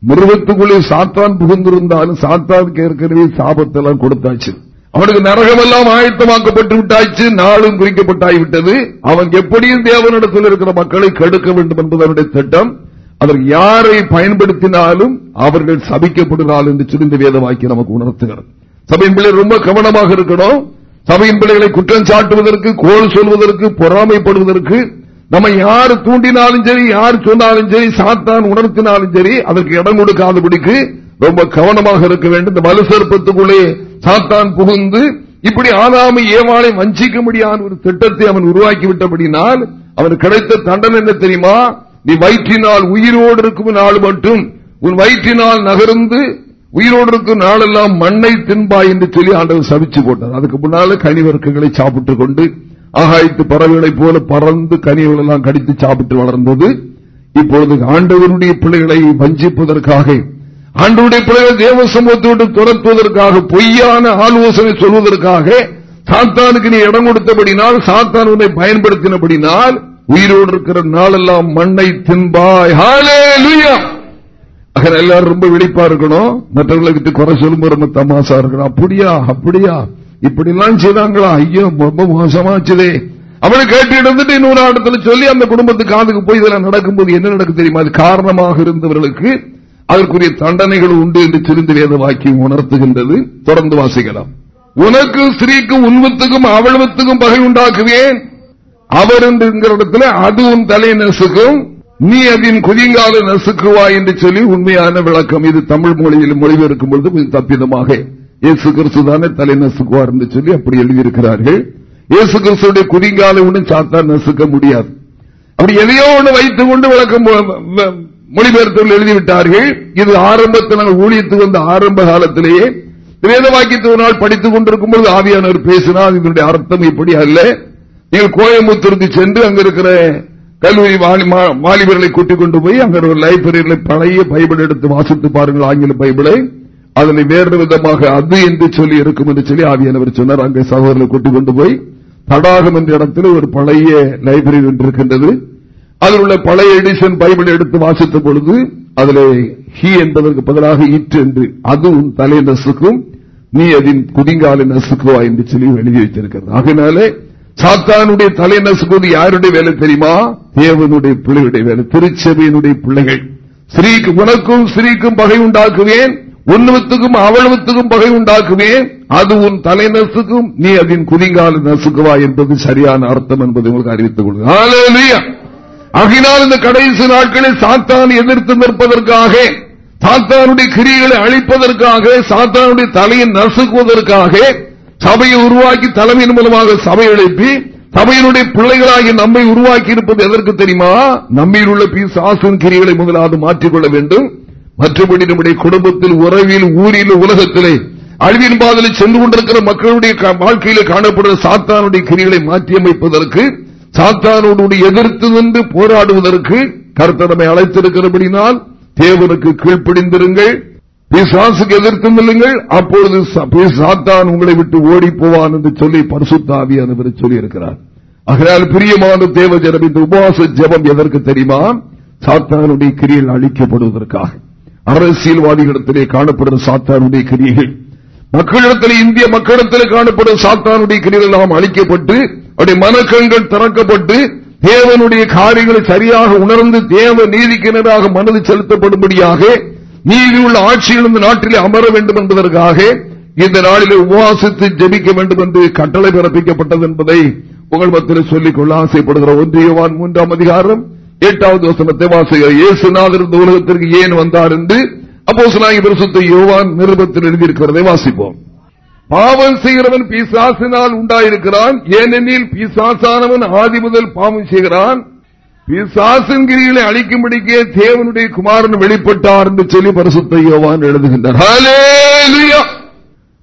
மிருகத்துக்குள்ளே சாத்தான் புகுந்திருந்தாலும் சாத்தானுக்கு ஏற்கனவே சாபத்தெல்லாம் கொடுத்தாச்சு. அவனுக்கு நரகமெல்லாம் ஆயத்தமாக்கப்பட்டு விட்டாச்சு நாளும் குறிக்கப்பட்டாய்விட்டது. அவன் எப்படியும் தேவனிடத்தில் இருக்கிற மக்களை கெடுக்க வேண்டும் என்பது அவனுடைய திட்டம். அவர் யாரை பயன்படுத்தினாலும் அவர்கள் சபிக்கப்படுகிறாள் என்று சுருந்த வேத வாக்கி நமக்கு உணர்த்துகிறது. சபையின் பிள்ளை ரொம்ப கவனமாக இருக்கணும். சபையின் பிள்ளைகளை குற்றம் சாட்டுவதற்கு கோல் சொல்வதற்கு பொறாமைப்படுவதற்கு நம்ம யார் தூண்டினாலும் சரி யார் சொன்னாலும் சரி சாத்தான் உணர்த்தினாலும் சரி அதற்கு இடம் கொடுக்காதபடிக்கு ரொம்ப கவனமாக இருக்க வேண்டும். இந்த மலுசற்பத்துக்குள்ளே சாத்தான் புகுந்து இப்படி ஆதாமை ஏவாளை வஞ்சிக்க முடியாத ஒரு திட்டத்தை அவன் உருவாக்கி விட்டபடினால் அவனுக்கு கிடைத்த தண்டனை என்ன தெரியுமா? நீ வயிற்றினால் உயிரோடு இருக்கும் நாள் மட்டும் உன் வயிற்றினால் நகர்ந்து உயிரோடு இருக்கும் நாளெல்லாம் மண்ணை தின்பாய் என்று சொல்லி ஆண்டவர் சவிச்சு போட்டார். அதுக்கு முன்னால கனிவர்க்கங்களை சாப்பிட்டுக் கொண்டு ஆகாயத்து பறவைகளை போல பறந்து கனிகள் எல்லாம் கடித்து சாப்பிட்டு வளர்ந்தது. இப்பொழுது ஆண்டவருடைய பிள்ளைகளை வஞ்சிப்பதற்காக ஆண்டவருடைய பிள்ளைகள் தேவ சமூகத்தோடு துரத்துவதற்காக பொய்யான ஆலோசனை சொல்வதற்காக சாத்தானுக்கு நீ இடம் கொடுத்தபடினால் சாத்தான் உன்னை பயன்படுத்தினபடினால் உயிரோடு இருக்கிற நாளெல்லாம் மண்ணை தின்பாய். எல்லாரும் ரொம்ப விழிப்பா இருக்கணும். மற்றவர்களுக்கு குறை சொல்லும் ரொம்ப தமாசா இருக்கணும். அப்படியா? அப்படியா? இப்படி எல்லாம் செய்தாங்களா? ஐயோ ரொம்ப மோசமாச்சுதே. அவனை கேட்டு இருந்துட்டு இன்னொரு இடத்துல சொல்லி அந்த குடும்பத்துக்கு காதுக்கு போய் இதெல்லாம் நடக்கும்போது என்ன நடக்கு தெரியுமா? அது காரணமாக இருந்தவர்களுக்கு அதற்குரிய தண்டனைகள் உண்டு என்று சிறிந்து வேத வாக்கியம் உணர்த்துகின்றது. தொடர்ந்து வாசிக்கலாம். உனக்கு ஸ்திரீக்கும் உண்மத்துக்கும் அவளவத்துக்கும் பகை உண்டாக்குவேன். அவர் என்கிற இடத்துல அதுவும் தலை நெசுக்கும். நீ அதன் குதிங்கால நசுக்குவா என்று சொல்லி உண்மையான விளக்கம் இது தமிழ் மொழியில் மொழிபெயர்க்கும் பொழுது தப்பிதமாக. இயேசு கிறிஸ்து தானே தலை நசுக்குவார் என்று சொல்லி அப்படி எழுதியிருக்கிறார்கள். இயேசு கிறிஸ்துடைய குதிங்கால ஒன்று சாத்தா நசுக்க முடியாது. அப்படி எதையோ ஒன்று வைத்துக் கொண்டு விளக்கம் மொழிபெயர்த்தவர்கள் எழுதிவிட்டார்கள். இது ஆரம்பத்தில் நாங்கள் ஊழியத்துக்கு வந்த ஆரம்ப காலத்திலேயே வேத வாக்கியத்து ஒரு நாள் படித்துக் கொண்டிருக்கும் பொழுது ஆவியானவர் பேசினால் இதனுடைய அர்த்தம் இப்படி அல்ல. நீங்கள் கோயம்புத்தூருக்கு சென்று அங்க இருக்கிற கல்லூரி வாலிபர்களை கூட்டிக் கொண்டு போய் அங்க ஒரு லைப்ரரியில பழைய பைபிள் எடுத்து வாசித்து பாருங்கள் ஆங்கில பைபிளை. அதனை வேறு விதமாக அது என்று சொல்லி இருக்கும் என்று சொல்லி ஆவியானவர் சொன்னார். அங்கே சகோதரர்களை கூட்டிக் கொண்டு போய் தடாகம் என்ற இடத்துல ஒரு பழைய லைப்ரரி ஒன்று இருக்கின்றது. அதில் உள்ள பழைய எடிஷன் பைபிள் எடுத்து வாசித்த பொழுது அதில் ஹி என்பதற்கு பதிலாக இட்டு என்று அதுவும் தலை நசுக்கும் நீ அதின் குதிங்கால நசுக்குவா என்று சொல்லி எழுதி வைத்திருக்கிறது ஆகினாலே சாத்தானுடைய தலை யாருடைய வேலை தெரியுமா? தேவனுடைய பிள்ளைகளுடைய வேலை. திருச்சபையினுடைய பிள்ளைகள். ஸ்ரீக்கு உனக்கும் ஸ்ரீக்கும் பகை உண்டாக்குவேன். உன்னுவத்துக்கும் அவளவத்துக்கும் பகை உண்டாக்குவேன். அது உன் தலை நசுக்கும் நீ அதன் குதிங்கால நசுக்குவா என்பது சரியான அர்த்தம் என்பதை உங்களுக்கு அறிவித்துக் கொள்ளுங்க ஆகினால் இந்த கடைசி நாட்களில் சாத்தான் எதிர்த்து நிற்பதற்காக சாத்தானுடைய கிரிகளை அழிப்பதற்காக சாத்தானுடைய தலையை நசுக்குவதற்காக சபையை உருவாக்கி தலைமையின் மூலமாக சபை எழுப்பி சபையினுடைய பிள்ளைகளாகி நம்மை உருவாக்கி இருப்பது எதற்கு தெரியுமா? நம்மில் உள்ள பிசாசின் கிரிகளை முதலாவது மாற்றிக்கொள்ள வேண்டும். மற்றபடி நம்முடைய குடும்பத்தில் உறவில் ஊரில் உலகத்திலே அழிவின் பாதலில் சென்று கொண்டிருக்கிற மக்களுடைய வாழ்க்கையில் காணப்படுகிற சாத்தானுடைய கிரிகளை மாற்றியமைப்பதற்கு சாத்தானோடு எதிர்த்து நின்று போராடுவதற்கு கருத்தடமை அழைத்திருக்கிறபடினால் தேவனுக்கு கீழ்ப்பிடிந்திருங்கள். பிசாசுக்கு எதிர்த்து நில்லுங்கள் அப்பொழுது சாத்தான் உங்களை விட்டு ஓடி போவான் என்று சொல்லி பரிசுத்தாவி என்று சொல்லி இருக்கிறார் பிரியமான தேவ ஜனம் இந்த உபவாச ஜபம் எதற்கு தெரியுமா? சாத்தானுடைய கிரியில் அழிக்கப்படுவதற்காக. அரசியல்வாதிகளிடத்திலே காணப்படுற சாத்தானுடைய கிரியைகள். மக்களிடத்தில் இந்திய மக்களிடத்தில் காணப்படும் சாத்தானுடைய கிரிகள் எல்லாம் அழிக்கப்பட்டு அவருடைய மனக்கண்கள் திறக்கப்பட்டு தேவனுடைய காரியங்களை சரியாக உணர்ந்து தேவ நீதிக்கிணராக மனது செலுத்தப்படும்படியாக நீதி உள்ள ஆட்சியில் இந்த நாட்டிலே அமர வேண்டும் என்பதற்காக இந்த நாளிலே உபவாசித்து ஜபிக்க வேண்டும் என்று கட்டளை பிறப்பிக்கப்பட்டது என்பதை உங்கள் மத்தியில் சொல்லிக் கொள்ள ஆசைப்படுகிற ஒன்றியவான் மூன்றாம் அதிகாரம் எட்டாவது வசனத்தை வாசிக்கிற இயேசுநாதர் இந்த உலகத்திற்கு ஏன் வந்தார் என்று அப்போ பரிசுத்த யோவான் நிருபத்தில் எழுதியிருக்கிறதை வாசிப்போம். பாவம் செய்கிறவன் பிசாசினால் உண்டாயிருக்கிறான் ஏனெனில் பிசாசானவன் ஆதி முதல் பாவம் செய்கிறான். பிசாசன்கிரிகளை அழிக்கும்படிக்கே தேவனுடைய குமாரன் வெளிப்பட்டார் என்று சொல்லி பரிசுத்த யோவான் எழுதுகின்றார்.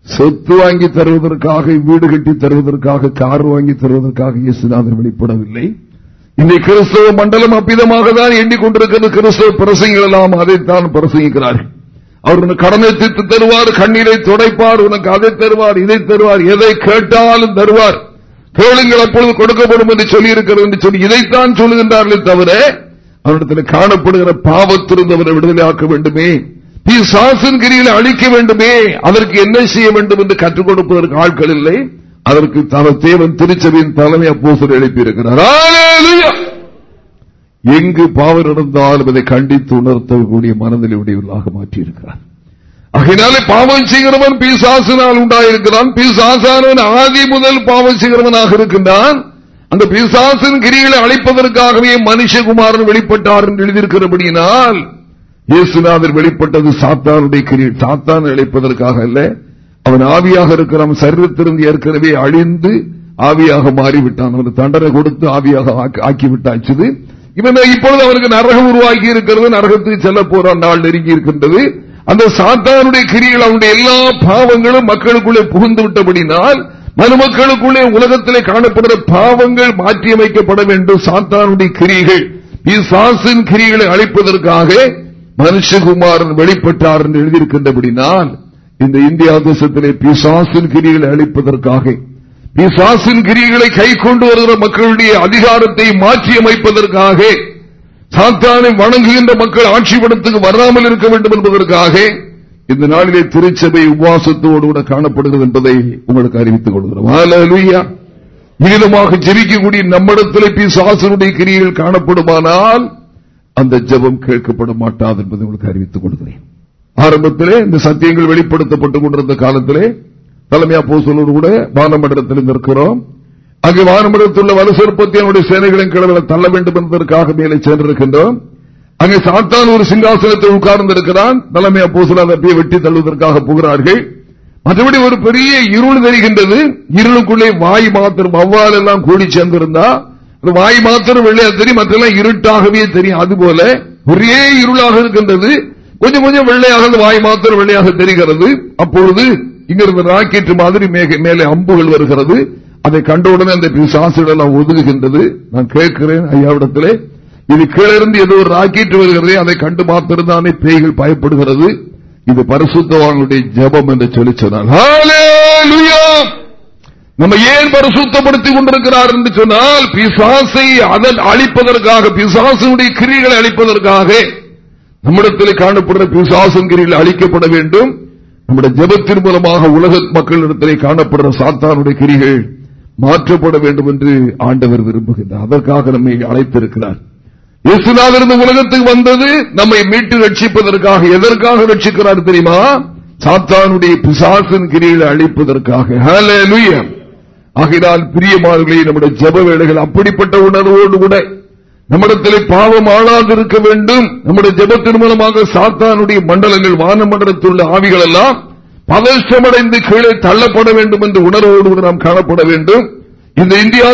சொத்து வாங்கி தருவதற்காக வீடு கட்டி தருவதற்காக கார் வாங்கி தருவதற்காக இயேசுநாதன் வெளிப்படவில்லை. இன்னைக்கு கிறிஸ்தவ மண்டலம் அப்பிதமாக தான் எண்ணிக்கொண்டிருக்கிறது. கிறிஸ்தவ பிரசங்கள் எல்லாம் அதைத்தான் பிரசங்கிக்கிறார்கள். அவர் உனக்கு கடனை தீர்த்து தருவார் கண்ணீரை துடைப்பார் உனக்கு அதை தருவார் இதை தருவார் எதை கேட்டாலும் தருவார். கேளுங்கள் அப்பொழுது கொடுக்கப்படும் என்று சொல்லியிருக்கிறது என்று சொல்லி இதைத்தான் சொல்லுகின்றார்களே தவிர அவரிடத்தில் காணப்படுகிற பாவத்திலிருந்து அவரை விடுதலை ஆக்க வேண்டுமே சாசன் கிரியில் அழிக்க வேண்டுமே அதற்கு என்ன செய்ய வேண்டும் என்று கற்றுக் கொடுப்பதற்கு ஆட்கள் இல்லை. அதற்கு தேவன் திருச்சபையின் தலைமை அப்போசர் எழுப்பியிருக்கிறார். எங்கு பாவம் நடந்தாலும் அதை கண்டித்து உணர்த்தக்கூடிய மனநிலை உடையவர்களாக மாற்றியிருக்கிறார். அகினாலே பாவம் செய்கிறவன் பிசாசினால் உண்டாயிருக்கிறான். பிசாசானவன் ஆதி முதல் பாவம் செய்கிறவனாக இருக்கின்றான். அந்த பிசாசின் கிரிகளை அழைப்பதற்காகவே மனுஷகுமாரன் வெளிப்பட்டார் என்று எழுதியிருக்கிறபடியினால் இயேசுநாதர் வெளிப்பட்டது சாத்தானுடைய கிரி சாத்தான் அழைப்பதற்காக அல்ல. அவன் ஆவியாக இருக்கிறான். சரீரத்திலிருந்து ஏற்கனவே அழிந்து ஆவியாக மாறிவிட்டான். அவன் தண்டனை கொடுத்து ஆவியாக ஆக்கிவிட்டாச்சு இவன் இப்பொழுது அவனுக்கு நரகம் உருவாக்கி இருக்கிறது நரகத்துக்கு செல்ல போற நாள் நெருங்கி இருக்கின்றது அந்த சாத்தானுடைய கிரிகள் அவனுடைய எல்லா பாவங்களும் மக்களுக்குள்ளே புகுந்து விட்டபடினால் மனுமக்களுக்குள்ளே உலகத்திலே காணப்படுகிற பாவங்கள் மாற்றியமைக்கப்பட வேண்டும் சாத்தானுடைய கிரிகள். சாசின் கிரிகளை அழிப்பதற்காக மனுஷகுமாரன் வெளிப்பட்டார் என்று எழுதியிருக்கின்றபடினால் இந்த இந்தியா தேசத்திலே பிசாசின் கிரிகளை அழிப்பதற்காக பிசாசின் கிரிகளை கை கொண்டு வருகிற மக்களுடைய அதிகாரத்தை மாற்றியமைப்பதற்காக சாத்தானை வணங்குகின்ற மக்கள் ஆட்சிப்படத்துக்கு வராமல் இருக்க வேண்டும் என்பதற்காக இந்த நாளிலே திருச்சபை உபவாசத்தோடு கூட காணப்படுகிறது என்பதை உங்களுக்கு அறிவித்துக் கொள்கிறோம். மீதமாக ஜெபிக்கக்கூடிய நம்மிடத்தில் பிசாசனுடைய கிரிகள் காணப்படுமானால் அந்த ஜபம் கேட்கப்பட மாட்டாது என்பதை உங்களுக்கு அறிவித்துக் கொள்கிறேன். ஆரம்பத்திலே இந்த சத்தியங்கள் வெளிப்படுத்தப்பட்டுக் கொண்டிருந்த காலத்திலே தலைமையா போசலோடு கூட வானமண்டலத்தில் இருக்கிறோம் அங்கு வானமண்டலத்தில் உள்ள வலுசற்பத்தி அவனுடைய சேனைகளின் கிழவில் தள்ள வேண்டும் என்பதற்காக மேலே சென்றிருக்கின்றோம். அங்கே சாத்தான் ஒரு சிங்காசனத்தை உட்கார்ந்திருக்கிறான். தலைமை அப்போசல் அதை வெட்டி தள்ளுவதற்காக போகிறார்கள். மற்றபடி ஒரு பெரிய இருள் தெரிகின்றது. இருளுக்குள்ளே வாய் மாத்திரம் அவ்வாறு எல்லாம் கூடி சேர்ந்திருந்தா வாய் மாத்திரம் வெள்ளையா தெரியும் மற்றெல்லாம் இருட்டாகவே தெரியும். அதுபோல ஒரே இருளாக இருக்கின்றது. கொஞ்சம் கொஞ்சம் வெள்ளையாக வாய் மாத்திரம் வெள்ளையாக தெரிகிறது. அப்பொழுது இங்கிருந்து ராக்கெட் மாதிரி மேலே அம்புகள் வருகிறது. அதை கண்டவுடனே அந்த பிசாசிடலாம் ஒதுங்குகின்றது. நான் கேட்கிறேன் ஐயாவிடத்திலே. இது கீழிருந்து ஏதோ ஒரு ராக்கெட் வருகிறதே அதை கண்டு மாத்திருந்தானே பேய்கள் பயப்படுகிறது. இது பரிசுத்தவானுடைய ஜபம் என்று சொல்லி சொன்னார். நம்ம ஏன் பரிசுத்தப்படுத்திக் கொண்டிருக்கிறார் என்று சொன்னால் பிசாசை அதன் அழிப்பதற்காக பிசாசனுடைய கிரிகளை அழிப்பதற்காக நம்மிடத்தில் காணப்படுற பிசாசன் கிரிகள் அழிக்கப்பட வேண்டும். நம்முடைய ஜபத்தின் மூலமாக உலக மக்களிடத்திலே காணப்படுற சாத்தானுடைய கிரிகள் மாற்றப்பட வேண்டும் என்று ஆண்டவர் விரும்புகின்றார். அதற்காக நம்மை அழைத்திருக்கிறார். இயேசுநாதிருந்து உலகத்துக்கு வந்தது நம்மை மீட்டு ரட்சிப்பதற்காக. எதற்காக ரட்சிக்கிறார் தெரியுமா? சாத்தானுடைய பிசாசின் கிரிகளை அழிப்பதற்காக. ஆகினால் பிரியமானவர்களே நம்முடைய ஜப வேலைகள் அப்படிப்பட்ட உணர்வோடு கூட நம்மிடத்தில் பாவம் ஆளாதிருக்க வேண்டும். நம்முடைய ஜபத்தின் மூலமாக சாத்தானுடைய மண்டலங்கள் வான மண்டலத்தில் உள்ள ஆவிகள் எல்லாம் பதஷ்டமடைந்து கீழே தள்ளப்பட வேண்டும் என்ற உணர்வோடு நாம் காணப்பட வேண்டும். இந்த இந்தியா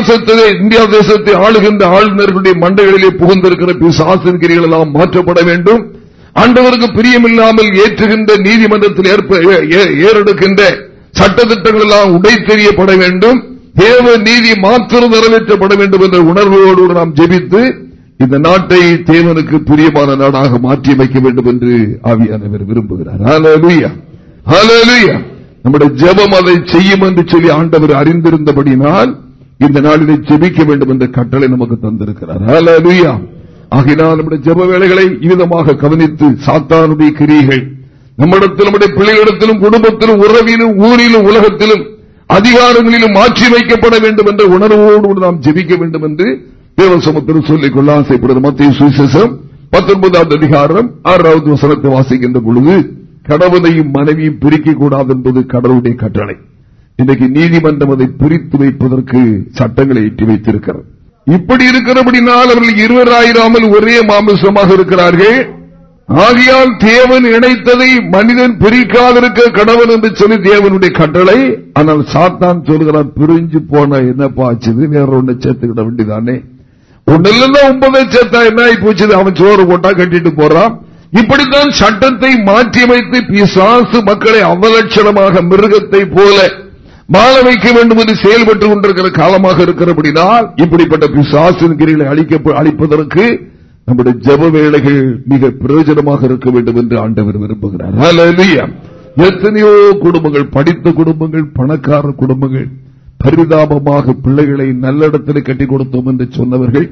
இந்தியா தேசத்தை ஆளுகின்ற ஆளுநர்களுடைய மண்டைகளிலே புகுந்திருக்கிற பிசாசின் கிரிகள் எல்லாம் மாற்றப்பட வேண்டும். ஆண்டவருக்கு பிரியமில்லாமல் ஏற்றுகின்ற நீதிமன்றத்தில் ஏறெடுக்கின்ற சட்டத்திட்டங்கள் எல்லாம் உடை தெரியப்பட வேண்டும். தேவ நீதி மாத்திரம் நிறைவேற்றப்பட வேண்டும் என்ற உணர்வோடு நாம் ஜெபித்து இந்த நாட்டை தேவனுக்கு பிரியமான நாடாக மாற்றி அமைக்க வேண்டும் என்று ஆவியானவர் விரும்புகிறார். நம்முடைய ஜபம் அதை செய்யும் என்று சொல்லி ஆண்டவர் அறிந்திருந்தபடினால் இந்த நாளிலே ஜெபிக்க வேண்டும் என்ற கட்டளை நமக்கு தந்திருக்கிறார். ஆகினால் நம்முடைய ஜப வேலைகளை இவ்விதமாக கவனித்து சாத்தானுடைய கிரிகள் நம்மிடத்தில் நம்முடைய பிள்ளைகளிடத்திலும் குடும்பத்திலும் உறவிலும் ஊரிலும் உலகத்திலும் அதிகாரங்களிலும் மாற்றி வைக்கப்பட வேண்டும் என்ற உணர்வோடு நாம் ஜெபிக்க வேண்டும் என்று தேவசமத்திலும் சொல்லிக் கொள்ள ஆசைப்படுவது மத்திய சுவிசேஷம் பத்தொன்பதாவது அதிகாரம் ஆறாவது வசனத்தை வாசிக்கின்ற பொழுது கடவுளையும் மனைவியும் பிரிக்க கூடாது என்பது கடவுளுடைய கட்டளை. இன்றைக்கு நீதிமன்றம் அதை பிரித்து வைப்பதற்கு சட்டங்களை எட்டி வைத்திருக்கிறது. இப்படி இருக்கிறபடினால் அவர்கள் இருவராயிராமல் ஒரே மாமிசமாக இருக்கிறார்கள். ஆகியால் தேவன் இணைத்ததை மனிதன் பிரிக்காதிருக்க கடவுள் என்று சொல்லி தேவனுடைய கட்டளை. ஆனால் சாத்தான் சொல்கிறான் பிரிஞ்சு போன என்னப்பா ஆச்சு வேற ஒண்ணு சேர்த்துக்கிட வேண்டியதானே? ஒன்னு ஒன்பதை சேர்த்தா என்ன போச்சு அவன் சோறு போட்டா கட்டிட்டு போறான். இப்படித்தான் சட்டத்தை மாற்றியமைத்து பிசாசு மக்களை அவலட்சணமாக மிருகத்தை போல மாற வைக்க வேண்டும் என்று செயல்பட்டுக் கொண்டிருக்கிற காலமாக இருக்கிறபடினால் இப்படிப்பட்ட பிசாசின் கிரிகளை அளிப்பதற்கு நம்முடைய ஜப வேலைகள் மிக பிரயோஜனமாக இருக்க வேண்டும் என்று ஆண்டவர் விரும்புகிறார். எத்தனையோ குடும்பங்கள் படித்த குடும்பங்கள் பணக்கார குடும்பங்கள் பரிதாபமாக பிள்ளைகளை நல்ல இடத்தில் கட்டி கொடுத்தோம் என்று சொன்னவர்கள்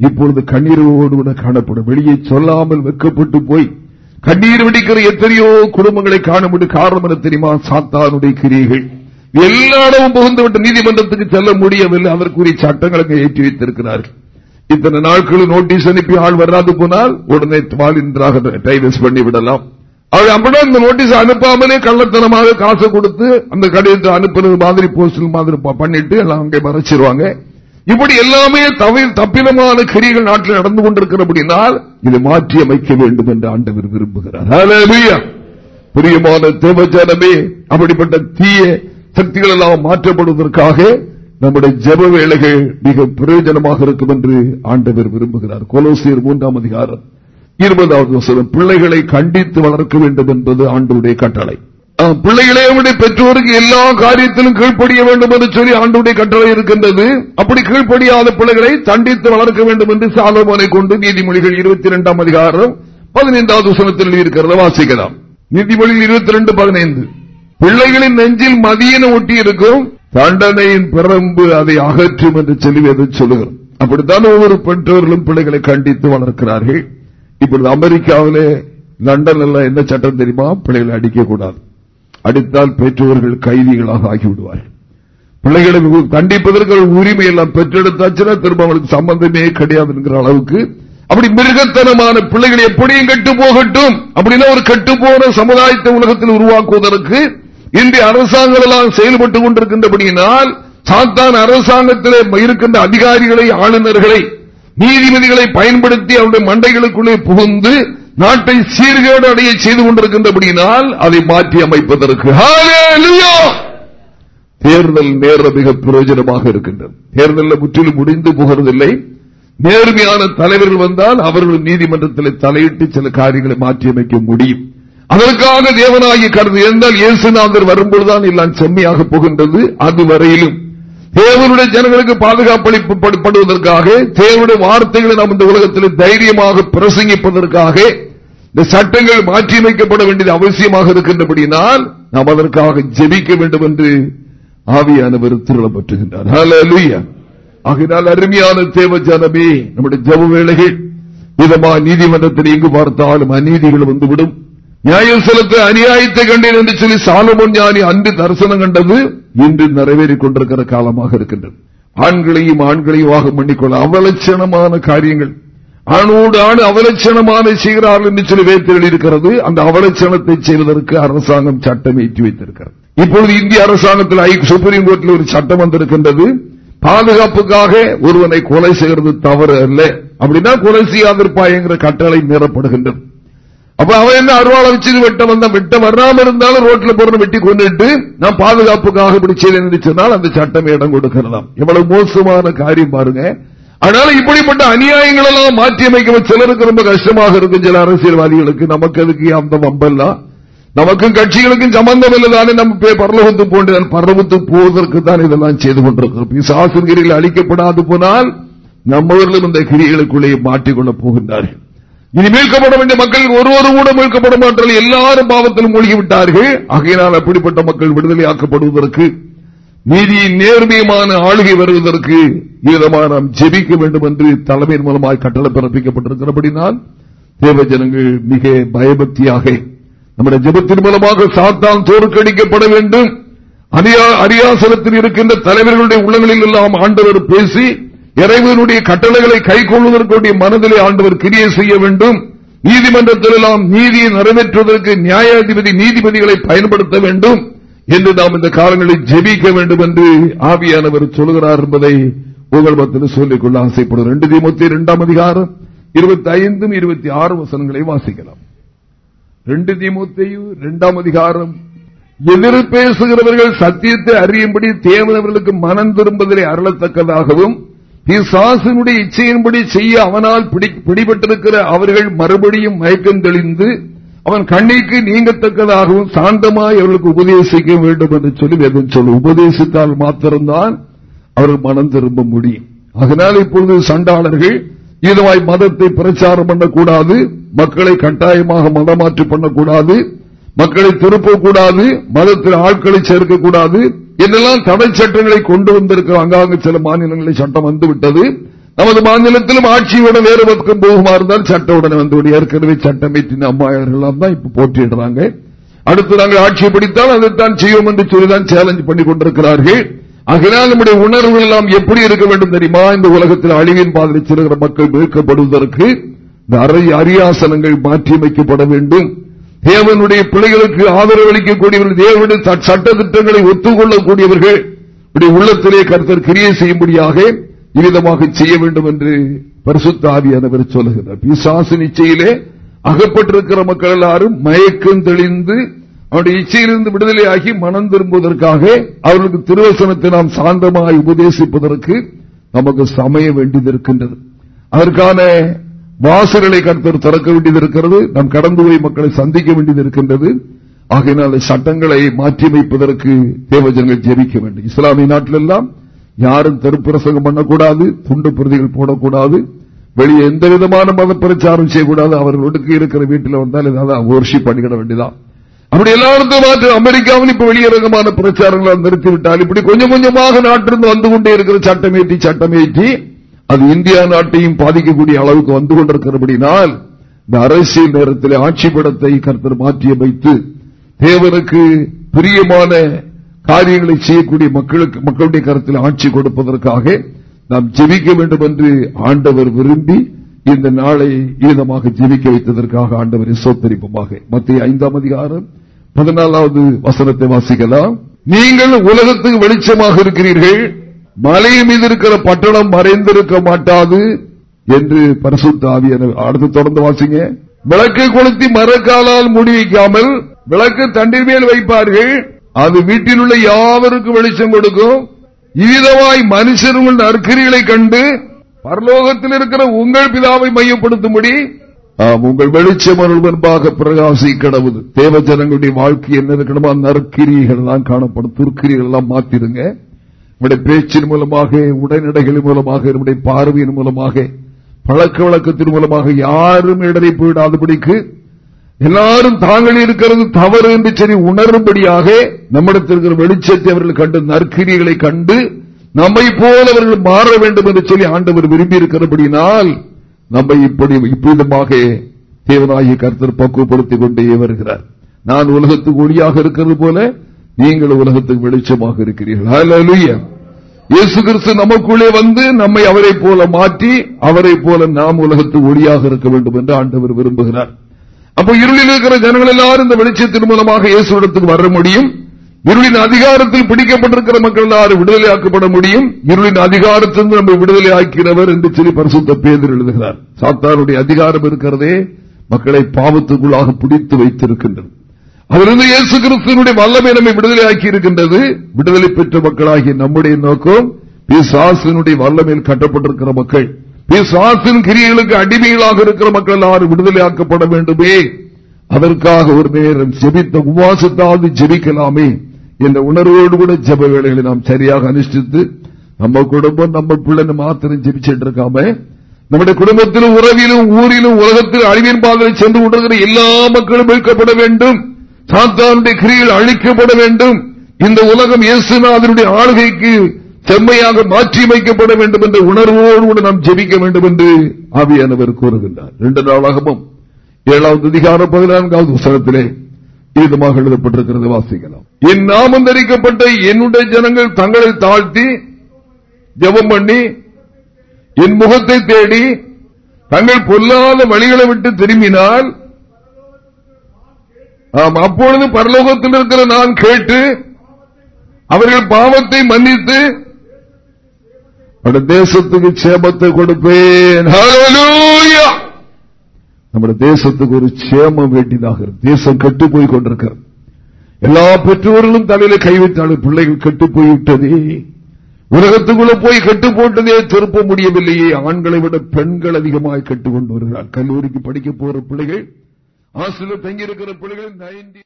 இப்பொழுது கண்ணீரோடு கூட காணப்படும். வெளியே சொல்லாமல் வெக்கப்பட்டு போய் கண்ணீர் வெடிக்கிற எத்தனையோ குடும்பங்களை காண முடியும் காரணம் என தெரியுமா? சாத்தானுடைய கிரியைகள். எல்லா இடமும் புகுந்துவிட்டு நீதிமன்றத்துக்கு செல்ல முடியவில்லை. அதற்குரிய சட்டங்களை ஏற்றி வைத்திருக்கிறார்கள். இத்தனை நாட்களும் நோட்டீஸ் அனுப்பி ஆள் வராது போனால் உடனே வாலின்றாக டைவர்ஸ் பண்ணி விடலாம். அவர் அப்படிதான் இந்த நோட்டீஸ் அனுப்பாமலே கள்ளத்தனமாக காசு கொடுத்து அந்த கடிதத்தை அனுப்புறது மாதிரி போஸ்டல் மாதிரி பண்ணிட்டு எல்லாம் அங்கே மறைச்சிருவாங்க. இப்படி எல்லாமே தப்பிதமான கிரிகள் நாட்டில் நடந்து கொண்டிருக்கிறபடினால் இதை மாற்றி அமைக்க வேண்டும் என்று ஆண்டவர் விரும்புகிறார். பிரியமான தேவஜானமே அப்படிப்பட்ட தீய சக்திகள் எல்லாம் மாற்றப்படுவதற்காக நம்முடைய ஜப வேலைகள் மிக பிரயோஜனமாக இருக்கும் என்று ஆண்டவர் விரும்புகிறார். கொலோசியர் மூன்றாம் அதிகாரம் இருபதாவது பிள்ளைகளை கண்டித்து வளர்க்க வேண்டும் என்பது ஆண்டுடைய கட்டளை. பிள்ளைகளே அவருடைய பெற்றோருக்கு எல்லா காரியத்திலும் கீழ்ப்படிய வேண்டும் என்று சொல்லி ஆண்டுடைய கட்டளை இருக்கின்றது. அப்படி கீழ்ப்படியாத பிள்ளைகளை தண்டித்து வளர்க்க வேண்டும் என்று சாலமோனை கொண்டு நீதிமொழிகள் இருபத்தி இரண்டாம் அதிகாரம் பதினைந்தாவது வசனத்தில் இருக்கிறத வாசிக்கலாம். நீதிமொழிகள் இருபத்தி ரெண்டு பதினைந்து. பிள்ளைகளின் நெஞ்சில் மதியன ஒட்டி இருக்கும் தண்டனையின் பிறம்பு அதை அகற்றும் என்று சொல்லி சொல்லுகிறோம் அப்படித்தான் ஒவ்வொரு பெற்றோர்களும் பிள்ளைகளை கண்டித்து வளர்க்கிறார்கள். இப்பொழுது அமெரிக்காவிலே லண்டன் எல்லாம் என்ன சட்டம் தெரியுமா? பிள்ளைகளை அடிக்கக்கூடாது. அடித்தால் பெற்றோர்கள் கைதிகளாக ஆகிவிடுவார்கள். பிள்ளைகளை கண்டிப்பதற்கு உரிமை எல்லாம் பெற்றெடுத்தாச்சுன்னா திரும்ப அவங்களுக்கு சம்பந்தமே கிடையாது என்கிற அளவுக்கு அப்படி மிருகத்தனமான பிள்ளைகள் எப்படியும் கெட்டு போகட்டும் அப்படின்னா ஒரு கெட்டுப்போன சமுதாயத்தை உலகத்தில் உருவாக்குவதற்கு இந்திய அரசாங்கம் எல்லாம் செயல்பட்டுக் கொண்டிருக்கின்றபடியினால் சாத்தான் அரசாங்கத்திலே இருக்கின்ற அதிகாரிகளை ஆளுநர்களை நீதிபதிகளை பயன்படுத்தி அவருடைய மண்டைகளுக்குள்ளே புகுந்து நாட்டை சீர்கேடு அடைய செய்து கொண்டிருக்கின்றபடியினால் அதை மாற்றி அமைப்பதற்கு. தேர்தல் நேர மிக பிரயோஜனமாக இருக்கின்றது. தேர்தலில் முற்றிலும் முடிந்து போகிறதில்லை. நேர்மையான தலைவர்கள் வந்தால் அவர்கள் நீதிமன்றத்தில் தலையிட்டு சில காரியங்களை மாற்றியமைக்க முடியும். அதற்காக தேவனாகி கருது இருந்தால் இயேசுநாதர் வரும்பொழுதுதான் எல்லாம் செம்மையாக போகின்றது. அதுவரையிலும் தேவனுடைய ஜனங்களுக்கு பாதுகாப்பளிப்படுவதற்காக தேவனுடைய வார்த்தைகளை நாம் இந்த உலகத்தில் தைரியமாக பிரசங்கிப்பதற்காக இந்த சட்டங்கள் மாற்றியமைக்கப்பட வேண்டியது அவசியமாக இருக்கின்றபடியினால் நாம் அதற்காக ஜெபிக்க வேண்டும் என்று ஆவியானவர் திருளப்பற்றுகின்றார். ஆகினால் அருமையான தேவ ஜனமே நம்முடைய ஜப வேலைகள் விதமா நீதிமன்றத்தில் எங்கு பார்த்தாலும் அநீதிகள் வந்துவிடும். நியாயம் செலுத்த அநியாயத்தை கண்டேன் என்று சொல்லி சாலமோன் ஞானி அன்று தரிசனம் கண்டது இன்று நிறைவேறிக் கொண்டிருக்கிற காலமாக இருக்கின்றது ஆண்களையும் ஆண்களையும் வாகம் பண்ணிக்கொள்ள அவலட்சணமான காரியங்கள் ஆணோடு ஆண் அவலட்சணமான செய்கிறார்கள் என்று சொல்லி வேத்தில் இருக்கிறது அந்த அவலட்சணத்தை செய்வதற்கு அரசாங்கம் சட்டம் ஏற்றி வைத்திருக்கிறது இப்பொழுது இந்திய அரசாங்கத்தில் சுப்ரீம் கோர்ட்டில் ஒரு சட்டம் வந்திருக்கின்றது பாதுகாப்புக்காக ஒருவனை கொலை செய்கிறது தவறு அல்ல அப்படின்னா கொலை செய்யாதிருப்பாய்ங்கிற கட்டளை மீறப்படுகின்றது அப்ப அவன் என்ன அருவாளை வச்சு வெட்ட வந்த வெட்ட வராம இருந்தாலும் ரோட்ல போற வெட்டி கொண்டுட்டு நான் பாதுகாப்புக்காக பிடிச்சேன் செய்தேன் சொன்னால் அந்த சட்டம் இடம் கொடுக்கிறதாம். எவ்வளவு மோசமான காரியம் பாருங்க. அதனால இப்படிப்பட்ட அநியாயங்கள் எல்லாம் மாற்றி அமைக்கும் சிலருக்கு ரொம்ப கஷ்டமாக இருக்கும் சில அரசியல்வாதிகளுக்கு. நமக்கு அதுக்கு அந்த வம்பெல்லாம் நமக்கும் கட்சிகளுக்கும் சம்பந்தம் இல்லதானே நம்ம பரலவத்து போன்ற பரலவத்து போவதற்கு தான் இதெல்லாம் செய்து கொண்டிருக்கிறோம். பிசாசின் அழிக்கப்படாது போனால் நம்மவர்களும் இந்த கிரிகளுக்குள்ளேயே மாற்றிக்கொள்ளப் போகின்றார்கள். இனி மீட்கப்பட வேண்டிய மக்கள் ஒருவரும் கூட மீட்கப்பட மாட்டார்கள். எல்லாரும் பாவத்திலும் மூழ்கிவிட்டார்கள். ஆகையினால் அப்படிப்பட்ட மக்கள் விடுதலை ஆக்கப்படுவதற்கு நீதியின் நேர்மையமான ஆளுகை வருவதற்கு விதமாக நாம் ஜெபிக்க வேண்டும் என்று தலைமையின் மூலமாக கட்டளை பிறப்பிக்கப்பட்டிருக்கிறபடினால் தேவ ஜனங்கள் மிக பயபக்தியாக நம்முடைய ஜபத்தின் மூலமாக சாத்தான் தோற்கடிக்கப்பட வேண்டும். அரியாசனத்தில் இருக்கின்ற தலைவர்களுடைய உள்ளங்களில் எல்லாம் ஆண்டவர் பேசி இறைவனுடைய கட்டளைகளை கை கொள்வதற்குடைய மனதிலே ஆண்டவர் கிரியை செய்ய வேண்டும். நீதிமன்றத்திலெல்லாம் நீதியை நிறைவேற்றுவதற்கு நியாயாதிபதி நீதிபதிகளை பயன்படுத்த வேண்டும் என்று நாம் இந்த காலங்களில் ஜெபிக்க வேண்டும் என்று ஆவியானவர் சொல்கிறார் என்பதை உங்கள் மத்தியில் சொல்லிக்கொள்ள ஆசைப்படும் ரெண்டு தீமத்தி இரண்டாம் அதிகாரம் இருபத்தி ஐந்தும் இருபத்தி ஆறு வசனங்களை வாசிக்கலாம். ரெண்டு தீமுத்தையும் இரண்டாம் அதிகாரம் எதிர் பேசுகிறவர்கள் சத்தியத்தை அறியும்படி தேவனவர்களுக்கு மனம் திரும்புதலை அருளத்தக்கதாகவும் பிசாசனுடைய இச்சையின்படி செய்ய அவனால் பிடிபட்டிருக்கிற அவர்கள் மறுபடியும் மயக்கம் தெளிந்து அவன் கண்ணிக்கு நீங்கத்தக்கதாகவும் சாந்தமாய் அவர்களுக்கு உபதேசிக்க வேண்டும் என்று சொல்லி வேதம் சொல்லு உபதேசித்தால் மாத்திரம்தான் அவர்கள் மனம் திரும்ப முடியும். அதனால் இப்பொழுது சண்டாளர்கள் இதுவாய் மதத்தை பிரச்சாரம் பண்ணக்கூடாது மக்களை கட்டாயமாக மதமாற்றி பண்ணக்கூடாது மக்களை திருப்பக்கூடாது மதத்தில் ஆட்களை சேர்க்கக்கூடாது என்றெல்லாம் தடை சட்டங்களை கொண்டு வந்திருக்கிற அங்காங்க சில மாநிலங்களில் சட்டம் வந்துவிட்டது. நமது மாநிலத்திலும் ஆட்சியோட வேறு பக்கம் போகுமா இருந்தால் சட்டம் உடனே வந்து ஏற்கனவே சட்டம் ஏற்றின அம்மாயர்கள் தான் இப்ப போட்டியிடுறாங்க. அடுத்து நாங்கள் ஆட்சியை பிடித்தால் அதைத்தான் செய்வோம் என்று சொல்லிதான் சேலஞ்ச் பண்ணி கொண்டிருக்கிறார்கள். ஆகையால் நம்முடைய உணர்வுகள் எல்லாம் எப்படி இருக்க வேண்டும் தெரியுமா? இந்த உலகத்தில் அழிவின் பாதையில் செல்கிற மக்கள் மீட்கப்படுவதற்கு இந்த அரியாசனங்கள் மாற்றியமைக்கப்பட வேண்டும். தேவனுடைய பிள்ளைகளுக்கு ஆதரவு அளிக்கக்கூடியவர்கள் தேவனுடைய சட்ட திட்டங்களை ஒத்துக்கொள்ளக்கூடியவர்கள் உள்ளத்திலே கருத்தர் கிரியை செய்யும்படியாக இவ்விதமாக செய்ய வேண்டும் என்று பரிசுத்தாவியானவர் சொல்லுகிறார். பிசாசு நிச்சயிலே அகப்பட்டிருக்கிற மக்கள் எல்லாரும் மயக்கம் தெளிந்து அவருடைய இச்சையிலிருந்து விடுதலையாகி மனம் திரும்புவதற்காக அவர்களுக்கு திருவசனத்தை நாம் சாந்தமாய் உபதேசிப்பதற்கு நமக்கு சமய வேண்டியது இருக்கின்றது. அதற்கான வாசல்களை கருத்தர் திறக்க வேண்டியது இருக்கிறது நாம் கடந்து போய் மக்களை சந்திக்க வேண்டியது இருக்கின்றது ஆகையினால் சட்டங்களை மாற்றியமைப்பதற்கு தேவஜனங்கள் ஜெபிக்க வேண்டும். இஸ்லாமிய நாட்டிலெல்லாம் யாரும் தெருப்பிரசங்கம் பண்ணக்கூடாது துண்டு பிரதிகள் போடக்கூடாது வெளியே எந்த விதமான மத பிரச்சாரம் செய்யக்கூடாது அவர்களுக்கு இருக்கிற வீட்டில் வந்தால் ஏதாவது ஓர்ஷிப் பண்ணிக்கிட வேண்டியதான் அப்படி எல்லாருக்கும் மாற்று அமெரிக்காவில் இப்ப வெளியரங்கமான பிரச்சாரங்களை நிறுத்திவிட்டால் இப்படி கொஞ்சம் கொஞ்சமாக நாட்டிலிருந்து வந்து கொண்டே இருக்கிற சட்டமேற்றி சட்டமேற்றி அது இந்தியா நாட்டையும் பாதிக்கக்கூடிய அளவுக்கு வந்து கொண்டிருக்கிறபடினால் இந்த அரசியல் நேரத்தில் ஆட்சி படத்தை கருத்தர் மாற்றியமைத்து தேவனுக்கு பிரியமான காரியங்களை செய்யக்கூடிய மக்களுக்கு மக்களுடைய கருத்தில் ஆட்சி கொடுப்பதற்காக நாம் ஜெபிக்க வேண்டும் என்று ஆண்டவர் விரும்பி இந்த நாளை ஈதமாக ஜெபிக்க வைத்ததற்காக ஆண்டவரை சோத்தரிப்பமாக மத்திய ஐந்தாம் அதிகாரம் பதினாலாவது வசனத்தை வாசிக்கலாம். நீங்கள் உலகத்துக்கு வெளிச்சமாக இருக்கிறீர்கள். மலை மீது இருக்கிற பட்டணம் மறைந்திருக்க மாட்டாது என்று பரிசுத்தாவி அடுத்து தொடர்ந்து வாசிங்க. விளக்கை கொளுத்தி மரக்காலால் மூடி வைக்காமல் விளக்கு தண்ணீர் மேல் வைப்பார்கள். அது வீட்டில் உள்ள யாவருக்கும் வெளிச்சம் கொடுக்கும். இவ்விதமாய் மனுஷர்கள் நற்கரிகளை கண்டு பரலோகத்தில் இருக்கிற உங்கள் பிதாவை மையப்படுத்தும்படி உங்கள் வெளிச்சம் முன்பாக பிரகாசி கிடவுது தேவ ஜனங்களுடைய வாழ்க்கை என்ன இருக்கணுமா நற்கிரிகள் தான் காணப்படும். துர்க்கிரிகள் எல்லாம் மாத்திருங்க. நம்முடைய பேச்சின் மூலமாக உடனடைகளின் மூலமாக நம்முடைய பார்வையின் மூலமாக பழக்க வழக்கத்தின் மூலமாக யாரும் இடரை போயிடாதபடிக்கு எல்லாரும் தாங்கள் இருக்கிறது தவறு என்று சரி உணரும்படியாக நம்மிடத்தில் வெளிச்சத்தை அவர்கள் கண்டு நற்கிரிகளை கண்டு நம்மை போல அவர்கள் மாற வேண்டும் என்று சொல்லி ஆண்டவர் விரும்பி இருக்கிறபடினால் நம்மை இப்படி இப்படிதமாக தேவனாகிய கருத்தர் பக்குவப்படுத்திக் கொண்டே வருகிறார். நான் உலகத்துக்கு ஒளியாக இருக்கிறது போல நீங்கள் உலகத்துக்கு வெளிச்சமாக இருக்கிறீர்கள். இயேசு கிறிஸ்து நமக்குள்ளே வந்து நம்மை அவரை போல மாற்றி அவரை போல நாம் உலகத்து ஒளியாக இருக்க வேண்டும் என்று ஆண்டவர் விரும்புகிறார். அப்போ இருளில் இருக்கிற ஜனங்கள் எல்லாரும் இந்த வெளிச்சத்தின் மூலமாக இயேசுடத்துக்கு வர முடியும். இருளின் அதிகாரத்தில் பிடிக்கப்பட்டிருக்கிற மக்கள் எல்லாரும் விடுதலை ஆக்கப்பட முடியும். இருளின் அதிகாரத்திலிருந்து நம்மை விடுதலை ஆக்கிறவர் என்று சொல்லி பரிசுத்த பேதர் எழுதுகிறார். சாத்தாருடைய அதிகாரம் இருக்கிறதே மக்களை பாவத்துக்குள்ளாக பிடித்து வைத்திருக்கின்றது. அதிலிருந்து இயேசு கிறிஸ்துவனுடைய வல்லமை நம்மை விடுதலை ஆக்கி இருக்கின்றது. விடுதலை பெற்ற மக்களாகிய நம்முடைய நோக்கம் பிசாசனுடைய வல்லமையில் கட்டப்பட்டிருக்கிற மக்கள். பிசாசின் கிரியைகளுக்கு அடிமைகளாக இருக்கிற மக்கள் எல்லாரும் விடுதலை ஆக்கப்பட வேண்டுமே. அதற்காக ஒரு நேரம் ஜெபித்த உபாசத்தாவது ஜெபிக்கலாமே என்ற உணர்வோடு கூட ஜெப வேலைகளை நாம் சரியாக அனுஷ்டித்து நம்ம குடும்பம் நம்ம பிள்ளைன்னு மாத்திரம் ஜெபிச்சுட்டு இருக்காம நம்முடைய குடும்பத்திலும் உறவிலும் ஊரிலும் உலகத்தில் அழிவின் பாதையில் சென்று கொண்டிருக்கிற எல்லா மக்களும் மீட்கப்பட வேண்டும். சாத்தானுடைய கிரியில் அழிக்கப்பட வேண்டும். இந்த உலகம் இயேசுநாதனுடைய ஆளுகைக்கு செம்மையாக மாற்றி வைக்கப்பட வேண்டும் என்ற உணர்வோடு கூட நாம் ஜெபிக்க வேண்டும் என்று ஆவியானவர் கூறுகின்றார். ரெண்டு நாளாகவும் ஏழாவது அதிகார பதினான்காவது புத்தகத்திலே இதமாக எழுதப்பட்டிருக்கிறது வாசிக்கலாம். என் நாமம் தரிக்கப்பட்ட என்னுடைய ஜனங்கள் தங்களை தாழ்த்தி ஜபம் பண்ணி என் முகத்தை தேடி தங்கள் பொல்லாத வழிகளை விட்டு திரும்பினால் அப்பொழுது பரலோகத்தில் இருக்கிற நான் கேட்டு அவர்கள் பாவத்தை மன்னித்து தேசத்துக்கு சேமத்தை கொடுப்பேன். நம்முடைய தேசத்துக்கு ஒரு சேமம் வேண்டியதாக தேசம் கெட்டு போய் கொண்டிருக்கிறது. எல்லா பெற்றோர்களும் தலையில கைவிட்டாலும் பிள்ளைகள் கெட்டு போய்விட்டதே உலகத்துக்குள்ள போய் கெட்டு போட்டதே திருப்ப முடியவில்லையே. ஆண்களை விட பெண்கள் அதிகமாக கட்டுக்கொண்டு வருகிறார் கல்லூரிக்கு படிக்க போற பிள்ளைகள் ஆசிரியர் தங்கியிருக்கிற பிள்ளைகள் நைன்டி